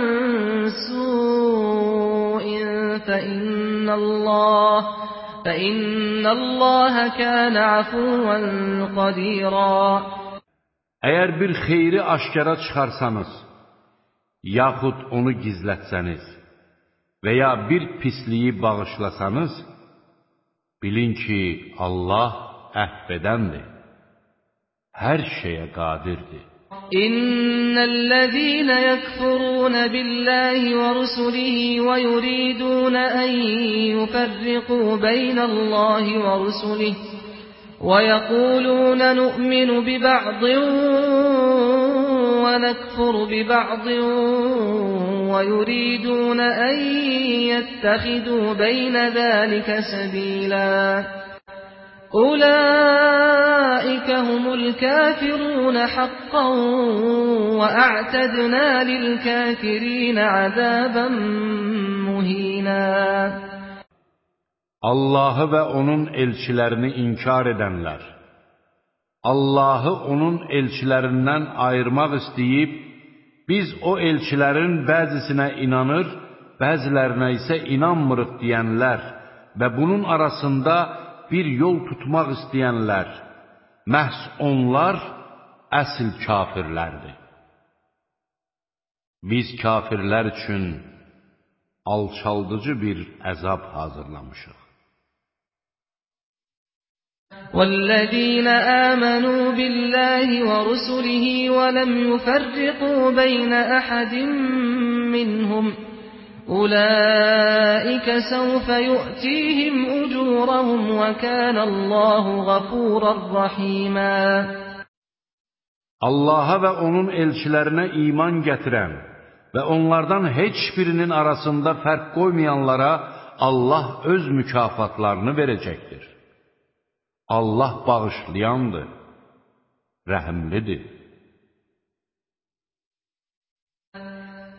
سوء فإن الله فإن الله كان عفوا قديرا Əgər bir xeyri aşkara çıxarsanız, yaxud onu gizlətsəniz və ya bir pisliyi bağışlasanız, bilin ki, Allah əhv edəndir, her şeye kadirdi. إن الذين يكفرون بالله ورسله ويريدون أن يفرقوا بين الله ورسله ويقولون نؤمن ببعض ونكفر ببعض ويريدون أن يتخذوا بين ذلك سبيلاً أولئك هم الكافرون حقا وأعتدنا للكافرين عذابا مهينا Allahı və onun elçilərini inkar edənlər, Allahı onun elçilərindən ayırmaq istəyib, biz o elçilərin bəzisinə inanır, bəzilərinə isə inanmırıq deyənlər və bunun arasında bir yol tutmaq istəyənlər, məhz onlar əsl kafirlərdir. Biz kafirlər üçün alçaldıcı bir əzab hazırlamışıq. والذين آمنوا بالله ورسله ولم يفرقوا بين أحد منهم Ulaika sawfa yu'tihim ujurahum ve kana Allahu gafurar rahima. Allah'a və onun elçilərinə iman gətirən və onlardan heç birinin arasında fərq qoymayanlara Allah öz mükafatlarını verəcəkdir. Allah bağışlayandır, rəhimlidir.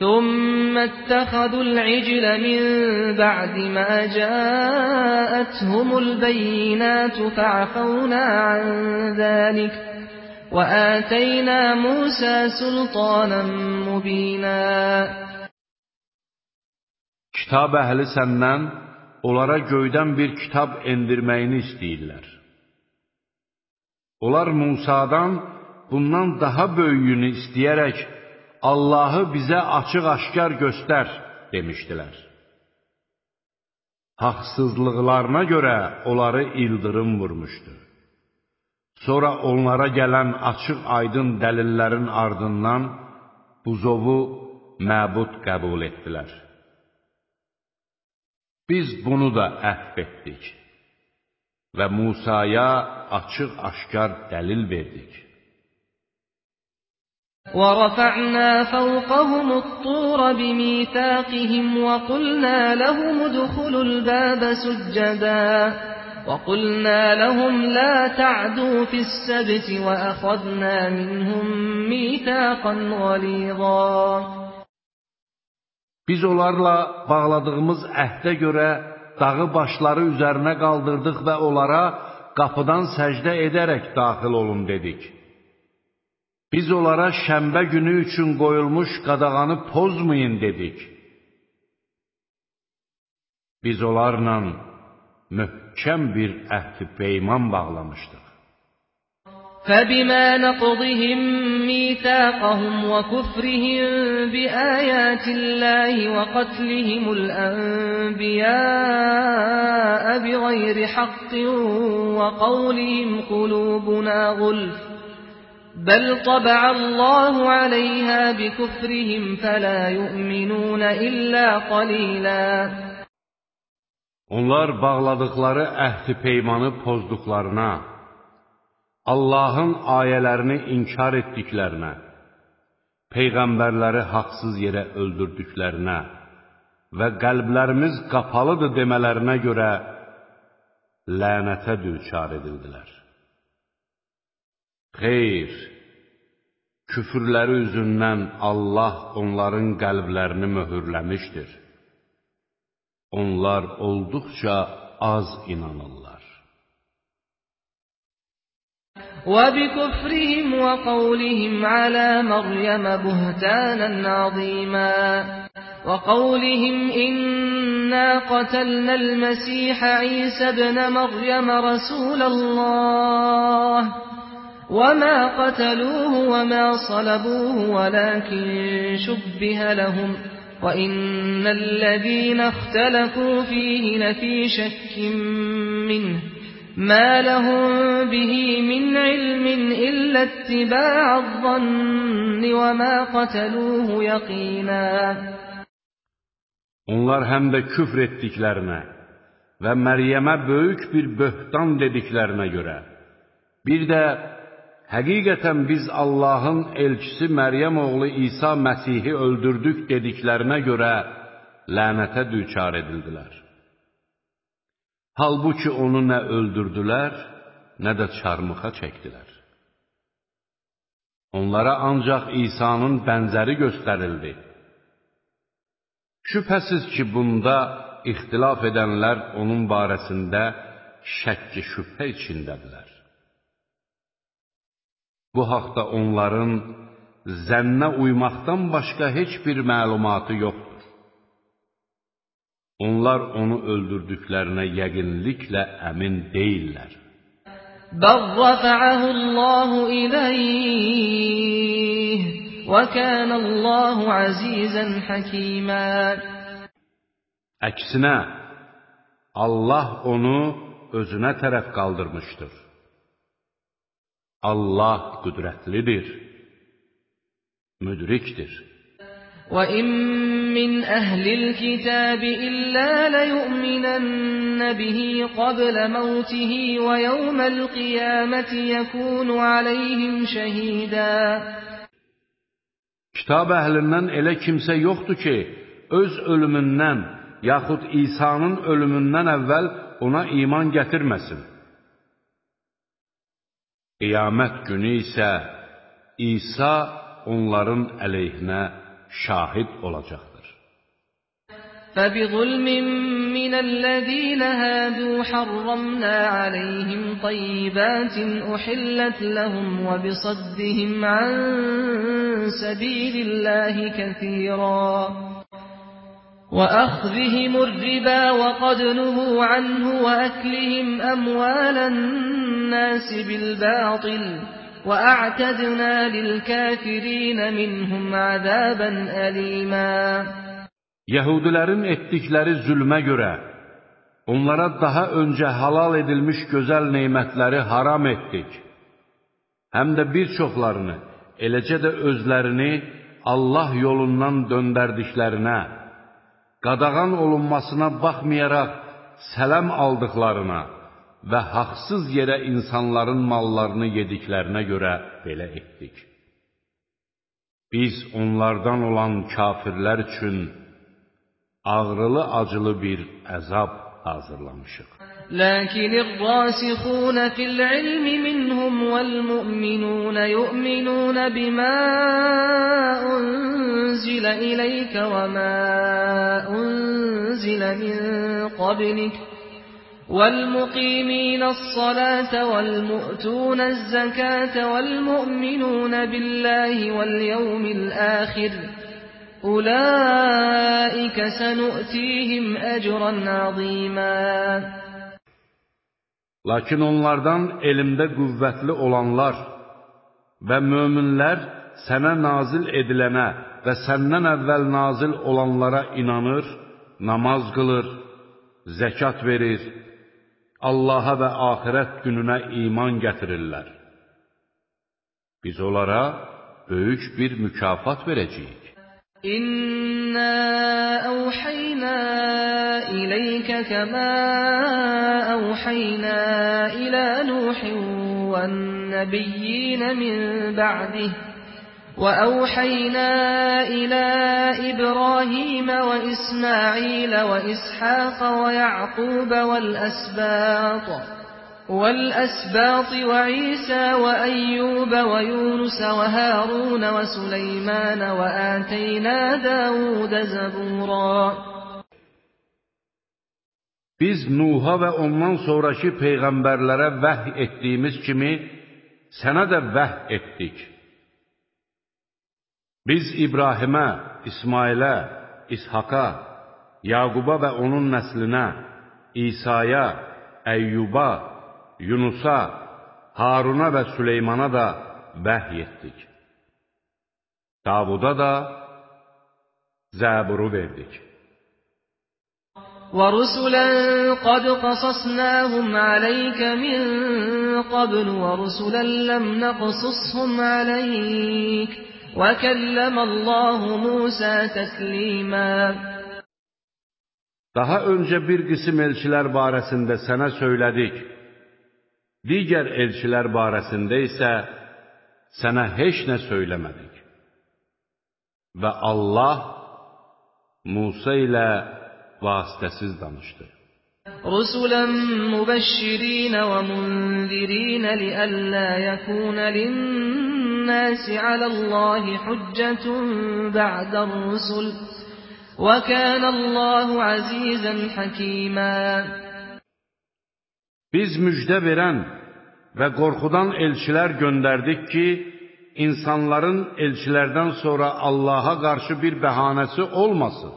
ثم اتخذوا العجل من بعد ما جاءتهم البينات فعفونا عن ذلك وآتينا موسى سلطانا مبينا Kitab əhli səndən onlara göydən bir kitab endirməyini istəyirlər. Onlar Musadan bundan daha böyüyünü istəyərək Allahı bizə açıq-aşkar göstər demişdilər. Haqsızlıqlarına görə onları ildırım vurmuşdu. Sonra onlara gələn açıq-aydın dəlillərin ardından buzovu məbud qəbul etdilər. Biz bunu da əhv etdik və Musaya açıq-aşkar dəlil verdik. ورفعنا فوقهم الطور بميثاقهم وقلنا لهم ادخلوا الباب سجدا وقلنا لهم لا تعدوا في السبت وأخذنا منهم ميثاقا غليظا Biz onlarla bağladığımız əhdə görə dağı başları üzərinə qaldırdıq və onlara qapıdan səcdə edərək daxil olun dedik. Biz onlara şənbə günü üçün qoyulmuş qadağanı pozmayın dedik. Biz onlarla möhkəm bir əhd-i peyman bağlamışdıq. فبما نقضهم ميثاقهم وكفرهم بآيات الله وقتلهم الأنبياء بغير حق وقولهم قلوبنا غلف بل طبع الله عليها بكفرهم فلا يؤمنون إلا قليلا Onlar bağladıkları əhd-i peymanı pozduqlarına, Allahın ayələrini inkar etdiklərinə, peyğəmbərləri haqsız yerə öldürdüklərinə və qəlblərimiz qapalıdır demələrinə görə lənətə düçar edildilər. Xeyr, küfürləri üzündən Allah onların qəlblərini möhürləmişdir. Onlar olduqca az inanırlar. وبكفرهم وقولهم على مريم بهتانا عظيما وقولهم إنا قتلنا المسيح عيسى ابن مريم رسول الله وما قتلوه وما صلبوه ولكن شبه لهم وإن الذين اختلفوا فيه لفي شك منه ما لهم به من علم إلا اتباع الظن وما قتلوه يقينا Onlar həm də küfr etdiklərinə və Məryəmə böyük bir böhtan dediklərinə görə, bir də həqiqətən biz Allahın elçisi Məryəm oğlu İsa Məsihi öldürdük dediklərinə görə lənətə düçar edildilər. Halbuki onu nə öldürdülər, nə də çarmıxa çəkdilər. Onlara ancaq İsa'nın bənzəri göstərildi. Şübhəsiz ki, bunda ixtilaf edənlər onun barəsində şəkki şübhə içindədirlər. Bu haqda onların zənnə uymaqdan başqa heç bir məlumatı yoxdur. Onlar onu öldürdüklərinə yəqinliklə əmin deyillər. Bəl rəfəəhullahu iləyh və kənəllahu əzizən həkimə Əksinə, Allah onu özünə tərəf qaldırmışdır. Allah qüdrətlidir, müdrikdir. وَإِن مِّنْ أَهْلِ الْكِتَابِ إِلَّا لَيُؤْمِنَنَّ بِهِ قَبْلَ مَوْتِهِ وَيَوْمَ الْقِيَامَةِ يَكُونُ عَلَيْهِمْ شَهِيدًا Kitab əhlindən elə kimsə yoxdur ki, öz ölümündən yaxud İsa'nın ölümündən əvvəl ona iman gətirməsin. Qiyamət günü isə İsa onların əleyhinə şahid olacaqdır. فَبِظُلْمٍ مِّنَ الَّذِينَ هَادُوا حَرَّمْنَا عَلَيْهِمْ طَيِّبَاتٍ أُحِلَّتْ لَهُمْ وَبِصَدِّهِمْ عَن سَبِيلِ اللَّهِ كَثِيرًا وَأَخْذِهِمُ الرِّبَا وَقَدْ نُهُوا عَنْهُ وَأَكْلِهِمْ أَمْوَالَ النَّاسِ بِالْبَاطِلِ وَأَعْتَدْنَا لِلْكَافِرِينَ مِنْهُمْ عَذَابًا أَلِيمًا Yəhudilərin etdikləri zülmə görə onlara daha öncə halal edilmiş gözəl neymətləri haram etdik. Həm də bir çoxlarını, eləcə də özlərini Allah yolundan döndərdiklərinə, qadağan olunmasına baxmayaraq sələm aldıqlarına və haqsız yerə insanların mallarını yediklərinə görə belə etdik. Biz onlardan olan kafirlər üçün ağrılı-acılı bir əzab hazırlamışıq. لكن الراسخون في العلم منهم والمؤمنون يؤمنون بما أنزل إليك وما أنزل من قبلك والمقيمين الصلاة والمؤتون الزكاة والمؤمنون بالله واليوم الآخر أولئك سنؤتيهم أجرا عظيما Lakin onlardan elmdə qüvvətli olanlar və möminlər sənə nazil edilənə və səndən əvvəl nazil olanlara inanır, namaz qılır, zəkat verir, Allaha və axirət gününə iman gətirirlər. Biz onlara böyük bir mükafat verəcəyik. İnna awhayna ilayka kama awhayna ila Nuhin wan-nabiyyin min ba'dihi وأوحينا إلى إبراهيم وإسماعيل وإسحاق ويعقوب والأسباط والأسباط وعيسى وأيوب ويونس وهارون وسليمان وآتينا داود زبورا Biz Nuh'a və ondan sonraki peyğəmbərlərə vəhy etdiyimiz kimi sənə də vəh etdik. Biz İbrahimə, İsmailə, İshaqa, Yaquba və onun nəslinə, İsaya, Əyyuba, Yunusa, Haruna və Süleymana da vəhy etdik. Davuda da Zəburu verdik. وَرُسُلًا قَدْ قَصَصْنَاهُمْ عَلَيْكَ مِنْ قَبْلُ وَرُسُلًا لَمْ نَقْصُصْهُمْ عَلَيْكَ وَكَلَّمَ اللَّهُ مُوسَى تَكْلِيمًا Daha öncə bir qism elçilər barəsində sənə söylədik. Digər elçilər barəsində isə sənə heç nə söyləmədik. Və Allah Musa ilə vasitəsiz danışdı. رسلا مبشرين ومنذرين لئلا يكون للناس على الله حجة بعد الرسل وكان الله عزيزا حكيما Biz müjdə verən və qorxudan elçilər göndərdik ki, insanların elçilərdən sonra Allaha qarşı bir bəhanəsi olmasın.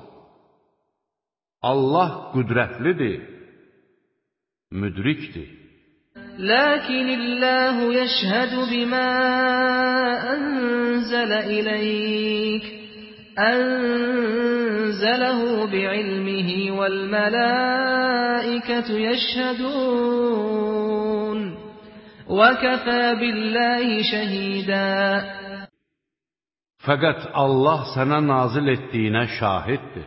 Allah qüdrətlidir, müdrikdir. لكن الله يشهد بما أنزل إليك أنزله بعلمه والملائكة يشهدون وكفى بالله شهيدا فقط الله sana nazil ettiğine şahittir.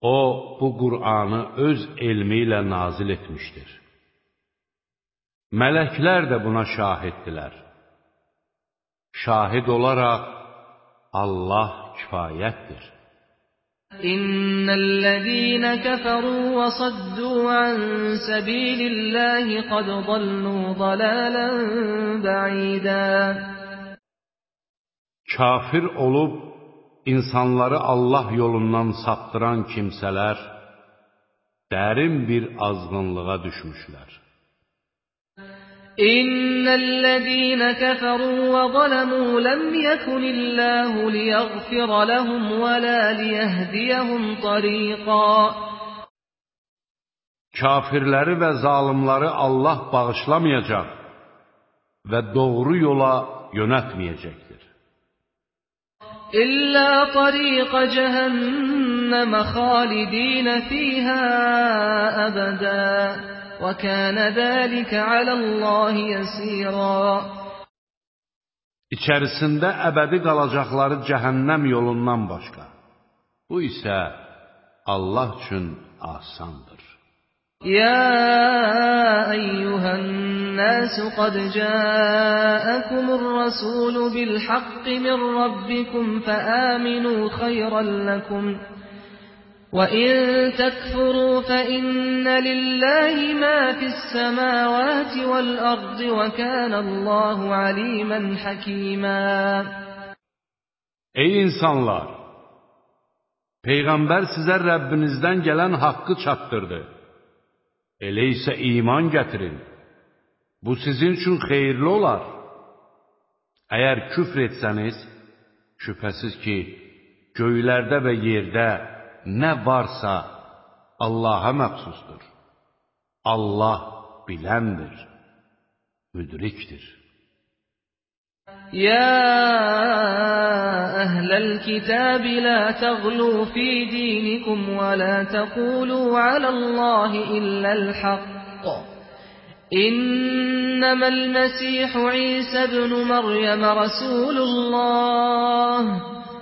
O bu Kur'an'ı öz ilmiyle nazil etmiştir. Mələklər də buna şahiddilər. Şahid olaraq Allah kifayətdir. İnnellezîne keferû ve saddû an sabilillahi qad dallû dalâlen ba'îdâ. Kafir olub insanları Allah yolundan saptıran kimsələr dərin bir azğınlığa düşmüşlər. إن الذين كفروا وظلموا لم يكن الله ليغفر لهم ولا ليهديهم طريقا Kafirləri və zalimləri Allah bağışlamayacaq və doğru yola yönətməyəcəkdir. İllə tariqə cəhənnəmə xalidinə fiyhə əbədə وكان ذلك على الله يسيرا İçərisində əbədi qalacaqları cəhənnəm yolundan başqa. Bu isə Allah üçün asandır. يا أيها الناس قد جاءكم الرسول بالحق من ربكم فآمنوا خيرا لكم وإن تكفروا فإن لله ما في السماوات والأرض وكان الله عليما حكيما Ey insanlar! Peyğəmbər sizə Rəbbinizdən gələn haqqı çatdırdı. Elə isə iman gətirin. Bu sizin üçün xeyirli olar. Əgər küfr etsəniz, şübhəsiz ki, göylərdə və yerdə nə varsa Allaha məxsusdur. Allah biləndir, müdrikdir. يا أهل الكتاب لا تغلوا في دينكم ولا تقولوا على الله إلا الحق إنما المسيح عيسى بن مريم رسول الله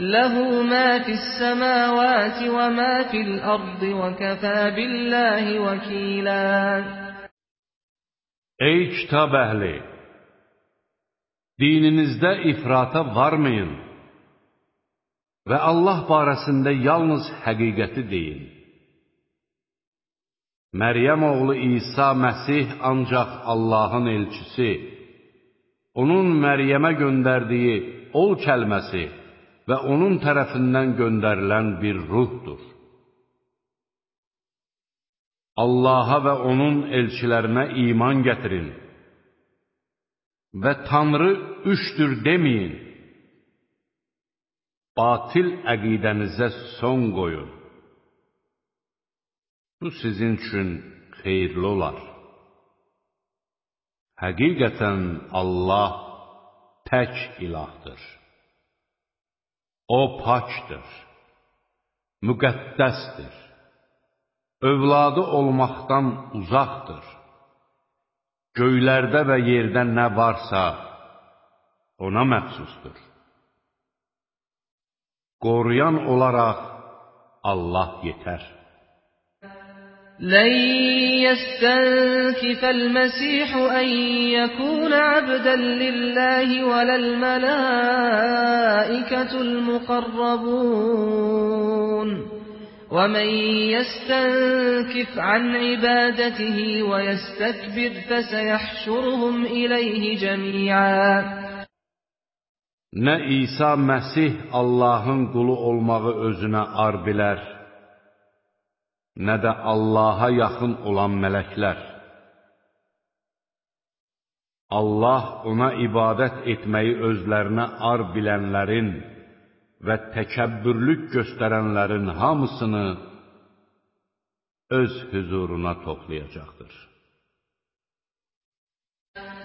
له ما في السماوات وما في الأرض وكفى بالله وكيلا Ey kitab əhli! Dininizdə ifrata varmayın və Allah barəsində yalnız həqiqəti deyin. Məryəm oğlu İsa Məsih ancaq Allahın elçisi, onun Məryəmə göndərdiyi ol kəlməsi və onun tərəfindən göndərilən bir ruhdur. Allaha və onun elçilərinə iman gətirin və Tanrı üçdür deməyin. Batil əqidənizə son qoyun. Bu sizin üçün xeyirli olar. Həqiqətən Allah tək ilahdır. O pakdır, müqəddəsdir, övladı olmaqdan uzaqdır. Göylərdə və yerdə nə varsa, ona məxsusdur. Qoruyan olaraq Allah yetər. لن يستنكف المسيح أن يكون عبدا لله ولا الملائكة المقربون. ومن يستنكف عن عبادته ويستكبر فسيحشرهم إليه جميعا. Nə İsa Məsih Allahın qulu olmağı özünə ar bilər, nə də Allaha yaxın olan mələklər. Allah ona ibadət etməyi özlərinə ar bilənlərin və təkəbbürlük göstərənlərin hamısını öz hüzuruna toplayacaqdır.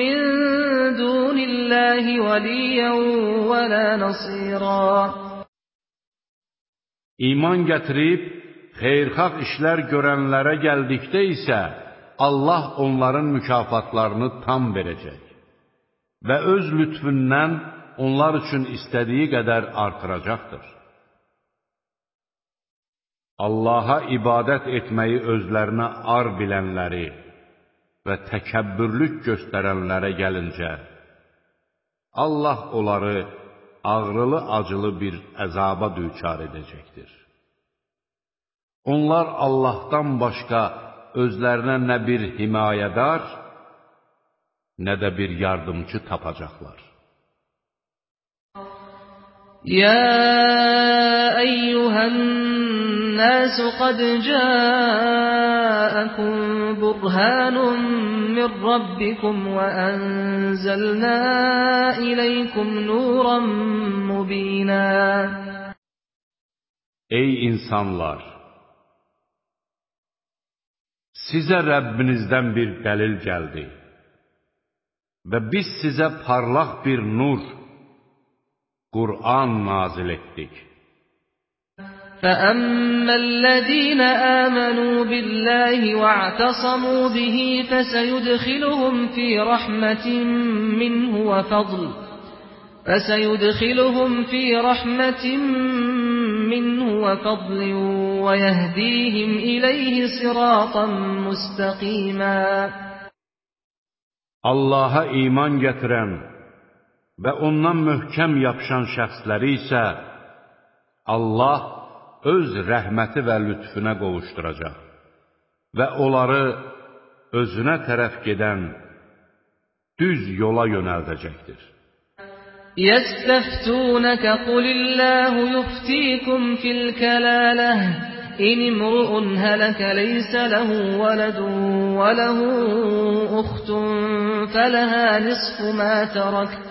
من دون الله وليا ولا نصيرا İman gətirib, xeyrxalq işlər görənlərə gəldikdə isə, Allah onların mükafatlarını tam verəcək və öz lütfündən onlar üçün istədiyi qədər artıracaqdır. Allaha ibadət etməyi özlərinə ar bilənləri və təkəbbürlük göstərənlərə gəlincə, Allah onları ağrılı-acılı bir əzaba düçar edəcəkdir. Onlar Allahdan başqa özlərinə nə bir himayədar, nə də bir yardımcı tapacaqlar. Ya eyyuhən الناس قد جاءكم برهان من ربكم وأنزلنا إليكم نورا مبينا Ey insanlar! Sizə Rəbbinizdən bir dəlil gəldi və biz sizə parlaq bir nur, Qur'an nazil etdik. فأما الذين آمنوا بالله واعتصموا به فسيدخلهم في رحمة منه وفضل فسيدخلهم في رحمة منه وفضل ويهديهم إليه صراطا مستقيما Allaha iman gətirən və ondan möhkəm yapışan şəxsləri isə Allah öz rəhməti və lütfüne qovuşduracaq və onları özünə tərəf gedən düz yola yönəldəcəkdir. Yəstəftunəkə qulilləhu yuftikum fil kələləh İn imru'un hələkə leysə ləhu vələdun və ləhu uxtun fələhə nisfu mə tərəkt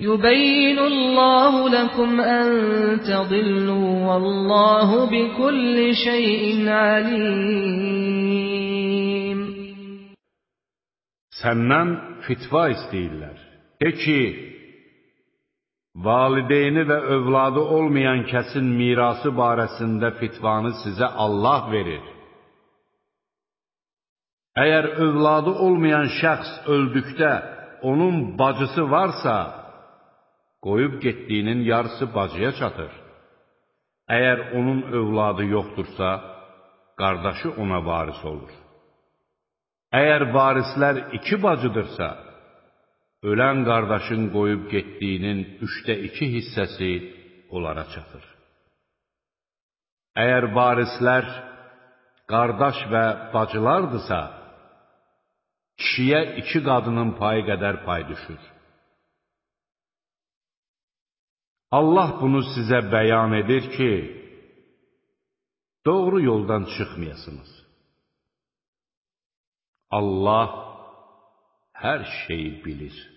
يبين الله لكم أن تضلوا والله بكل شيء عليم Səndən fitva istəyirlər. De ki, valideyni və övladı olmayan kəsin mirası barəsində fitvanı sizə Allah verir. Əgər övladı olmayan şəxs öldükdə onun bacısı varsa, qoyub getdiyinin yarısı bacıya çatır. Əgər onun övladı yoxdursa, qardaşı ona varis olur. Əgər varislər iki bacıdırsa, ölən qardaşın qoyub getdiyinin üçdə iki hissəsi onlara çatır. Əgər varislər qardaş və bacılardırsa, kişiyə iki qadının payı qədər pay düşür. Allah bunu sizə bəyan edir ki, doğru yoldan çıxmayasınız. Allah hər şeyi bilir.